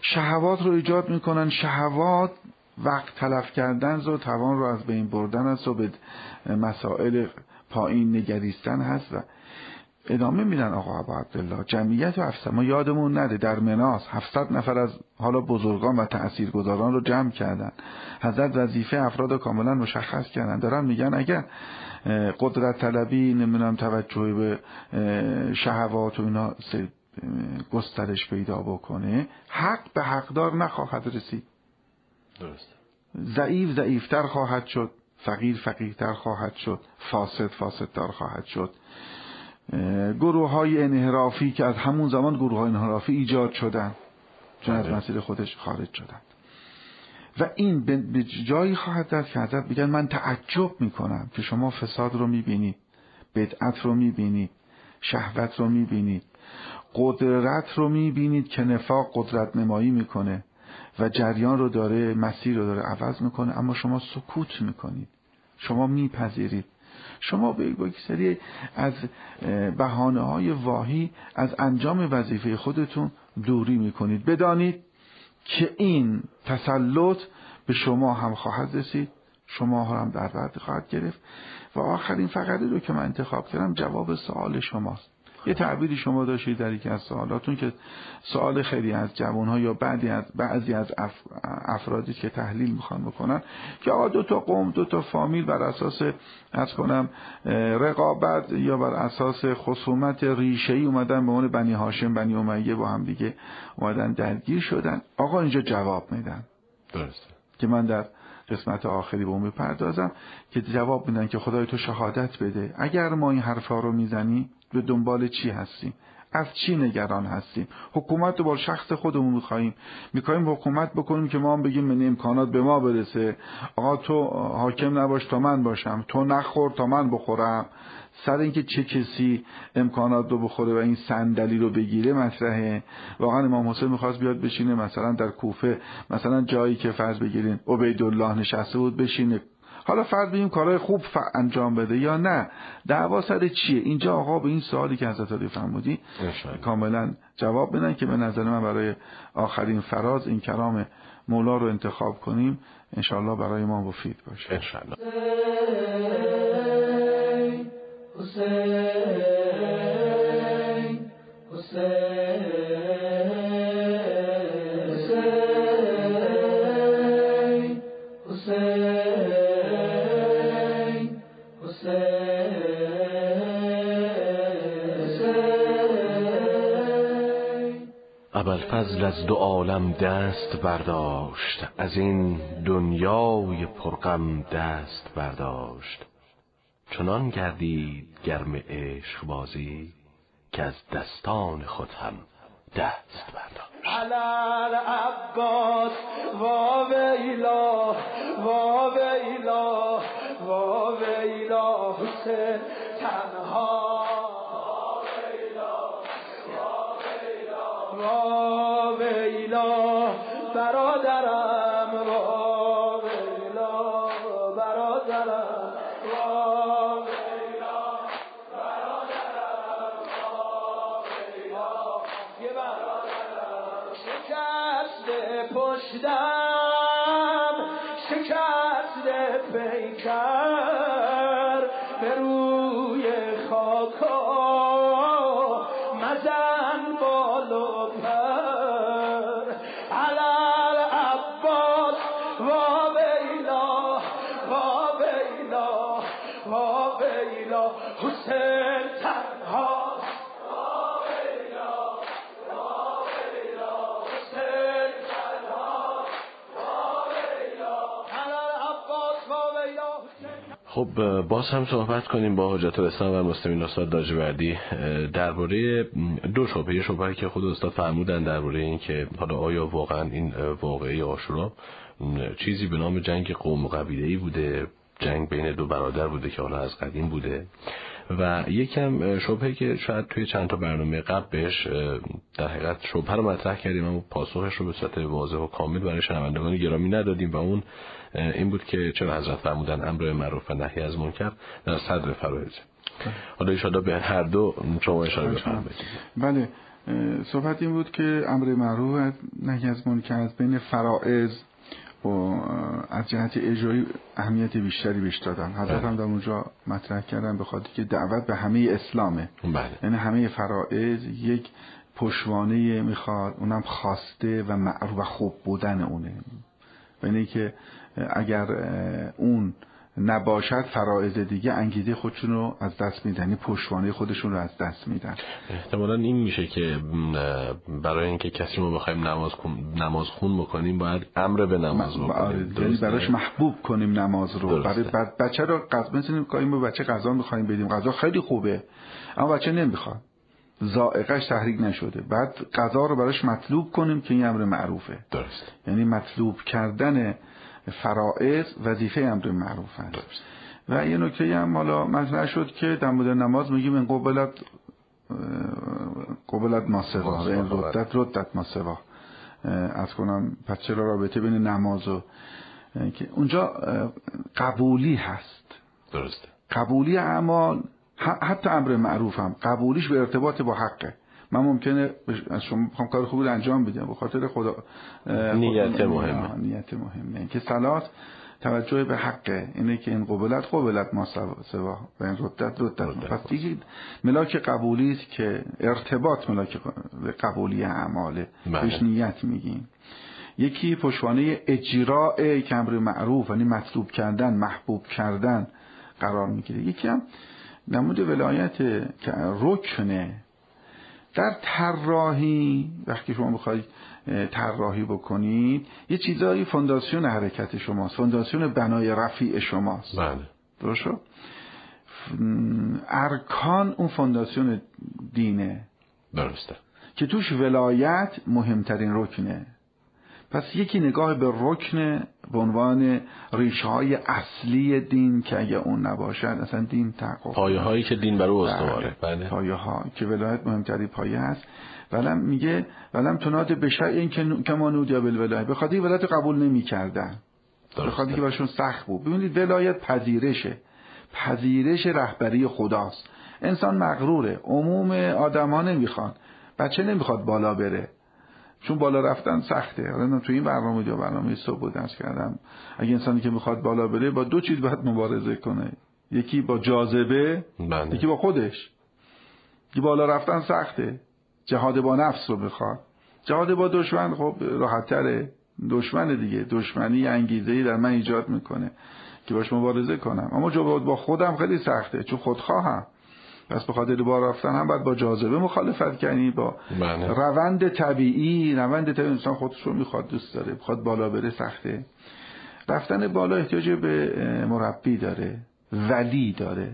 Speaker 14: شهوات رو ایجاد می‌کنن. شهوات وقت تلف کردن و توان رو از بین بردن است و به مسائل پایین نگریستن هست و ادامه میدن آقا ابا عبدالله. جمعیت و افسر. ما یادمون نده در مناس 700 نفر از حالا بزرگان و تاثیرگذاران رو جمع کردن. حضرت وظیفه افراد کاملا مشخص کردن. دارن میگن اگر قدرت طلبی نمی‌دونم توجه به شهوات و اینا گسترش پیدا بکنه حق به حقدار نخواهد رسید.
Speaker 1: درست
Speaker 14: ضعیف ضعیفتر خواهد شد فقیر فقیرتر خواهد شد فاسد فاسدتر خواهد شد. گروه های انحرافی که از همون زمان گروه های انحرافی ایجاد شدن چون از مسیر خودش خارج شدن. و این به جایی خواهد دست که حضرت بگن من تعجب می‌کنم که شما فساد رو می‌بینید بدعت رو می‌بینید شهوت رو می‌بینید قدرت رو می‌بینید که نفاق قدرت نمایی می‌کنه و جریان رو داره مسیر رو داره عوض می‌کنه اما شما سکوت می‌کنید. شما میپذیرید. شما به یک سری از بهانه های واهی از انجام وظیفه خودتون دوری می‌کنید. بدانید که این تسلط به شما هم خواهد رسید شما هم در بعد خواهد گرفت. و آخرین فقره رو که من انتخاب کردم جواب سوال شماست. یه تعبیری شما داشتید در یکی از سوالاتون که سوال خیلی از جوانها یا بعضی از بعضی از افرادی که تحلیل می‌خوان بکنن که آقا دو تا قوم دو تا فامیل بر اساس از کنم رقابت یا بر اساس خصومت ریشه‌ای اومدن به عنوان بنی هاشم بنی امیه با هم دیگه اومدن درگیر شدن. آقا اینجا جواب میدن.
Speaker 1: درسته.
Speaker 14: که من در قسمت آخری به اون بپردازم که جواب میدن که خدای تو شهادت بده. اگر ما این حرفا رو می‌زنیم به دنبال چی هستیم؟ از چی نگران هستیم؟ حکومت رو با شخص خودمون میخواییم میخواییم حکومت بکنیم که ما هم بگیم من امکانات به ما برسه. آقا تو حاکم نباش تا من باشم. تو نخور تا من بخورم. سر اینکه چه کسی امکانات رو بخوره و این صندلی رو بگیره مطرحه. واقعا امام حسین می‌خواست بیاد بشینه. مثلا در کوفه مثلا جایی که فرض بگیرین عبیدالله نشسته بود بشینه. حالا فرض بگیم کارهای خوب انجام بده یا نه دعوا سر چیه؟ اینجا آقا به این سوالی که حضرت علی فرمودی کاملا جواب بدن که به نظر من برای آخرین فراز این کلام مولا رو انتخاب کنیم انشالله برای ما مفید باشه.
Speaker 1: انشالله ابوالفضل از دو عالم دست برداشت از این دنیای پرغم دست برداشت. چنان گردید گرم عشق بازی که از دستان خود هم دست برداشت.
Speaker 3: علال عباس و ویلا و ویلا و ویلا تنها و ویلا برادرم
Speaker 1: خب باز هم صحبت کنیم با حجت الاسلام و مسلمین استاد داجوردی درباره دو شبهه یه شبهه که خود استاد فرمودن درباره این که حالا آیا واقعا این واقعه آشورا چیزی به نام جنگ قوم و قبیله‌ای بوده جنگ بین دو برادر بوده که حالا از قدیم بوده. و یکم شبهه که شاید توی چند تا برنامه قبل بهش در حقیقت شبهه رو مطرح کردیم اما پاسخش رو به صورت واضح و کامل برای شنوندگان گرامی ندادیم و اون این بود که چرا حضرت فرمودن امر معروف و نهی از منکر در صدر فرایض. حالا ایشالا به هر دو شما اشاره بفرمایید.
Speaker 14: بله صحبت این بود که امر معروف نهی از منکر از بین فرائض و از جهت اجرایی اهمیت بیشتری بهش دادن. حضرت هم در اونجا مطرح کردن به خاطر که دعوت به همه اسلامه.
Speaker 1: بله.
Speaker 14: یعنی همه فرائض یک پشوانه می‌خواد اونم خواسته و معروف و خوب بودن اونه. یعنی که اگر اون نباشد فرائض دیگه انگیزه خودشون رو از دست میدن یعنی پشوانه خودشون رو از دست میدن.
Speaker 1: احتمالا این میشه که برای اینکه کسی ما بخوایم نماز نماز خون بکنیم باید امر به نماز بکنیم.
Speaker 14: یعنی براش محبوب کنیم نماز رو. برای بچه رو غذا مثلا به بچه غذا می‌خوایم بدیم. غذا خیلی خوبه اما بچه نمی‌خواد. زائقش تحریک نشده. بعد غذا رو براش مطلوب کنیم که این امر معروفه.
Speaker 1: درست
Speaker 14: یعنی مطلوب کردن فرائض وظیفه امر معروف است و یه نکته هم حالا مطرح شد که در مورد نماز میگیم این قبلت قبلت ماسوا این ردت ردت ماسوا از کنم پس چرا رابطه بین نماز و که اونجا قبولی هست.
Speaker 1: درسته.
Speaker 14: قبولی اعمال حتی امر معروف هم قبولیش به ارتباط با حقه. من ممکنه از شما بخوام کار خوبی انجام بدم. به خاطر خدا
Speaker 1: نیت مهمه.
Speaker 14: نیت مهمه. که صلات توجه به حقه. اینه که این قبلت قبلت ما سوا و این ردت ردت. پس دیگه ملاک قبولی است که ارتباط ملاک قبولی اعماله. بهش نیت میگیم. یکی پشوانه اجراء کمر معروف یعنی مطلوب کردن محبوب کردن قرار می‌گیره. یکی هم نمود ولایت که رکنه در طراحی وقتی شما بخواید طراحی بکنید یه چیزایی فونداسیون حرکت شماست فونداسیون بنای رفیع شماست.
Speaker 1: بله.
Speaker 14: درست ارکان اون فونداسیون دینه.
Speaker 1: درسته.
Speaker 14: که توش ولایت مهمترین رکنه. پس یکی نگاه به رکن به عنوان ریشه های اصلی دین که اگه اون نباشد اصلا دین تحقق
Speaker 1: پایه هایی که دین بر او استواره.
Speaker 14: بله. پایه ها که ولایت مهمتری پایه هست ولم میگه ولم تناد بشه این که کما نودیا بالولایت به خاطر ولایت قبول نمی‌کردن. به خاطر که برشون سخت بود. ببینید ولایت پذیرشه پذیرش رهبری خداست. انسان مغروره. عموم آدم ها نمی‌خوان. بچه نمی‌خواد بالا بره. چون بالا رفتن سخته. حالا تو این برنامه یا برنامه صبح بود کردم. اگه انسانی که می‌خواد بالا بره با دو چیز باید مبارزه کنه. یکی با جاذبه
Speaker 1: بله.
Speaker 14: یکی با خودش. یکی بالا رفتن سخته. جهاد با نفس رو بخواد جهاد با دشمن خب راحت تره دشمن دیگه. دشمنی انگیزه در من ایجاد می‌کنه که باش مبارزه کنم. اما جهاد با خودم خیلی سخته. چون خودخواهم. پس به خاطر بار رفتن هم باید با جاذبه مخالفت کنی با
Speaker 1: بله.
Speaker 14: روند طبیعی روند طبیعی. انسان خودش رو می‌خواد دوست داره بخواد بالا بره سخته. رفتن بالا احتیاج به مربی داره ولی داره.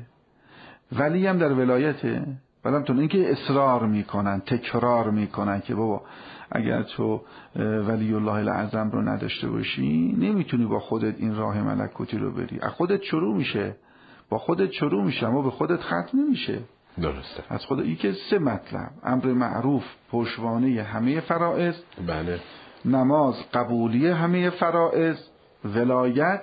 Speaker 14: ولی هم در ولایته. هم اینکه اصرار می‌کنن تکرار می‌کنن که بابا اگر تو ولی الله الاعظم رو نداشته باشی نمی‌تونی با خودت این راه ملکوتی رو بری. از خودت شروع میشه. با خودت شروع میشه اما به خودت ختم نمیشه.
Speaker 1: درسته.
Speaker 14: از خدا این که سه مطلب امر معروف پشوانه همه فرائض
Speaker 1: بله.
Speaker 14: نماز قبولی همه فرائض ولایت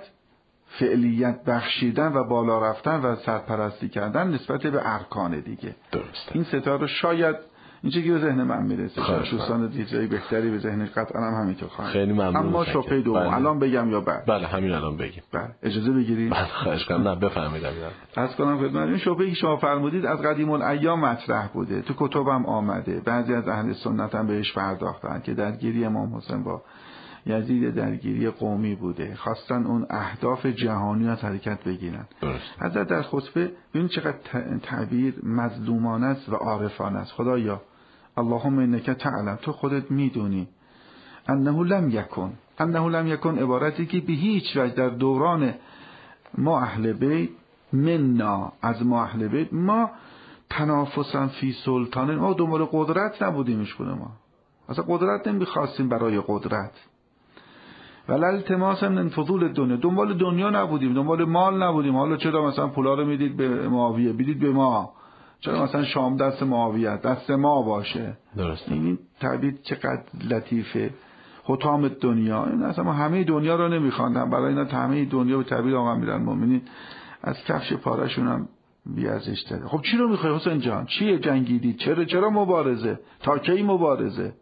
Speaker 14: فعلیت بخشیدن و بالا رفتن و سرپرستی کردن نسبت به ارکان دیگه.
Speaker 1: درسته.
Speaker 14: این ستا رو شاید این چیزی به ذهن من می‌رسه. شاید دوستان دیجای بهتری به ذهنش قطعا هم همینطور خواهد
Speaker 1: خیلی ممنون
Speaker 14: اما شپه دو
Speaker 1: بله.
Speaker 14: الان بگم یا بعد؟
Speaker 1: بله همین الان بگیم.
Speaker 14: بله. اجازه بگیرید؟
Speaker 1: بله خواهش کنم. نه بفهمیدم
Speaker 14: از کنم خدمت این شبهه که شما فرمودید از قدیم الایام مطرح بوده. تو کتبم آمده. بعضی از اهل سنت هم بهش پرداختن که درگیری امام حسین با یزید درگیری قومی بوده. خواستن اون اهداف جهانی از حرکت بگیرن. حضرت در خطبه ببین چقدر تعبیر مظلومانه است و عارفانه است. خدایا اللهم انک تعلم. تو خودت می‌دونی. انه لم یکن. انه لم یکن عبارتی که به هیچ وجه در دوران ما اهل بیت مننا از ما اهل بیت ما تنافسا فی سلطان. ما دنبال قدرت نبودیمش کنه ما. اصلا قدرت نمی‌خواستیم برای قدرت. ولی التماس من فضول دنیا. دنبال دنیا نبودیم. دنبال مال نبودیم. حالا چرا مثلا پولا رو می‌دید به معاویه؟ بدید به ما. چرا مثلا شام دست معاویه دست ما باشه.
Speaker 1: درست
Speaker 14: این تعبیر چقدر لطیفه. حتام دنیا. این اصلا ما همه دنیا رو نمیخواندن. برای اینا همه دنیا به تعبیر آقا میرن مؤمنین. از کفش پارشون هم بیازش داده خب چی رو می‌خوای حسین جان؟ چیه جنگیدی؟ چرا چرا مبارزه؟ تا کی مبارزه؟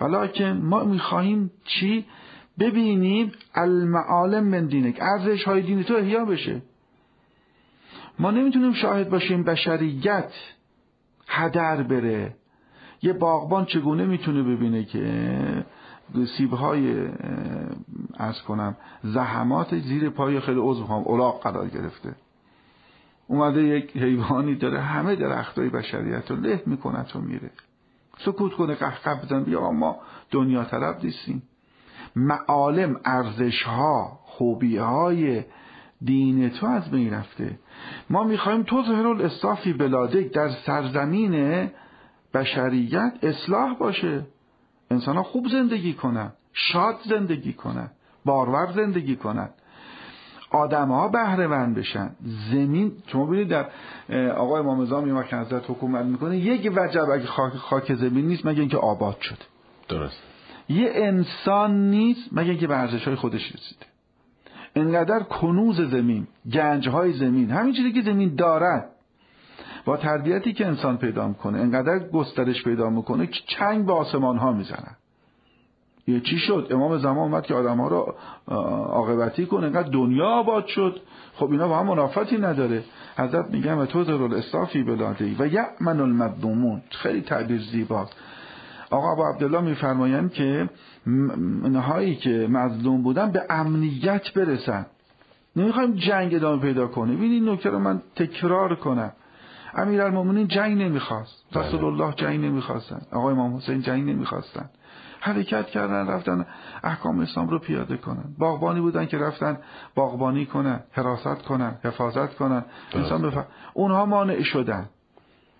Speaker 14: ولیکن ما می‌خواهیم چی؟ ببینیم المعالم من دینک. ارزش های دین تو احیا بشه. ما نمی‌تونیم شاهد باشیم بشریت هدر بره. یه باغبان چگونه می‌تونه ببینه که سیبهای از کنم زحمات زیر پای خیلی عضو هم اولاق قرار گرفته. اومده یک حیوانی داره همه درختای بشریت رو له می‌کنه تو میره. سکوت کنه قهقه بزن بیا ما دنیا طلب نیستیم. معالم ارزش ها خوبی های دین تو از بین رفته. ما می‌خوایم تو ظهر الاصافی بلادک در سرزمین بشریت اصلاح باشه. انسان ها خوب زندگی کنن شاد زندگی کنن بارور زندگی کنن. آدم ها بهره بشن. زمین شما ببینید در آقای امام زمان یه وقت حضرت حکومت می‌کنه یک وجب اگه خاک, خاک زمین نیست مگه اینکه آباد شد.
Speaker 1: درست.
Speaker 14: یه انسان نیست مگه اینکه به ارزش های خودش رسیده. انقدر کنوز زمین گنج های زمین همین چیزی که زمین دارد. با تربیتی که انسان پیدا می‌کنه انقدر گسترش پیدا می‌کنه که چنگ به آسمان ها می‌زنن یه چی شد؟ امام زمان اومد که آدم ها رو عاقبتی کنه انقدر دنیا آباد شد. خب اینا با هم منافاتی نداره. حضرت میگن و تو در الاستافی بلاده و یعمن المظلومون. خیلی تعبیر زیباست. آقا ابو عبدالله میفرمایند که نهایی که مظلوم بودن به امنیت برسن. نمی‌خوایم جنگ ادامه پیدا کنه ببین این نکته رو من تکرار کنم. امیرالمومنین جنگ نمی‌خواست. رسول الله جنگ نمی‌خواستن. آقای امام حسین جنگ نمی‌خواستن. حرکت کردن رفتن احکام اسلام رو پیاده کنن. باغبانی بودن که رفتن باغبانی کنن حراست کنن حفاظت کنن. انسان بفهم اونها مانع شدن.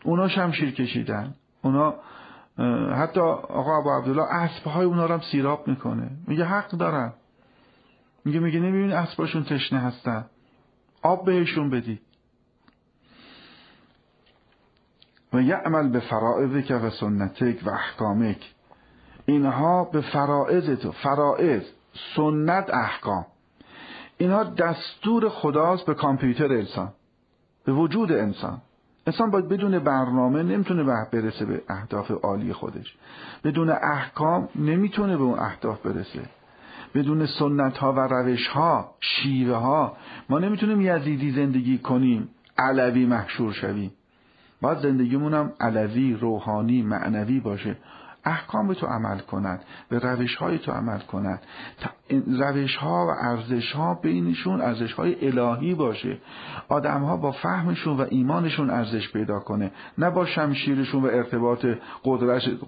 Speaker 14: اونها شمشیر کشیدن. اونها حتی آقا ابو عبدالله اسبهای اونها رو هم سیراب می‌کنه. میگه حق دارن میگه میگه نمی‌بینی اسباشون تشنه هستن. آب بهشون بدی. و یعمل به فرائضک و سنتک و احکامک. اینها به فرائض تو فرائض سنت احکام. اینها دستور خداست به کامپیوتر انسان به وجود انسان. انسان باید بدون برنامه نمی‌تونه برسه به اهداف عالی خودش. بدون احکام نمی‌تونه به اون اهداف برسه. بدون سنت ها و روش ها شیوه ها ما نمی‌تونیم یزیدی زندگی کنیم علوی محشور شویم. باید زندگیمون هم علوی روحانی معنوی باشه. احکام تو عمل کنند به روش های تو عمل کنند روش ها و ارزش ها بینشون ارزش های الهی باشه. آدم ها با فهمشون و ایمانشون ارزش پیدا کنه. نه با شمشیرشون و ارتباط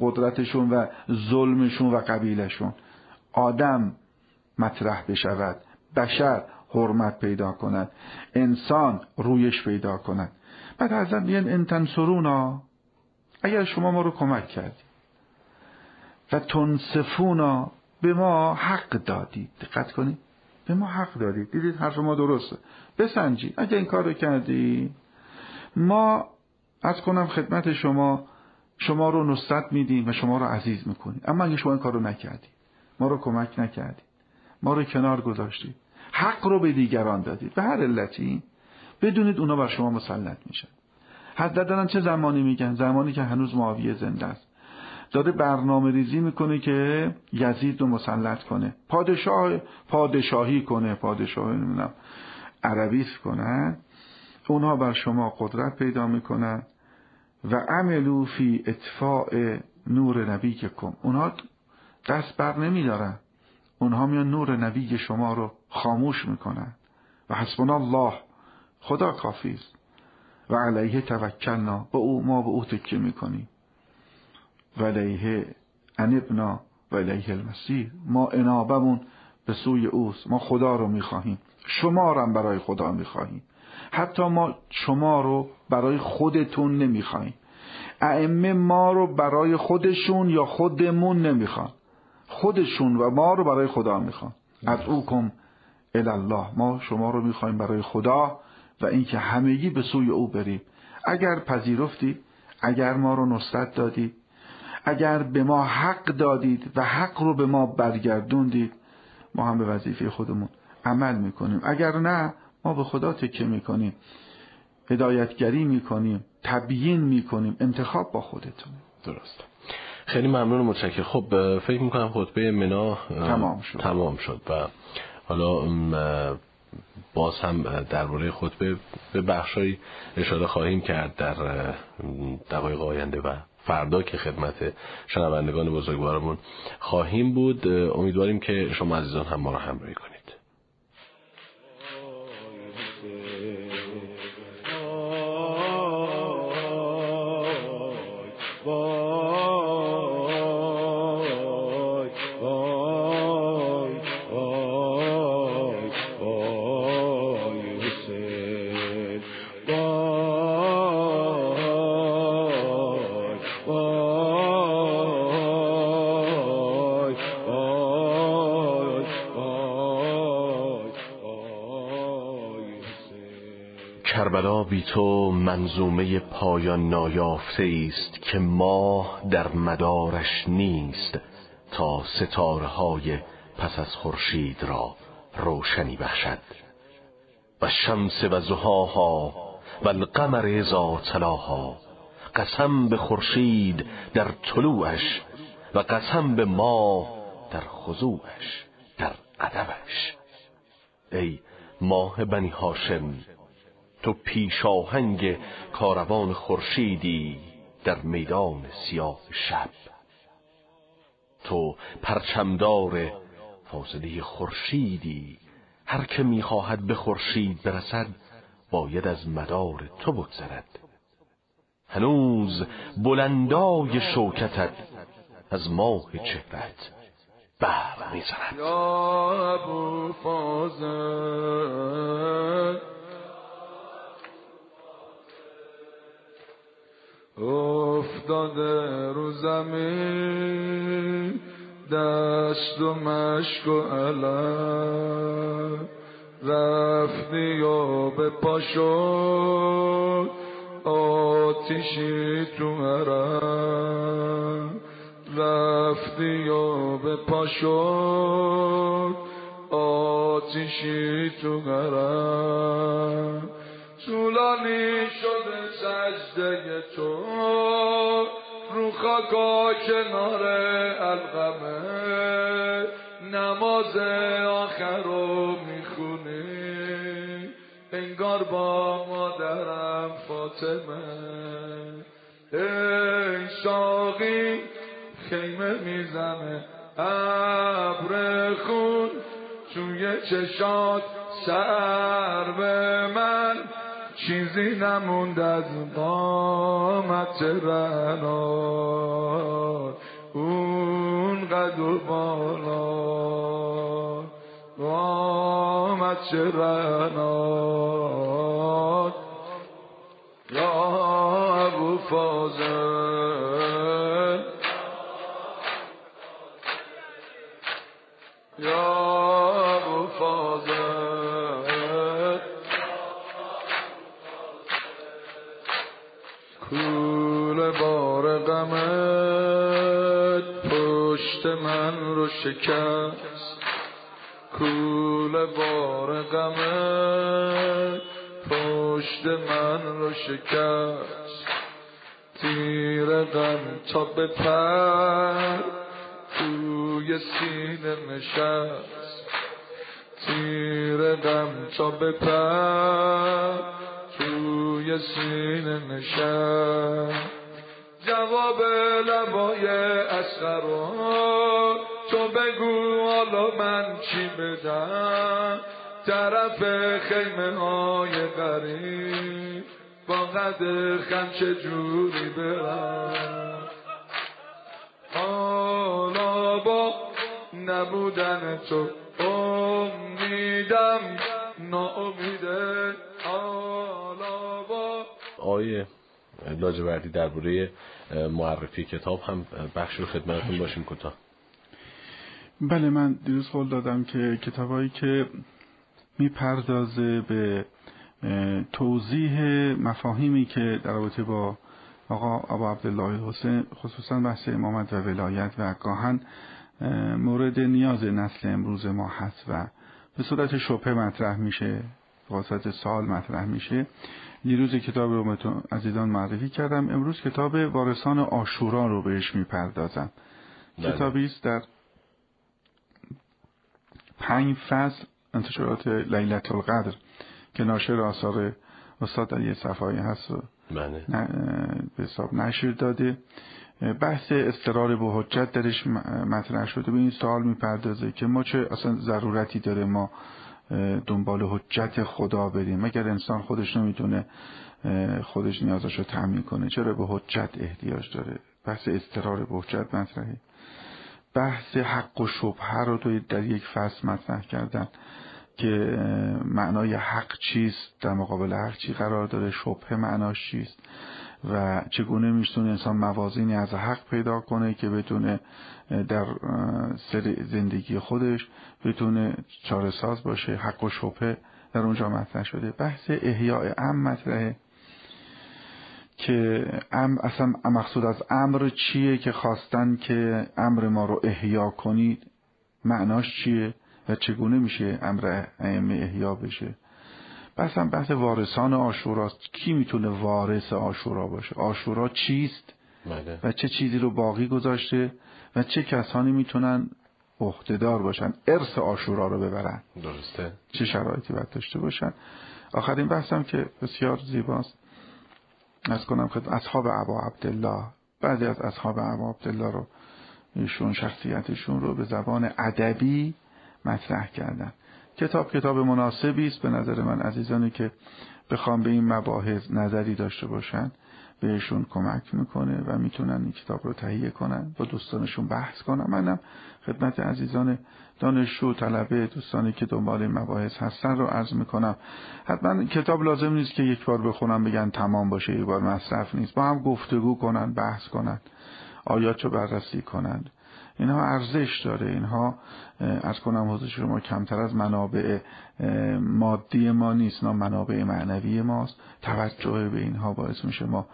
Speaker 14: قدرتشون و ظلمشون و قبیلشون آدم مطرح بشود. بشر حرمت پیدا کند. انسان رویش پیدا کند. بعد حضرت میگن ان تنصرونا اگر شما ما رو کمک کردید و تنصفونا به ما حق دادید. دقت کنید. به ما حق دادید. دیدید حرف ما درسته. بسنجید. اگر این کار رو کردی. ما از کنم خدمت شما شما رو نصرت میدیم و شما رو عزیز می‌کنیم. اما اگه شما این کار رو نکردید ما رو کمک نکردید ما رو کنار گذاشتید حق رو به دیگران دادید. به هر علتی بدونید اونا بر شما مسلط میشن. دارن چه زمانی میگن؟ زمانی که هنوز معاویه زنده است. داره برنامه ریزی می‌کنه که یزید رو مسلط کنه. پادشاه پادشاهی کنه پادشاه نمی‌دونم عربیس کنن اونها بر شما قدرت پیدا می‌کنن. و عملو فی اطفاع نور نبی کن اونها دست بر نمیدارن. اونها میان نور نبی شما رو خاموش می‌کنن. و حسبنا الله خدا کافی است و علیه توکلنا. به او ما به او تکیه می‌کنیم. و علیه انبنا و علیه المسیر ما انابمون به سوی اوست. ما خدا رو می‌خواهیم. شما رو هم برای خدا می‌خواهیم. حتی ما شما رو برای خودتون نمی‌خواهیم. ائمه ما رو برای خودشون یا خودمون نمی‌خوان. خودشون و ما رو برای خدا می‌خوان. از او کم الله ما شما رو می‌خوایم برای خدا و اینکه همگی به سوی او بریم. اگر پذیرفتید اگر ما رو نصرت دادید اگر به ما حق دادید و حق رو به ما برگردوندید ما هم به وظیفه خودمون عمل می‌کنیم. اگر نه ما به خدا تکه می‌کنیم هدایتگری می‌کنیم تبیین می‌کنیم انتخاب با خودتون.
Speaker 1: درست. خیلی ممنون و متشکر خب فکر می‌کنم خطبه منا
Speaker 14: تمام شد.
Speaker 1: تمام شد و حالا باز هم درباره خطبه به بخشای اشاره خواهیم کرد در دقایق آینده و فردا که خدمت شنوندگان بزرگوارمون خواهیم بود. امیدواریم که شما عزیزان هم ما را همراهی کنید. تو منظومه پایان نایافته است که ماه در مدارش نیست تا ستاره های پس از خورشید را روشنی بخشد. و شمس و زهاها و القمر ازا تلاها قسم به خورشید در طلوعش و قسم به ماه در خضوعش در ادبش. ای ماه بنی هاشم تو پیشاهنگ کاروان خورشیدی در میدان سیاه شب. تو پرچمدار فاصله خورشیدی. هر که می‌خواهد به خورشید برسد باید از مدار تو بگذرد. هنوز بلندای شوکتت از ماه چهرت بر می‌زند
Speaker 15: یا ابو افتاده رو زمین دست و مشک و علم. رفتی و به پاشو آتیشی تو حرم. رفتی و به پاشو آتیشی تو حرم. طولانی شده سجده تو. رو خاکا کنار القمه نماز آخر رو می‌خونی. انگار با مادرم فاطمه. ای ساقی خیمه می‌زنه. ابر خون توی چشات سر به من. چیزی نموند از قامت رنان اون قد و بالا. قامت رنان یا ابو فازل پشت من رو شکست. کول بار غمت پشت من رو شکست. تیر غم تا به پر. توی سینه نشست. تیر غم تا به پر. توی سینه نشست. جواب لبای اسقر
Speaker 3: تو بگو حالا من چی بدم؟ طرف خیمه های غریب. با قدر خم چه جوری برم؟ حالا با نبودن تو امیدم ناامیده. حالا با
Speaker 1: آیه. لاجوردی درباره معرفی کتاب هم بخش رو خدمتتون باشیم کوتاه.
Speaker 14: بله من دیروز قول دادم که کتابایی که می‌پردازه به توضیح مفاهیمی که در رابطه با آقا ابا عبدالله حسین خصوصا بحث امامت و ولایت و گاهن مورد نیاز نسل امروز ما هست و به صورت شبه مطرح میشه واسط سال مطرح میشه. دیروز کتاب رو عزیزان معرفی کردم امروز کتاب وارثان آشورا رو بهش می‌پردازم بله. کتابی است در پنج فصل انتشارات لیلت القدر که ناشر آثار استاد یه صفحه هست و
Speaker 1: بله.
Speaker 14: به حساب نشر داده بحث استرار به حجت درش مطرح شده به این سوال می‌پردازه که ما چه اصلا ضرورتی داره ما دنبال حجت خدا بریم. مگر انسان خودش نمی‌تونه خودش نیازش رو تعمین کنه؟ چرا به حجت احتیاج داره؟ بحث استرار به حجت مطرحه. بحث حق و شبهه رو در یک فصل مطرح کردن که معنای حق چیست؟ در مقابل حق چی قرار داره؟ شبه معناش چیست؟ و چگونه می‌تونه انسان موازینی از حق پیدا کنه که بتونه در سر زندگی خودش بتونه چاره ساز باشه حق و شبه در اونجا مطرح شده. بحث احیاء ام مطرحه که ام اصلا مقصود از امر چیه که خواستن که امر ما رو احیا کنید؟ معناش چیه و چگونه میشه امر ائمه احیا بشه؟ بس هم بحث وارثان آشوراست کی می‌تونه وارث آشورا باشه؟ آشورا چیست؟
Speaker 1: بله.
Speaker 14: و چه چیزی رو باقی گذاشته؟ و چه کسانی می‌تونن عهدهدار باشن؟ ارث آشورا رو ببرن.
Speaker 1: درسته.
Speaker 14: چه شرایطی باید داشته باشن؟ آخرین بحثم که بسیار زیباست. از کنم خد اصحاب عبا عبدالله. بعضی از اصحاب عبا عبدالله رو ایشون شخصیتشون رو به زبان ادبی مطرح کردن. کتاب کتاب مناسبی است. به نظر من عزیزانی که بخوام به این مباحث نظری داشته باشن بهشون کمک می‌کنه و می‌تونن این کتاب رو تهیه کنن. با دوستانشون بحث کنن منم خدمت عزیزان دانشجو طلبه دوستانی که دنبال این مباحث هستن رو عرض می‌کنم. حتما کتاب لازم نیست که یک بار بخونم بگن تمام باشه یک بار مصرف نیست. با هم گفتگو کنن بحث کنن آیات رو بررسی کنند اینها ارزش داره. اینها از کنم حضور شما کمتر از منابع مادی ما نیست نه منابع معنوی ماست. توجه به اینها باعث میشه ما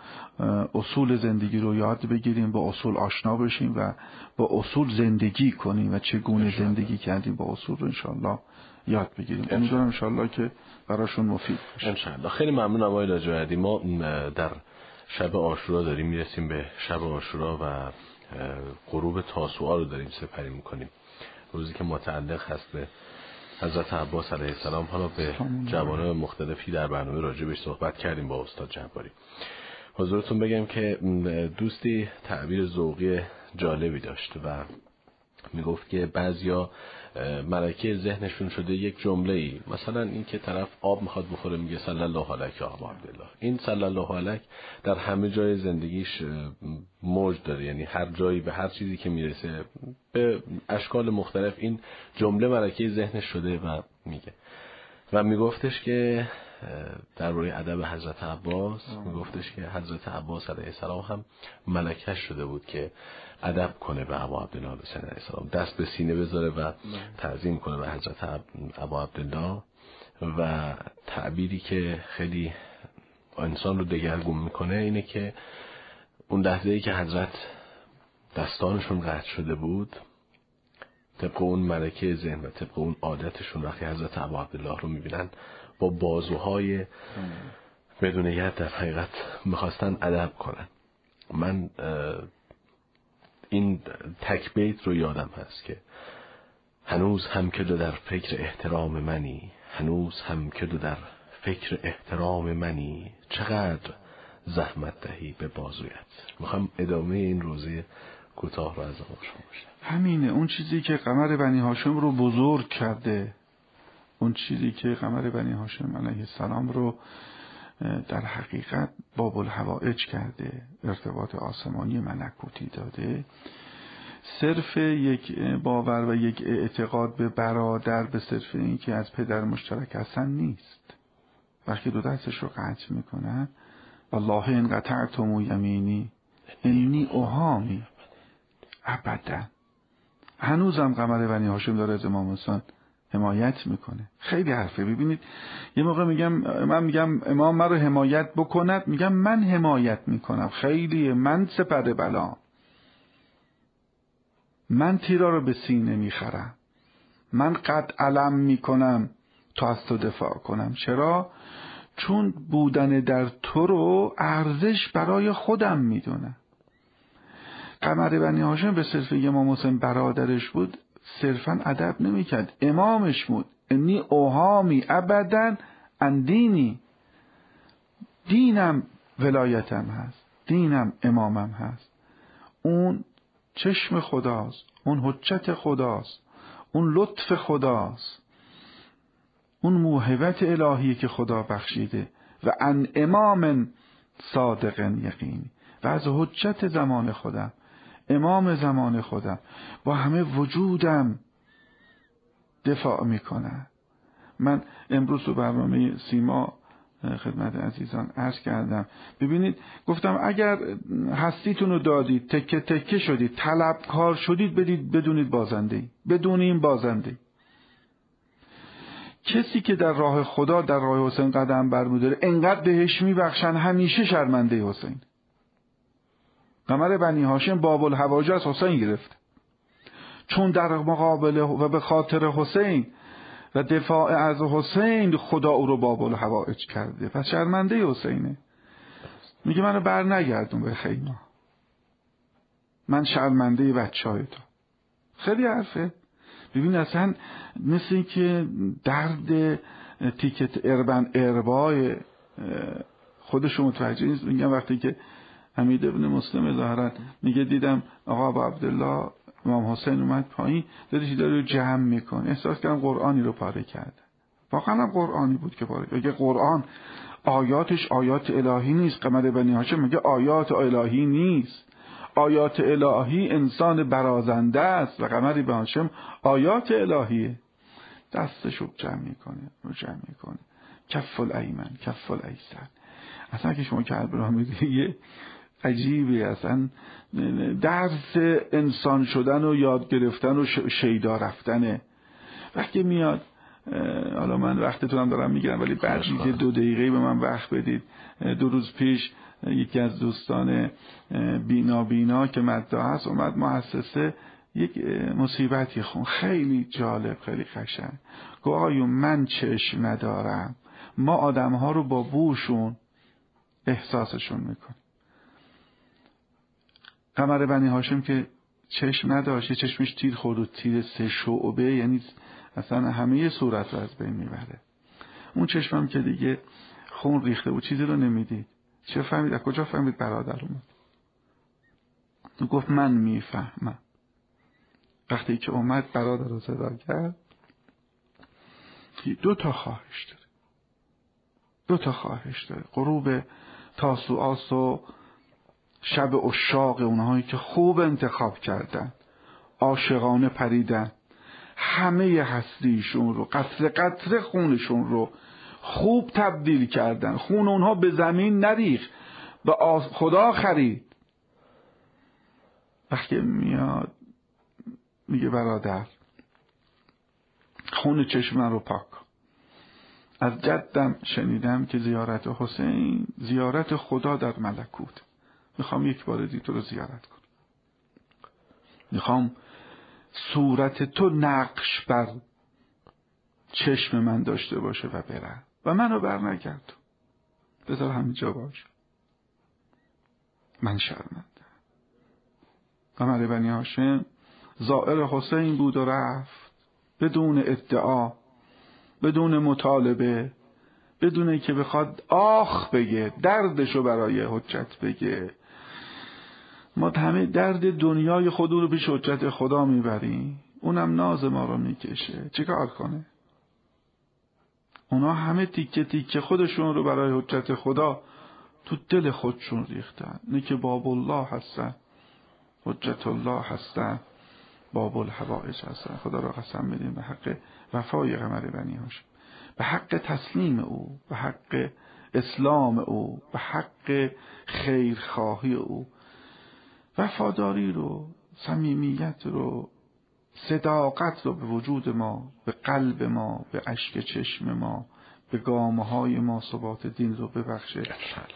Speaker 14: اصول زندگی رو یاد بگیریم با اصول آشنا بشیم و با اصول زندگی کنیم و چگونه زندگی کردیم با اصول رو انشالله یاد بگیریم. امیدوارم انشالله که براشون مفید باشه.
Speaker 1: انشالله خیلی ممنون آقای لاجوردی. ما در شب آشورا داریم می‌رسیم به شب آشورا و غروب تاسوعا رو داریم سپری می‌کنیم. روزی که متعلق هست به حضرت عباس علیه السلام حالا به جوانه مختلفی در برنامه راجبش صحبت کردیم با استاد جباری. حضورتون بگم که دوستی تعبیر ذوقی جالبی داشت و می‌گفت که بعضیا ملکه ذهنشون شده یک جمله ای مثلا این که طرف آب می‌خواد بخوره میگه صلی الله علیه آب عبدالله. این صلی الله علیه در همه جای زندگیش موج داره. یعنی هر جایی به هر چیزی که می‌رسه به اشکال مختلف این جمله ملکه ذهنش شده و میگه. و میگفتش که درباره ادب حضرت عباس میگفتش که حضرت عباس علیه السلام هم ملکش شده بود که ادب کنه به ابا عبدالله حسین علیه السلام. دست به سینه بذاره و تعظیم کنه به حضرت ابا عبدالله و تعبیری که خیلی انسان رو دگرگون می‌کنه اینه که اون لحظه ای که حضرت دستانشون قطع شده بود طبق اون ملکه ذهن و طبق اون عادتشون وقتی حضرت ابا عبدالله رو می‌بینن با بازوهای بدون ید در حقیقت می‌خواستن ادب کنن. من این تکبیت رو یادم هست که هنوز هم که دو در فکر احترام منی هنوز هم که دو در فکر احترام منی. چقدر زحمت دهی به بازویت. می‌خوام ادامه این روزه کوتاه رو از شما
Speaker 14: همینه. اون چیزی که قمر بنی هاشم رو بزرگ کرده اون چیزی که قمر بنی هاشم علیه السلام رو در حقیقت باب الحوائج کرده ارتباط آسمانی ملکوتی داده. صرف یک باور و یک اعتقاد به برادر به صرف این که از پدر مشترک هستن نیست. وقتی دو دستش رو قطع می‌کنن. والله این قطعتم یمینی. اینی اوهامی ابدا. هنوزم قمر بنی هاشم داره از امام حمایت می‌کنه. خیلی حرفه. ببینید یه موقع میگم من میگم امام من رو حمایت بکند میگم من حمایت می‌کنم. خیلی من سپر بلا. من تیرا رو به سینه می‌خرم. من قد علم می‌کنم تا از تو دفاع کنم. چرا؟ چون بودن در تو رو ارزش برای خودم می‌دونم قمر بنی هاشم به صرف امام حسین برادرش بود. صرفا ادب نمی‌کرد. امامش بود. انی اوهامی ابدا اندینی دینم ولایتم هست. دینم امامم هست. اون چشم خداست. اون حجت خداست. اون لطف خداست. اون موهبت الهی که خدا بخشیده. و ان امام صادق یقینی. و از حجت زمان خودم. امام زمان خودم. با همه وجودم دفاع می‌کنم. من امروز تو برنامه سیما خدمت عزیزان عرض کردم. ببینید گفتم اگر هستیتون رو دادید تکه تکه شدید طلبکار شدید بدید بدونید بازنده بدونیم بازنده کسی که در راه خدا در راه حسین قدم برمیداره انقدر بهش میبخشن همیشه شرمنده حسین. قمر بنی هاشم باب الحواج از حسین گرفت. چون در مقابل و به خاطر حسین و دفاع از حسین خدا او رو باب الحوائج کرده. پس شرمنده حسینه. میگه منو بر نگردون به خیمه من شرمنده بچه های تو. خیلی حرفه. ببین اصلا مثل این که درد تیکت اربن اربای خودشو متوجه نیست. میگم وقتی که حمید ابن مسلم ظاهرا میگه دیدم آقا ابو عبدالله امام حسین اومد پایین داره داره رو جمع می‌کنه. احساس کردم قرآنی رو پاره کرده. واقعا هم قرآنی بود که پاره بگه قرآن آیاتش آیات الهی نیست. قمر بنی هاشم میگه آیات الهی نیست. آیات الهی انسان برازنده است و قمر بنی هاشم آیات الهیه. دستش رو جمع می‌کنه رو جمع می‌کنه. کف الایمن کف الایسر. اصلا که شما کربلا میگه عجیبه اصلا درس انسان شدن و یاد گرفتن و شیدا رفتنه. وقتی میاد حالا من وقتتونم دارم می‌گیرم ولی بعد که دو دقیقه به من وقت بدید. دو روز پیش یکی از دوستان بینا بینا که مدعا هست اومد محسسه یک مصیبتی خون. خیلی جالب خیلی قشنگ گفت من چشم ندارم. ما آدم ها رو با بوشون احساسشون می‌کنیم. قمر بنی هاشم که چشم نداشت چشمش تیر خورد و تیر سه شعبه یعنی اصلا همه صورت رو از بین می‌بره. اون چشمم که دیگه خون ریخته بود چیزی رو نمی‌دید. چه فهمید؟ کجا فهمید برادر اومد؟ تو گفت من می‌فهمم. وقتی که اومد برادر رو صدا کرد. دو تا خواهش داره. دو تا خواهش داره. غروب تاسوعاس و شب اشاق اونهایی که خوب انتخاب کردن عاشقانه پریدن. همه هستیشون رو قطر قطر خونشون رو خوب تبدیل کردن. خون اونها به زمین نریخ به خدا خرید. وقتی میاد میگه برادر خون چشم رو پاک از جدم شنیدم که زیارت حسین زیارت خدا در ملکوت. می‌خوام یک بار دیگه تو رو زیارت کنم. می‌خوام صورت تو نقش بر چشم من داشته باشه و بره و منو بر نگرد بذار همینجا باش. من شرمنده. قمر بنی هاشم زائر حسین بود و رفت. بدون ادعا بدون مطالبه بدون که بخواد آخ بگه دردشو برای حجت بگه. ما همه درد دنیای خودمون رو پیش حجت خدا می‌بریم. اونم ناز ما رو می‌کشه. چیکار کنه؟ اونا همه تیکه تیکه خودشون رو برای حجت خدا تو دل خودشون ریختن. نه که باب الله هستن. حجت الله هستن. باب الحوائج هستن. خدا را قسم بدیم به حق وفای قمر بنی هاشم. به حق تسلیم او. به حق اسلام او. به حق خیرخواهی او. وفاداری رو صمیمیت رو صداقت رو به وجود ما به قلب ما به اشک چشم ما به گامه های ما ثبات دین رو ببخشه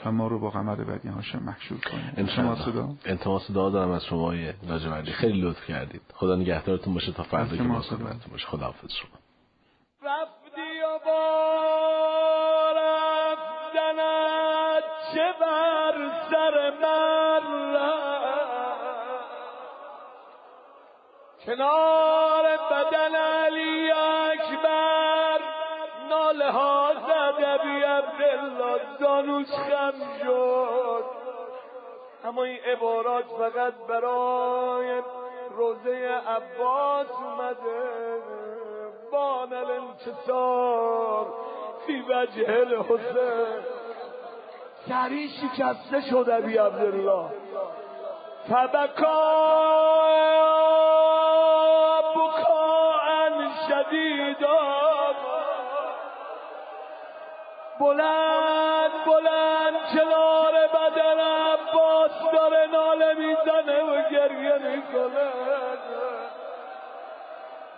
Speaker 14: و ما رو با قمر بدی هاشم محشور کنه
Speaker 1: صدا؟ انتماس دعا دارم از شما لاجوردی خیلی لطف کردید. خدا نگهدارتون باشه تا فردا که ما خدمتتون باشه. خداحافظ شما.
Speaker 3: رفتی و با رفتنت چه بر سر من کنار بدن علی اکبر. ناله ها زده بی عبدالله زانوش خم شد. اما این عبارات فقط برای روزه عباس اومده. بان الانتصار فی وجه الحسین سری شکسته شده بی عبدالله. فبکا بلند بلند کنار بدن عباس داره ناله می‌زنه و گریه می‌کنه.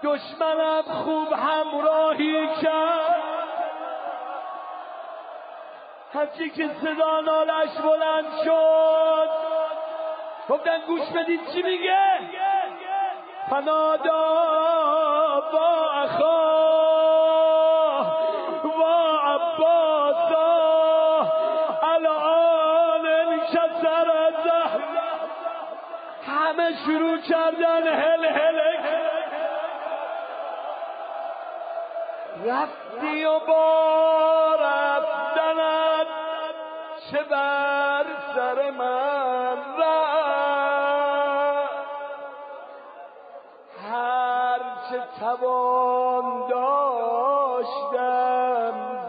Speaker 3: دشمنم خوب همراهی کرد. هرچی که صدا نالش بلند شد. گفتن گوش بدید چی میگه؟ فنادا با اخا شروع کردن هل هل. رفتی و با رفتنت چه بر سر من هر چه توان داشتم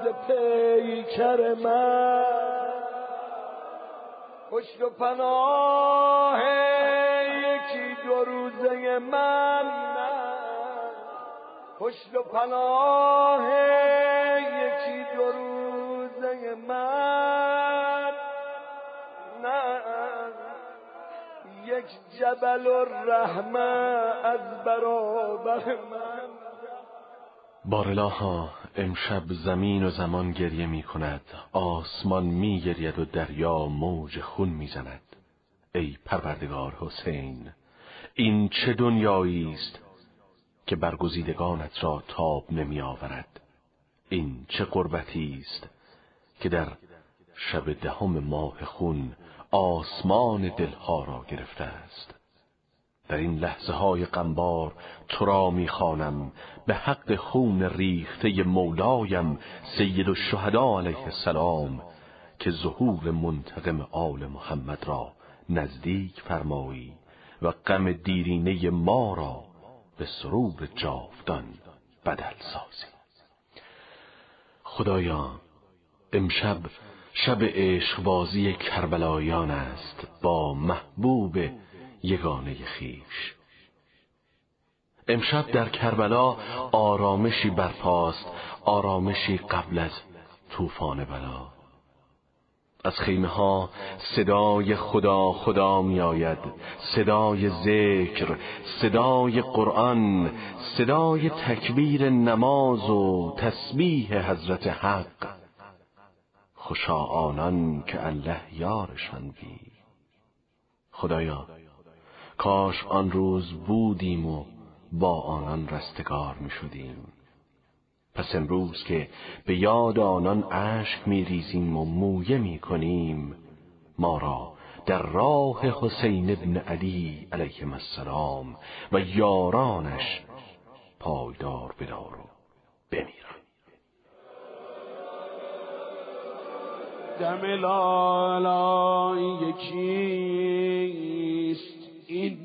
Speaker 3: ز پیکر من. پشت و پناه من پشت و پناه یکی دو روزه من نه. یک جبل الرحمه از برابر من.
Speaker 1: بارلاها امشب زمین و زمان گریه می کند. آسمان می گرید و دریا موج خون می زند. ای پروردگار حسین این چه دنیایی است که برگزیدگانت را تاب نمی آورد این چه قربتی است که در شب دهم ماه خون آسمان دلها را گرفته است؟ در این لحظه های قنبار تو را می‌خوانم به حق خون ریخته مولایم سید الشهدا علیه السلام که ظهور منتقم آل محمد را نزدیک فرمایی. و غم دیرینه ما را به سرور جاودان بدل سازی. خدایا امشب شب عشقبازی کربلایان است با محبوب یگانه خیش. امشب در کربلا آرامشی برپاست آرامشی قبل از طوفان بلا. از خیمه ها صدای خدا خدا می آید صدای ذکر صدای قرآن صدای تکبیر نماز و تسبیح حضرت حق. خوشا آنان که الله یارشان بی. خدایا کاش آن روز بودیم و با آنان رستگار می شدیم پس امروز که به یاد آنان اشک میریزیم و مویه می‌کنیم ما را در راه حسین ابن علی علیه السلام و یارانش پایدار بدار و بمیرم
Speaker 3: دم لالا یکی
Speaker 5: این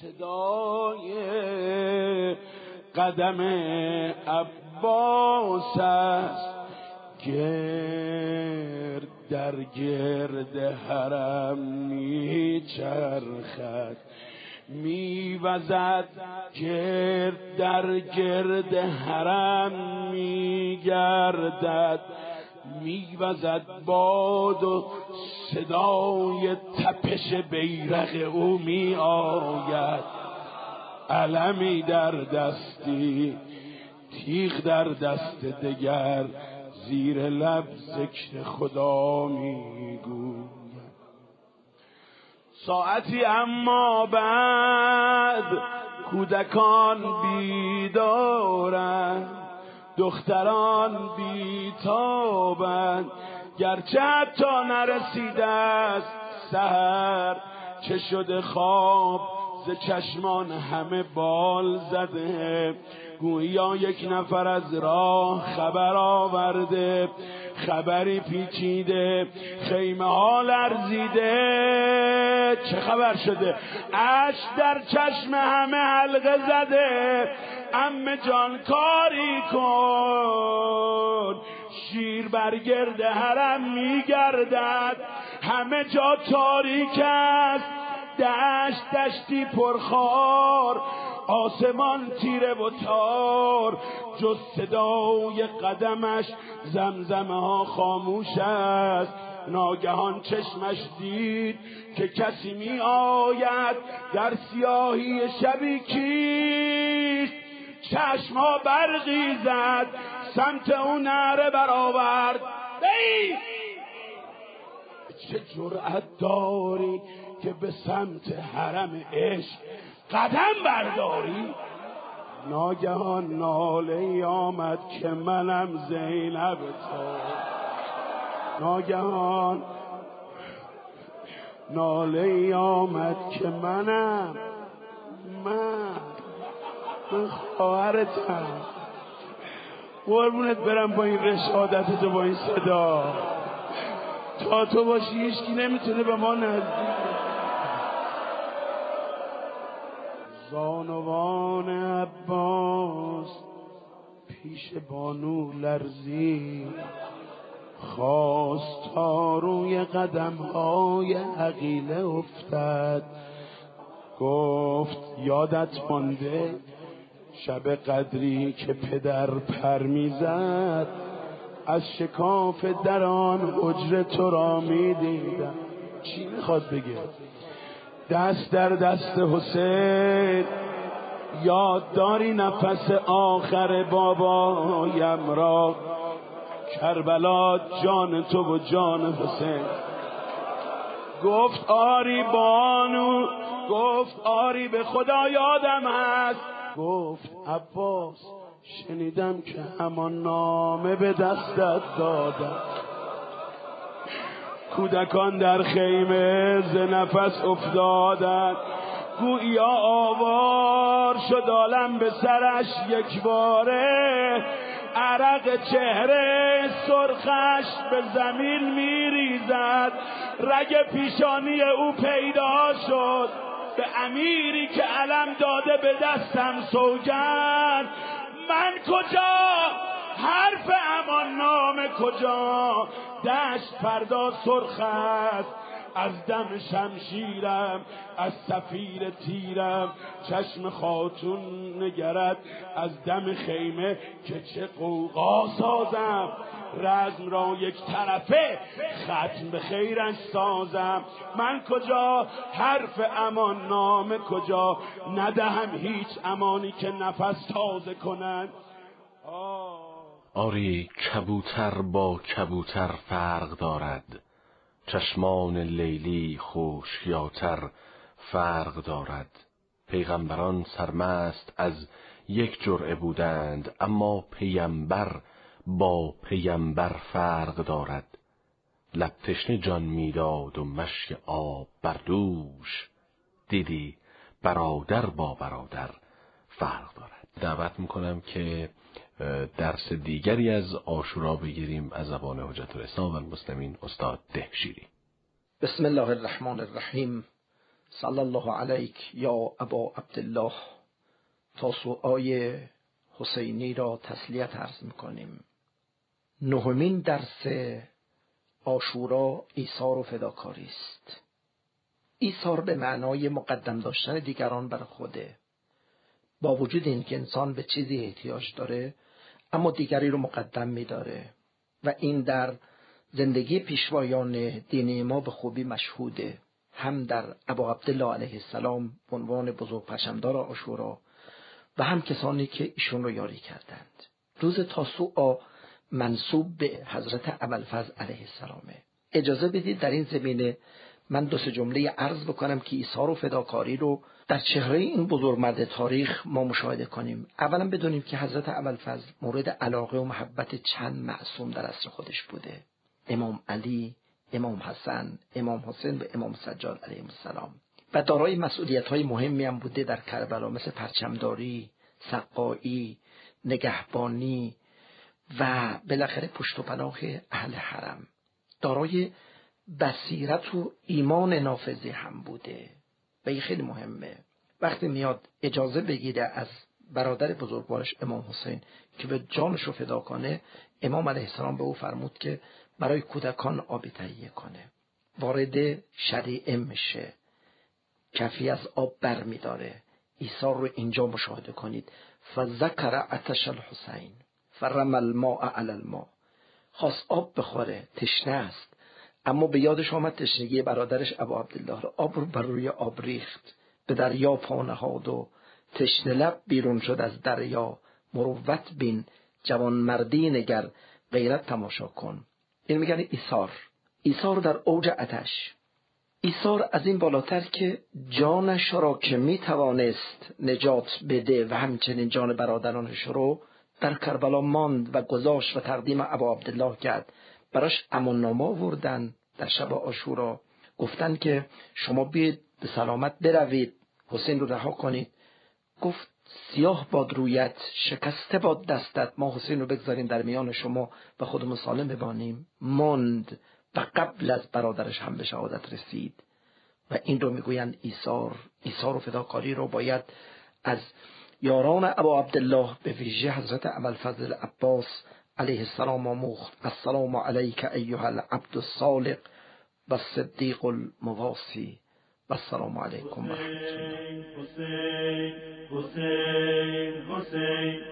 Speaker 5: صدای قدم عباس است. گرد در گرد حرم میچرخد. میوزد گرد در گرد حرم میگردد. میوزد باد و صدای تپش بیرق او می آید علمی در دستی تیغ در دست دگر زیر لب ذکر خدا می‌گوید. ساعتی اما بعد کودکان بیدارند دختران بیتابند. گرچه تا نرسیده است سهر چه شده خواب ز چشمان همه بال زده. گویا یک نفر از راه خبر آورده خبری پیچیده خیمه ها لرزیده. چه خبر شده؟ اش در چشم همه حلقه زده. ام جان کاری کن. شیر برگرد حرم میگردد. همه جا تاریک است. دشت دشتی پرخار آسمان تیره و تار جز صدای قدمش زمزمه ها خاموش است. ناگهان چشمش دید که کسی می آید در سیاهی شبی کیست. چشم ها برقی زد سمت اون نره برآورد. چه جرأت داری؟ که به سمت حرم عشق قدم برداری. ناگهان ناله ای آمد که منم زینب تو. ناگهان ناله ای آمد که منم من من خواهرتم. قربونت برم با این رشادت تو با این صدا. تا تو باشی هیچکی نمی‌تونه به ما نزدیک. زانوان عباس پیش بانو لرزی. خواست تا روی قدم های عقیله افتد. گفت یادت مانده شب قدری که پدر پر می‌زد. از شکاف در آن تو را می‌دیدم. چی می‌خواد بگه؟ دست در دست حسین. یاد داری نفس آخر بابایم را. کربلا جان تو و جان حسین. گفت آری بانو گفت آری به خدا یادم هست گفت عباس شنیدم که همان نامه به دستت دادم. کودکان در خیمه ز نفس افتادند. گویا آوار شد عالم به سرش یک باره. عرق چهره سرخش به زمین میریزد. رگ پیشانی او پیدا شد. به امیری که علم داده به دستم سوگن من کجا؟ حرف امان نام کجا؟ دشت فردا سرخ است از دم شمشیرم از سفیر تیرم چشم خاتون نگرد. از دم خیمه که چه قوقا سازم. رزم را یک طرفه ختم به خیرش سازم. من کجا؟ حرف امان نام کجا؟ ندهم هیچ امانی که نفس تازه کنند
Speaker 1: آری کبوتر با کبوتر فرق دارد. چشمان لیلی خوشیاتر فرق دارد. پیغمبران سرمست از یک جرعه بودند اما پیمبر با پیمبر فرق دارد. لب جان می‌داد و مشک آب بر دوش. دیدی برادر با برادر فرق دارد. دعوت می‌کنم که درس دیگری از آشورا بگیریم از زبان حجت الاسلام و المسلمین استاد دهشیری.
Speaker 16: بسم الله الرحمن الرحیم. صلی الله علیک یا ابا عبدالله. تاسوعای حسینی را تسلیت عرض می‌کنیم. نهمین درس آشورا ایثار و فداکاری است. ایثار به معنای مقدم داشتن دیگران بر خوده. با وجود اینکه انسان به چیزی احتیاج داره اما دیگری رو مقدم میداره. و این در زندگی پیشوایان دینی ما به خوبی مشهوده. هم در ابا عبدالله علیه السلام عنوان بزرگ پشمدار آشورا و هم کسانی که ایشون رو یاری کردند. روز تاسوعا منصوب به حضرت ابوالفضل علیه السلامه. اجازه بدید در این زمینه من دو سه جمله عرض بکنم که ایثار و فداکاری رو در چهره این بزرگ مرد تاریخ ما مشاهده کنیم. اولا بدونیم که حضرت ابوالفضل مورد علاقه و محبت چند معصوم در عصر خودش بوده. امام علی امام حسن امام حسین و امام سجاد علیه السلام. و دارای مسئولیت های مهمی هم بوده در کربلا مثل پرچمداری سقایی نگهبانی و بالاخره پشت و پناه اهل حرم. دارای بصیرت و ایمان نافذی هم بوده. و این خیلی مهمه. وقتی میاد اجازه بگیره از برادر بزرگوارش امام حسین که به جانش رو فدا کنه امام علیه السلام به او فرمود که برای کودکان آبی تهیه کنه. وارد شریعه میشه. کفی از آب بر میداره ایثار رو اینجا مشاهده کنید. فذکر عتش الحسین. فرم الماء علی الماء. خواست آب بخوره. تشنه است. اما به یادش آمد تشنگی برادرش ابو عبدالله رو آب رو بر روی آب ریخت. به دریا پا نهاد و تشنه لب بیرون شد از دریا. مروت بین جوان مردی نگر غیرت تماشا کن. این میگن ایثار. ایثار در اوج اتش ایثار از این بالاتر که جانش را که می‌توانست نجات بده و همچنین جان برادرانش رو در کربلا ماند و گذاشت و تقدیم ابا عبدالله کرد. براش اماننامه آوردن. در شب آشورا گفتن که شما بیاید به سلامت بروید حسین رو رها کنید. گفت سیاه باد رویت شکسته باد دستت ما حسین رو بگذاریم در میان شما و خودمون سالم ببانیم ماند و قبل از برادرش هم به شهادت رسید. و این رو می‌گویند ایثار. ایثار و فداکاری رو باید از یاران ابا عبدالله به ویژه حضرت ابوالفضل عباس عليه السلام السلام عليك أيها العبد الصالق والصديق المواصي. السلام عليكم ورحمة
Speaker 17: الله. حسين حسين حسين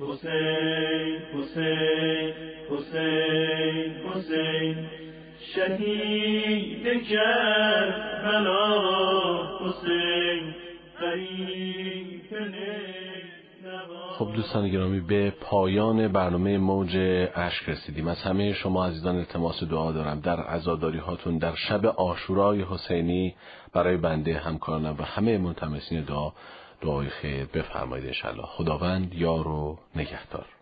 Speaker 17: حسين حسين حسين حسين شهيد كربلاء حسين قريب
Speaker 1: خب دوستان گرامی به پایان برنامه موج اشک رسیدیم. از همه شما عزیزان التماس دعا دارم. در عزاداری هاتون در شب آشورای حسینی برای بنده همکارانم و همه منتمسین دعا دعای خیر بفرمایید انشالله خداوند یار و نگهدار.